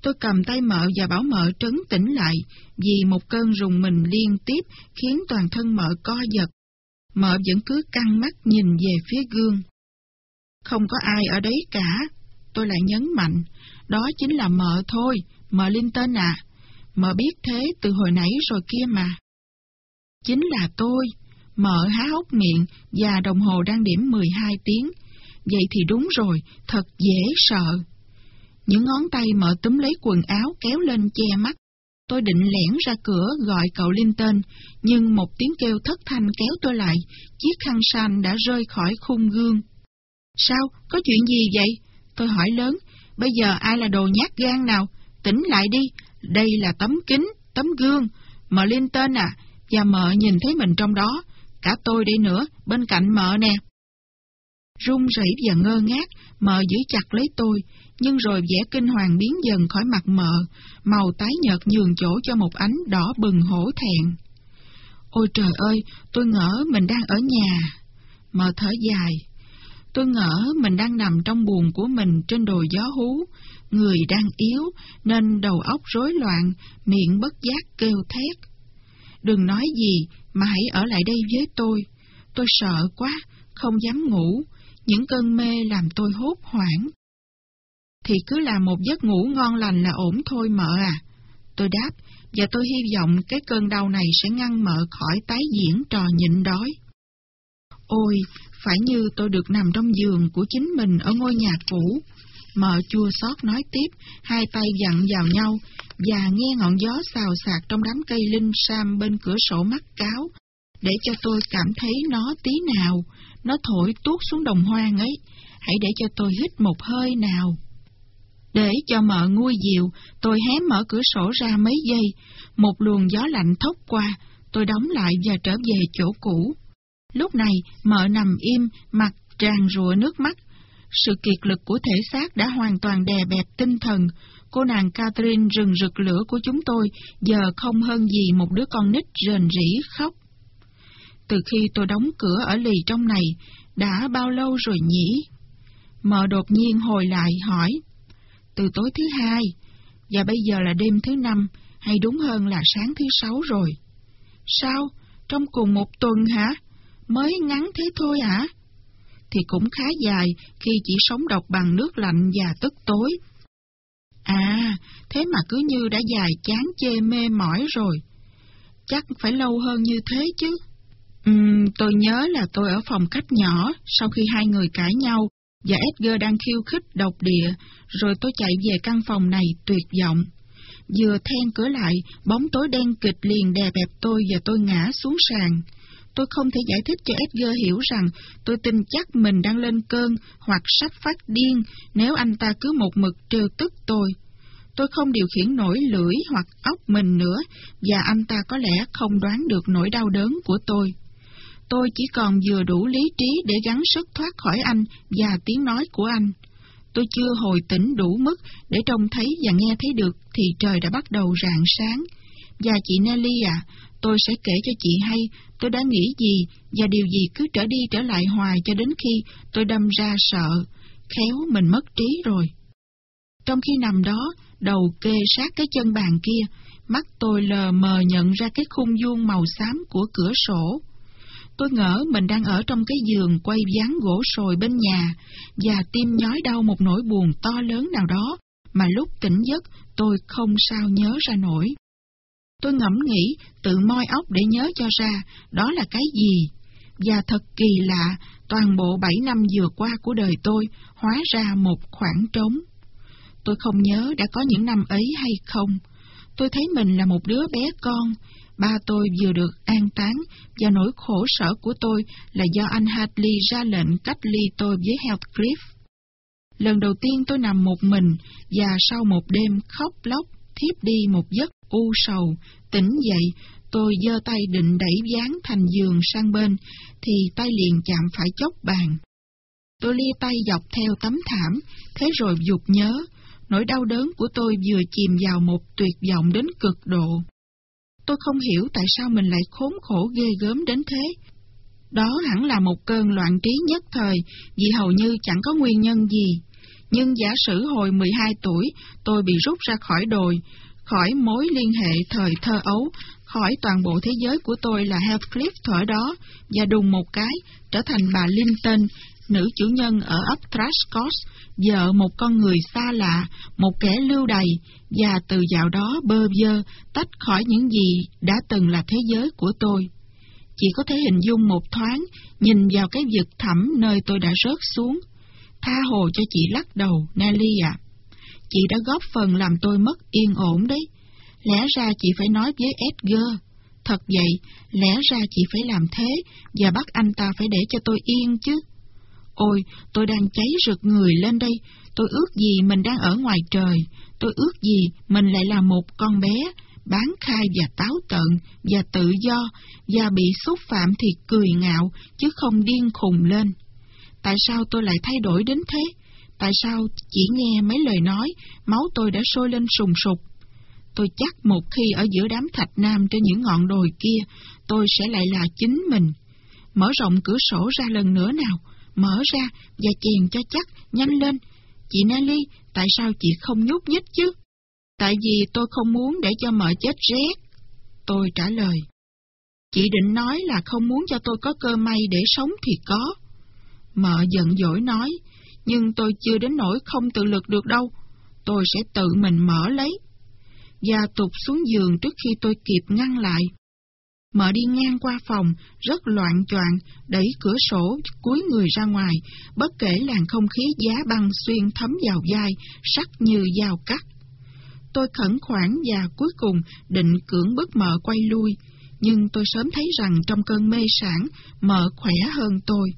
Tôi cầm tay mợ và bảo mợ trấn tĩnh lại, vì một cơn rùng mình liên tiếp khiến toàn thân mợ co giật. Mợ vẫn cứ căng mắt nhìn về phía gương. Không có ai ở đấy cả, tôi lại nhấn mạnh, đó chính là mợ thôi, mợ Linh tên à. Mợ biết thế từ hồi nãy rồi kia mà. Chính là tôi, mở há hốc miệng và đồng hồ đang điểm 12 tiếng. Vậy thì đúng rồi, thật dễ sợ. Những ngón tay mở túm lấy quần áo kéo lên che mắt. Tôi định lẻn ra cửa gọi cậu Linton, nhưng một tiếng kêu thất thanh kéo tôi lại, chiếc khăn san đã rơi khỏi khung gương. Sao? Có chuyện gì vậy? Tôi hỏi lớn, bây giờ ai là đồ nhát gan nào? Tỉnh lại đi, đây là tấm kính, tấm gương. Mợ Linton à, và mợ nhìn thấy mình trong đó, cả tôi đi nữa, bên cạnh mợ nè. Run rẩy và ngơ ngác, mợ giữ chặt lấy tôi, nhưng rồi vẻ kinh hoàng biến dần khỏi mặt mợ, màu tái nhợt nhường chỗ cho một ánh đỏ bừng hổ thẹn. Ôi trời ơi, tôi ngỡ mình đang ở nhà. Mợ thở dài. Tôi ngỡ mình đang nằm trong buồng của mình trên đồi gió hú, người đang yếu, nên đầu óc rối loạn, miệng bất giác kêu thét. đừng nói gì mà hãy ở lại đây với tôi. Tôi sợ quá, không dám ngủ, những cơn mê làm tôi hốt hoảng. Thì cứ làm một giấc ngủ ngon lành là ổn thôi mợ à. Tôi đáp, và tôi hy vọng cái cơn đau này sẽ ngăn mợ khỏi tái diễn trò nhịn đói. Ôi, phải như tôi được nằm trong giường của chính mình ở ngôi nhà cũ. Mợ chua xót nói tiếp, hai tay dặn vào nhau, và nghe ngọn gió xào xạc trong đám cây linh sam bên cửa sổ mắt cáo, để cho tôi cảm thấy nó tí nào, nó thổi tuốt xuống đồng hoang ấy, hãy để cho tôi hít một hơi nào. Để cho mợ nguôi dịu, tôi hé mở cửa sổ ra mấy giây, một luồng gió lạnh thốc qua, tôi đóng lại và trở về chỗ cũ. Lúc này, mợ nằm im, mặt tràn rụa nước mắt. Sự kiệt lực của thể xác đã hoàn toàn đè bẹp tinh thần. Cô nàng Catherine rừng rực lửa của chúng tôi giờ không hơn gì một đứa con nít rền rỉ khóc. Từ khi tôi đóng cửa ở lì trong này, đã bao lâu rồi nhỉ? Mợ đột nhiên hồi lại hỏi. Từ tối thứ hai, và bây giờ là đêm thứ năm, hay đúng hơn là sáng thứ sáu rồi. Sao? Trong cùng một tuần hả? Mới ngắn thế thôi hả? Thì cũng khá dài khi chỉ sống độc bằng nước lạnh và tức tối. À, thế mà cứ như đã dài chán chê mê mỏi rồi. Chắc phải lâu hơn như thế chứ. Uhm, tôi nhớ là tôi ở phòng khách nhỏ sau khi hai người cãi nhau và Edgar đang khiêu khích độc địa, rồi tôi chạy về căn phòng này tuyệt vọng. Vừa then cửa lại, bóng tối đen kịch liền đè bẹp tôi và tôi ngã xuống sàn. Tôi không thể giải thích cho Edgar hiểu rằng tôi tin chắc mình đang lên cơn hoặc sắp phát điên nếu anh ta cứ một mực trêu tức tôi. Tôi không điều khiển nổi lưỡi hoặc óc mình nữa, và anh ta có lẽ không đoán được nỗi đau đớn của tôi. Tôi chỉ còn vừa đủ lý trí để gắng sức thoát khỏi anh và tiếng nói của anh. Tôi chưa hồi tỉnh đủ mức để trông thấy và nghe thấy được thì trời đã bắt đầu rạng sáng. Và chị Nelly à, tôi sẽ kể cho chị hay tôi đã nghĩ gì và điều gì cứ trở đi trở lại hoài cho đến khi tôi đâm ra sợ, khéo mình mất trí rồi. Trong khi nằm đó, đầu kê sát cái chân bàn kia, mắt tôi lờ mờ nhận ra cái khung vuông màu xám của cửa sổ. Tôi ngỡ mình đang ở trong cái giường quay ván gỗ sồi bên nhà, và tim nhói đau một nỗi buồn to lớn nào đó, mà lúc tỉnh giấc tôi không sao nhớ ra nổi. Tôi ngẫm nghĩ, tự moi óc để nhớ cho ra, đó là cái gì? Và thật kỳ lạ, toàn bộ bảy năm vừa qua của đời tôi hóa ra một khoảng trống. Tôi không nhớ đã có những năm ấy hay không. Tôi thấy mình là một đứa bé con, Ba tôi vừa được an táng và nỗi khổ sở của tôi là do anh Hadley ra lệnh cách ly tôi với Heathcliff. Lần đầu tiên tôi nằm một mình và sau một đêm khóc lóc, thiếp đi một giấc u sầu, tỉnh dậy, tôi giơ tay định đẩy dán thành giường sang bên, thì tay liền chạm phải chốc bàn. Tôi lia tay dọc theo tấm thảm, thế rồi dục nhớ, nỗi đau đớn của tôi vừa chìm vào một tuyệt vọng đến cực độ. Tôi không hiểu tại sao mình lại khốn khổ ghê gớm đến thế. Đó hẳn là một cơn loạn trí nhất thời, vì hầu như chẳng có nguyên nhân gì. Nhưng giả sử hồi 12 tuổi, tôi bị rút ra khỏi đồi, khỏi mối liên hệ thời thơ ấu, khỏi toàn bộ thế giới của tôi là Heathcliff thuở đó, và đùng một cái, trở thành bà Linton, nữ chủ nhân ở ấp Trashcott, vợ một con người xa lạ, một kẻ lưu đày, và từ dạo đó bơ vơ, tách khỏi những gì đã từng là thế giới của tôi. Chỉ có thể hình dung một thoáng, nhìn vào cái vực thẳm nơi tôi đã rớt xuống. Tha hồ cho chị lắc đầu, Nelly ạ. Chị đã góp phần làm tôi mất yên ổn đấy. Lẽ ra chị phải nói với Edgar. Thật vậy, lẽ ra chị phải làm thế, và bắt anh ta phải để cho tôi yên chứ. Ôi, tôi đang cháy rực người lên đây, tôi ước gì mình đang ở ngoài trời, tôi ước gì mình lại là một con bé, bán khai và táo tợn và tự do, và bị xúc phạm thì cười ngạo, chứ không điên khùng lên. Tại sao tôi lại thay đổi đến thế? Tại sao chỉ nghe mấy lời nói, máu tôi đã sôi lên sùng sục? Tôi chắc một khi ở giữa đám thạch nam trên những ngọn đồi kia, tôi sẽ lại là chính mình. Mở rộng cửa sổ ra lần nữa nào, mở ra và chèn cho chắc, nhanh lên. Chị Nelly, tại sao chị không nhúc nhích chứ? Tại vì tôi không muốn để cho mợ chết rét. Tôi trả lời. Chị định nói là không muốn cho tôi có cơ may để sống thì có. Mợ giận dỗi nói, nhưng tôi chưa đến nỗi không tự lực được đâu. Tôi sẽ tự mình mở lấy. Gia tục xuống giường trước khi tôi kịp ngăn lại. mở đi ngang qua phòng, rất loạn choạng, đẩy cửa sổ, cúi người ra ngoài, bất kể làn không khí giá băng xuyên thấm vào vai, sắc như dao cắt. Tôi khẩn khoản và cuối cùng định cưỡng bức mợ quay lui, nhưng tôi sớm thấy rằng trong cơn mê sản, mợ khỏe hơn tôi.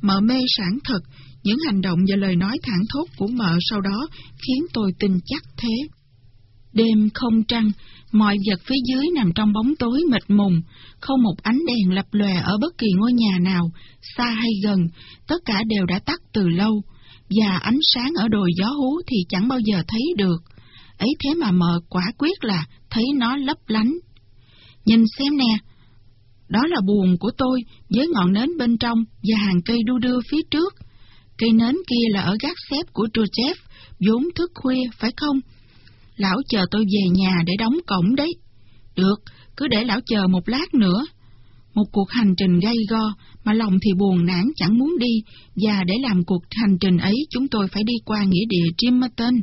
Mợ mê sản thật, những hành động và lời nói thẳng thốt của mợ sau đó khiến tôi tin chắc thế. Đêm không trăng, mọi vật phía dưới nằm trong bóng tối mịt mùng, không một ánh đèn lập lòe ở bất kỳ ngôi nhà nào, xa hay gần, tất cả đều đã tắt từ lâu, và ánh sáng ở đồi gió hú thì chẳng bao giờ thấy được. Ấy thế mà mợ quả quyết là thấy nó lấp lánh. Nhìn xem nè, đó là buồn của tôi với ngọn nến bên trong và hàng cây đu đưa phía trước. Cây nến kia là ở gác xếp của Trochev, vốn thức khuya, phải không? Lão chờ tôi về nhà để đóng cổng đấy. Được, cứ để lão chờ một lát nữa. Một cuộc hành trình gay go, mà lòng thì buồn nản chẳng muốn đi, và để làm cuộc hành trình ấy chúng tôi phải đi qua nghĩa địa Trimerton.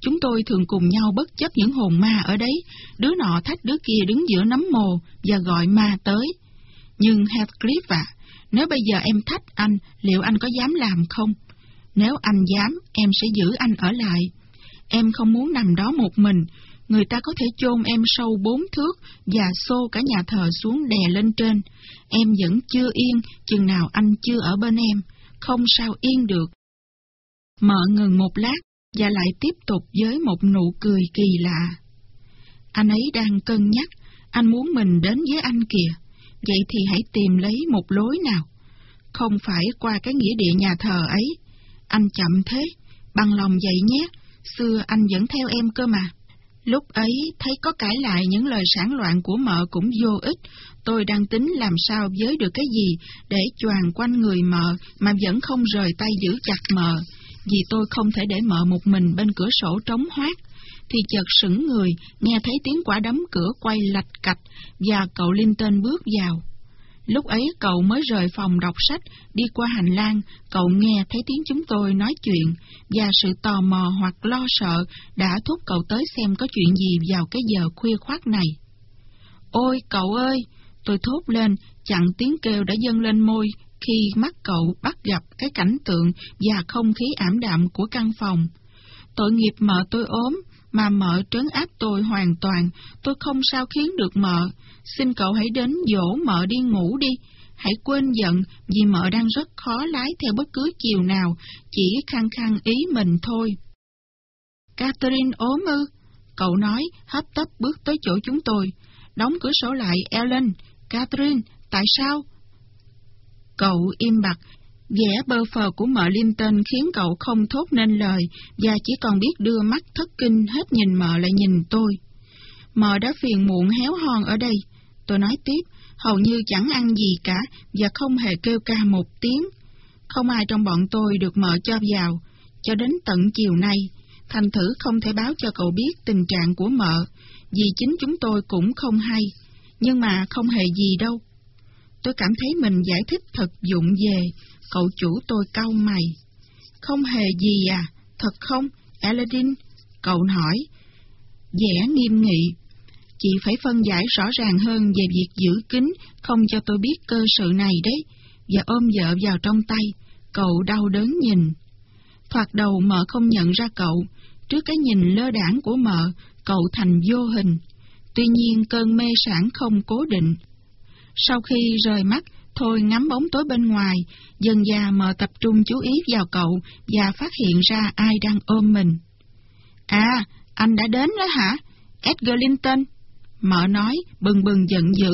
Chúng tôi thường cùng nhau bất chấp những hồn ma ở đấy, đứa nọ thách đứa kia đứng giữa nấm mồ và gọi ma tới. Nhưng Heathcliff à, nếu bây giờ em thách anh, liệu anh có dám làm không? Nếu anh dám, em sẽ giữ anh ở lại. Em không muốn nằm đó một mình, người ta có thể chôn em sâu bốn thước và xô cả nhà thờ xuống đè lên trên. Em vẫn chưa yên, chừng nào anh chưa ở bên em, không sao yên được. Mợ ngừng một lát, và lại tiếp tục với một nụ cười kỳ lạ. Anh ấy đang cân nhắc, anh muốn mình đến với anh kìa, vậy thì hãy tìm lấy một lối nào. Không phải qua cái nghĩa địa nhà thờ ấy. Anh chậm thế, bằng lòng vậy nhé, xưa anh vẫn theo em cơ mà. Lúc ấy thấy có cãi lại những lời sản loạn của mợ cũng vô ích, tôi đang tính làm sao với được cái gì để choàng quanh người mợ mà vẫn không rời tay giữ chặt mợ, vì tôi không thể để mợ một mình bên cửa sổ trống hoác. Thì chợt sững người, nghe thấy tiếng quả đấm cửa quay lạch cạch, và cậu Linton bước vào. Lúc ấy cậu mới rời phòng đọc sách, đi qua hành lang, cậu nghe thấy tiếng chúng tôi nói chuyện, và sự tò mò hoặc lo sợ đã thúc cậu tới xem có chuyện gì vào cái giờ khuya khoát này. Ôi cậu ơi! Tôi thốt lên, chặn tiếng kêu đã dâng lên môi khi mắt cậu bắt gặp cái cảnh tượng và không khí ảm đạm của căn phòng. Tội nghiệp mợ tôi ốm, mà mợ trấn áp tôi hoàn toàn, tôi không sao khiến được mợ. Xin cậu hãy đến dỗ mợ đi ngủ đi, hãy quên giận vì mợ đang rất khó lái theo bất cứ chiều nào, chỉ khăng khăng ý mình thôi. Catherine ốm ư? Cậu nói, hấp tấp bước tới chỗ chúng tôi. Đóng cửa sổ lại, Ellen. Catherine, tại sao? Cậu im bặt, vẻ bơ phờ của mợ Linton khiến cậu không thốt nên lời và chỉ còn biết đưa mắt thất kinh hết nhìn mợ lại nhìn tôi. Mợ đã phiền muộn héo hon ở đây. Tôi nói tiếp, hầu như chẳng ăn gì cả và không hề kêu ca một tiếng. Không ai trong bọn tôi được mợ cho vào, cho đến tận chiều nay. Thành thử không thể báo cho cậu biết tình trạng của mợ, vì chính chúng tôi cũng không hay. Nhưng mà không hề gì đâu. Tôi cảm thấy mình giải thích thật dụng về, cậu chủ tôi cau mày. Không hề gì à, thật không, Aladdin? Cậu hỏi. Vẻ nghiêm nghị. Chị phải phân giải rõ ràng hơn về việc giữ kín, không cho tôi biết cơ sự này đấy, và ôm vợ vào trong tay. Cậu đau đớn nhìn. Thoạt đầu mợ không nhận ra cậu, trước cái nhìn lơ đảng của mợ, cậu thành vô hình. Tuy nhiên cơn mê sản không cố định, sau khi rời mắt, Thôi ngắm bóng tối bên ngoài, dần già mờ tập trung chú ý vào cậu và phát hiện ra ai đang ôm mình. À, anh đã đến đó hả? Edgar Linton. Mợ nói, bừng bừng giận dữ.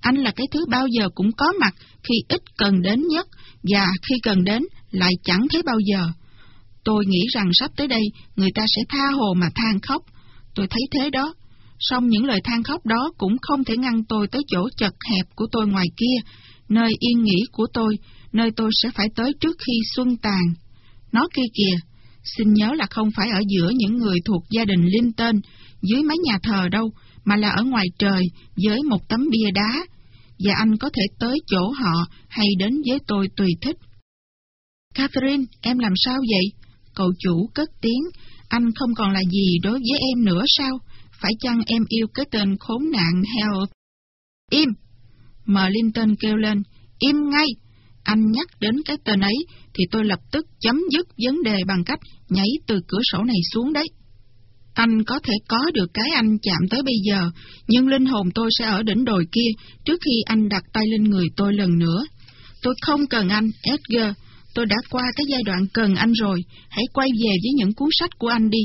Anh là cái thứ bao giờ cũng có mặt khi ít cần đến nhất, và khi cần đến lại chẳng thấy bao giờ. Tôi nghĩ rằng sắp tới đây người ta sẽ tha hồ mà than khóc. Tôi thấy thế đó, song những lời than khóc đó cũng không thể ngăn tôi tới chỗ chật hẹp của tôi ngoài kia, nơi yên nghỉ của tôi, nơi tôi sẽ phải tới trước khi xuân tàn. Nó kia kìa, xin nhớ là không phải ở giữa những người thuộc gia đình Linton, dưới mái nhà thờ đâu, mà là ở ngoài trời, với một tấm bia đá. và anh có thể tới chỗ họ hay đến với tôi tùy thích. Catherine, em làm sao vậy? Cậu chủ cất tiếng, anh không còn là gì đối với em nữa sao? Phải chăng em yêu cái tên khốn nạn Health? Im! Mờ Linton kêu lên, im ngay! Anh nhắc đến cái tên ấy, thì tôi lập tức chấm dứt vấn đề bằng cách nhảy từ cửa sổ này xuống đấy. Anh có thể có được cái anh chạm tới bây giờ, nhưng linh hồn tôi sẽ ở đỉnh đồi kia trước khi anh đặt tay lên người tôi lần nữa. Tôi không cần anh, Edgar. Tôi đã qua cái giai đoạn cần anh rồi. Hãy quay về với những cuốn sách của anh đi.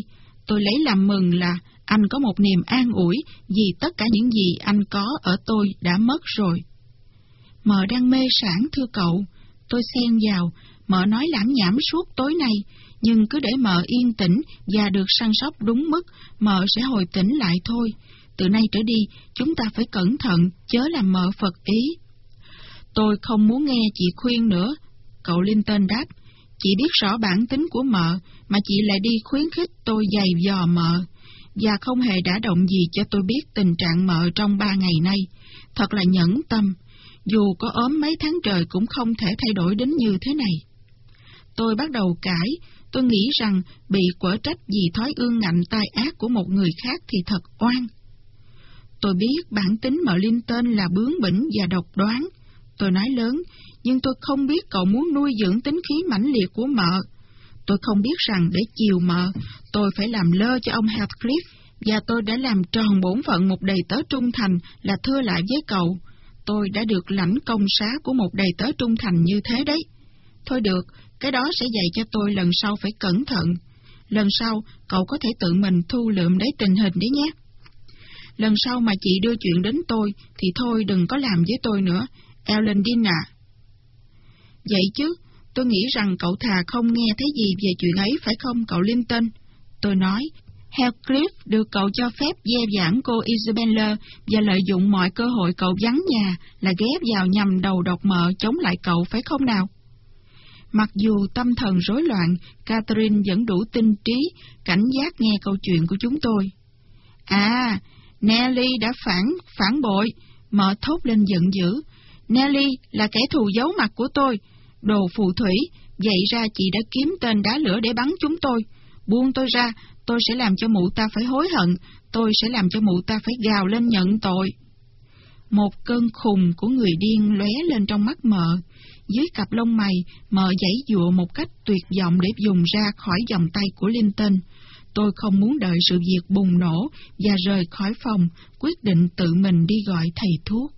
Tôi lấy làm mừng là anh có một niềm an ủi vì tất cả những gì anh có ở tôi đã mất rồi. Mợ đang mê sản thưa cậu. Tôi xen vào, mợ nói lãm nhảm suốt tối nay, nhưng cứ để mợ yên tĩnh và được săn sóc đúng mức, mợ sẽ hồi tỉnh lại thôi. Từ nay trở đi, chúng ta phải cẩn thận, chớ làm mợ Phật ý. Tôi không muốn nghe chị khuyên nữa. Cậu Linton đáp, chị biết rõ bản tính của mợ, mà chị lại đi khuyến khích tôi giày dò mợ. Và không hề đã động gì cho tôi biết tình trạng mợ trong ba ngày nay. Thật là nhẫn tâm. Dù có ốm mấy tháng trời cũng không thể thay đổi đến như thế này. Tôi bắt đầu cãi, tôi nghĩ rằng bị quở trách vì thói ương ngạnh tai ác của một người khác thì thật oan. Tôi biết bản tính mợ Linh tên là bướng bỉnh và độc đoán. Tôi nói lớn, nhưng tôi không biết cậu muốn nuôi dưỡng tính khí mãnh liệt của mợ. Tôi không biết rằng để chiều mợ, tôi phải làm lơ cho ông Heathcliff, và tôi đã làm tròn bổn phận một đầy tớ trung thành là thưa lại với cậu. Tôi đã được lãnh công xá của một đầy tớ trung thành như thế đấy. Thôi được, cái đó sẽ dạy cho tôi lần sau phải cẩn thận. Lần sau, cậu có thể tự mình thu lượm đấy tình hình đấy nhé. Lần sau mà chị đưa chuyện đến tôi, thì thôi đừng có làm với tôi nữa. Ellen Dean à. Vậy chứ, tôi nghĩ rằng cậu thà không nghe thấy gì về chuyện ấy phải không cậu Linton? Tôi nói, Heathcliff được cậu cho phép dê dãn cô Isabella và lợi dụng mọi cơ hội cậu vắng nhà là ghép vào nhằm đầu độc mợ chống lại cậu phải không nào? Mặc dù tâm thần rối loạn, Catherine vẫn đủ tinh trí, cảnh giác nghe câu chuyện của chúng tôi. À, Nelly đã phản, phản bội, mợ thốt lên giận dữ. Nelly là kẻ thù giấu mặt của tôi, đồ phù thủy, vậy ra chị đã kiếm tên đá lửa để bắn chúng tôi. Buông tôi ra, tôi sẽ làm cho mụ ta phải hối hận, tôi sẽ làm cho mụ ta phải gào lên nhận tội. Một cơn khùng của người điên lóe lên trong mắt mợ, dưới cặp lông mày, mợ giãy dụa một cách tuyệt vọng để dùng ra khỏi vòng tay của Linton. Tôi không muốn đợi sự việc bùng nổ và rời khỏi phòng, quyết định tự mình đi gọi thầy thuốc.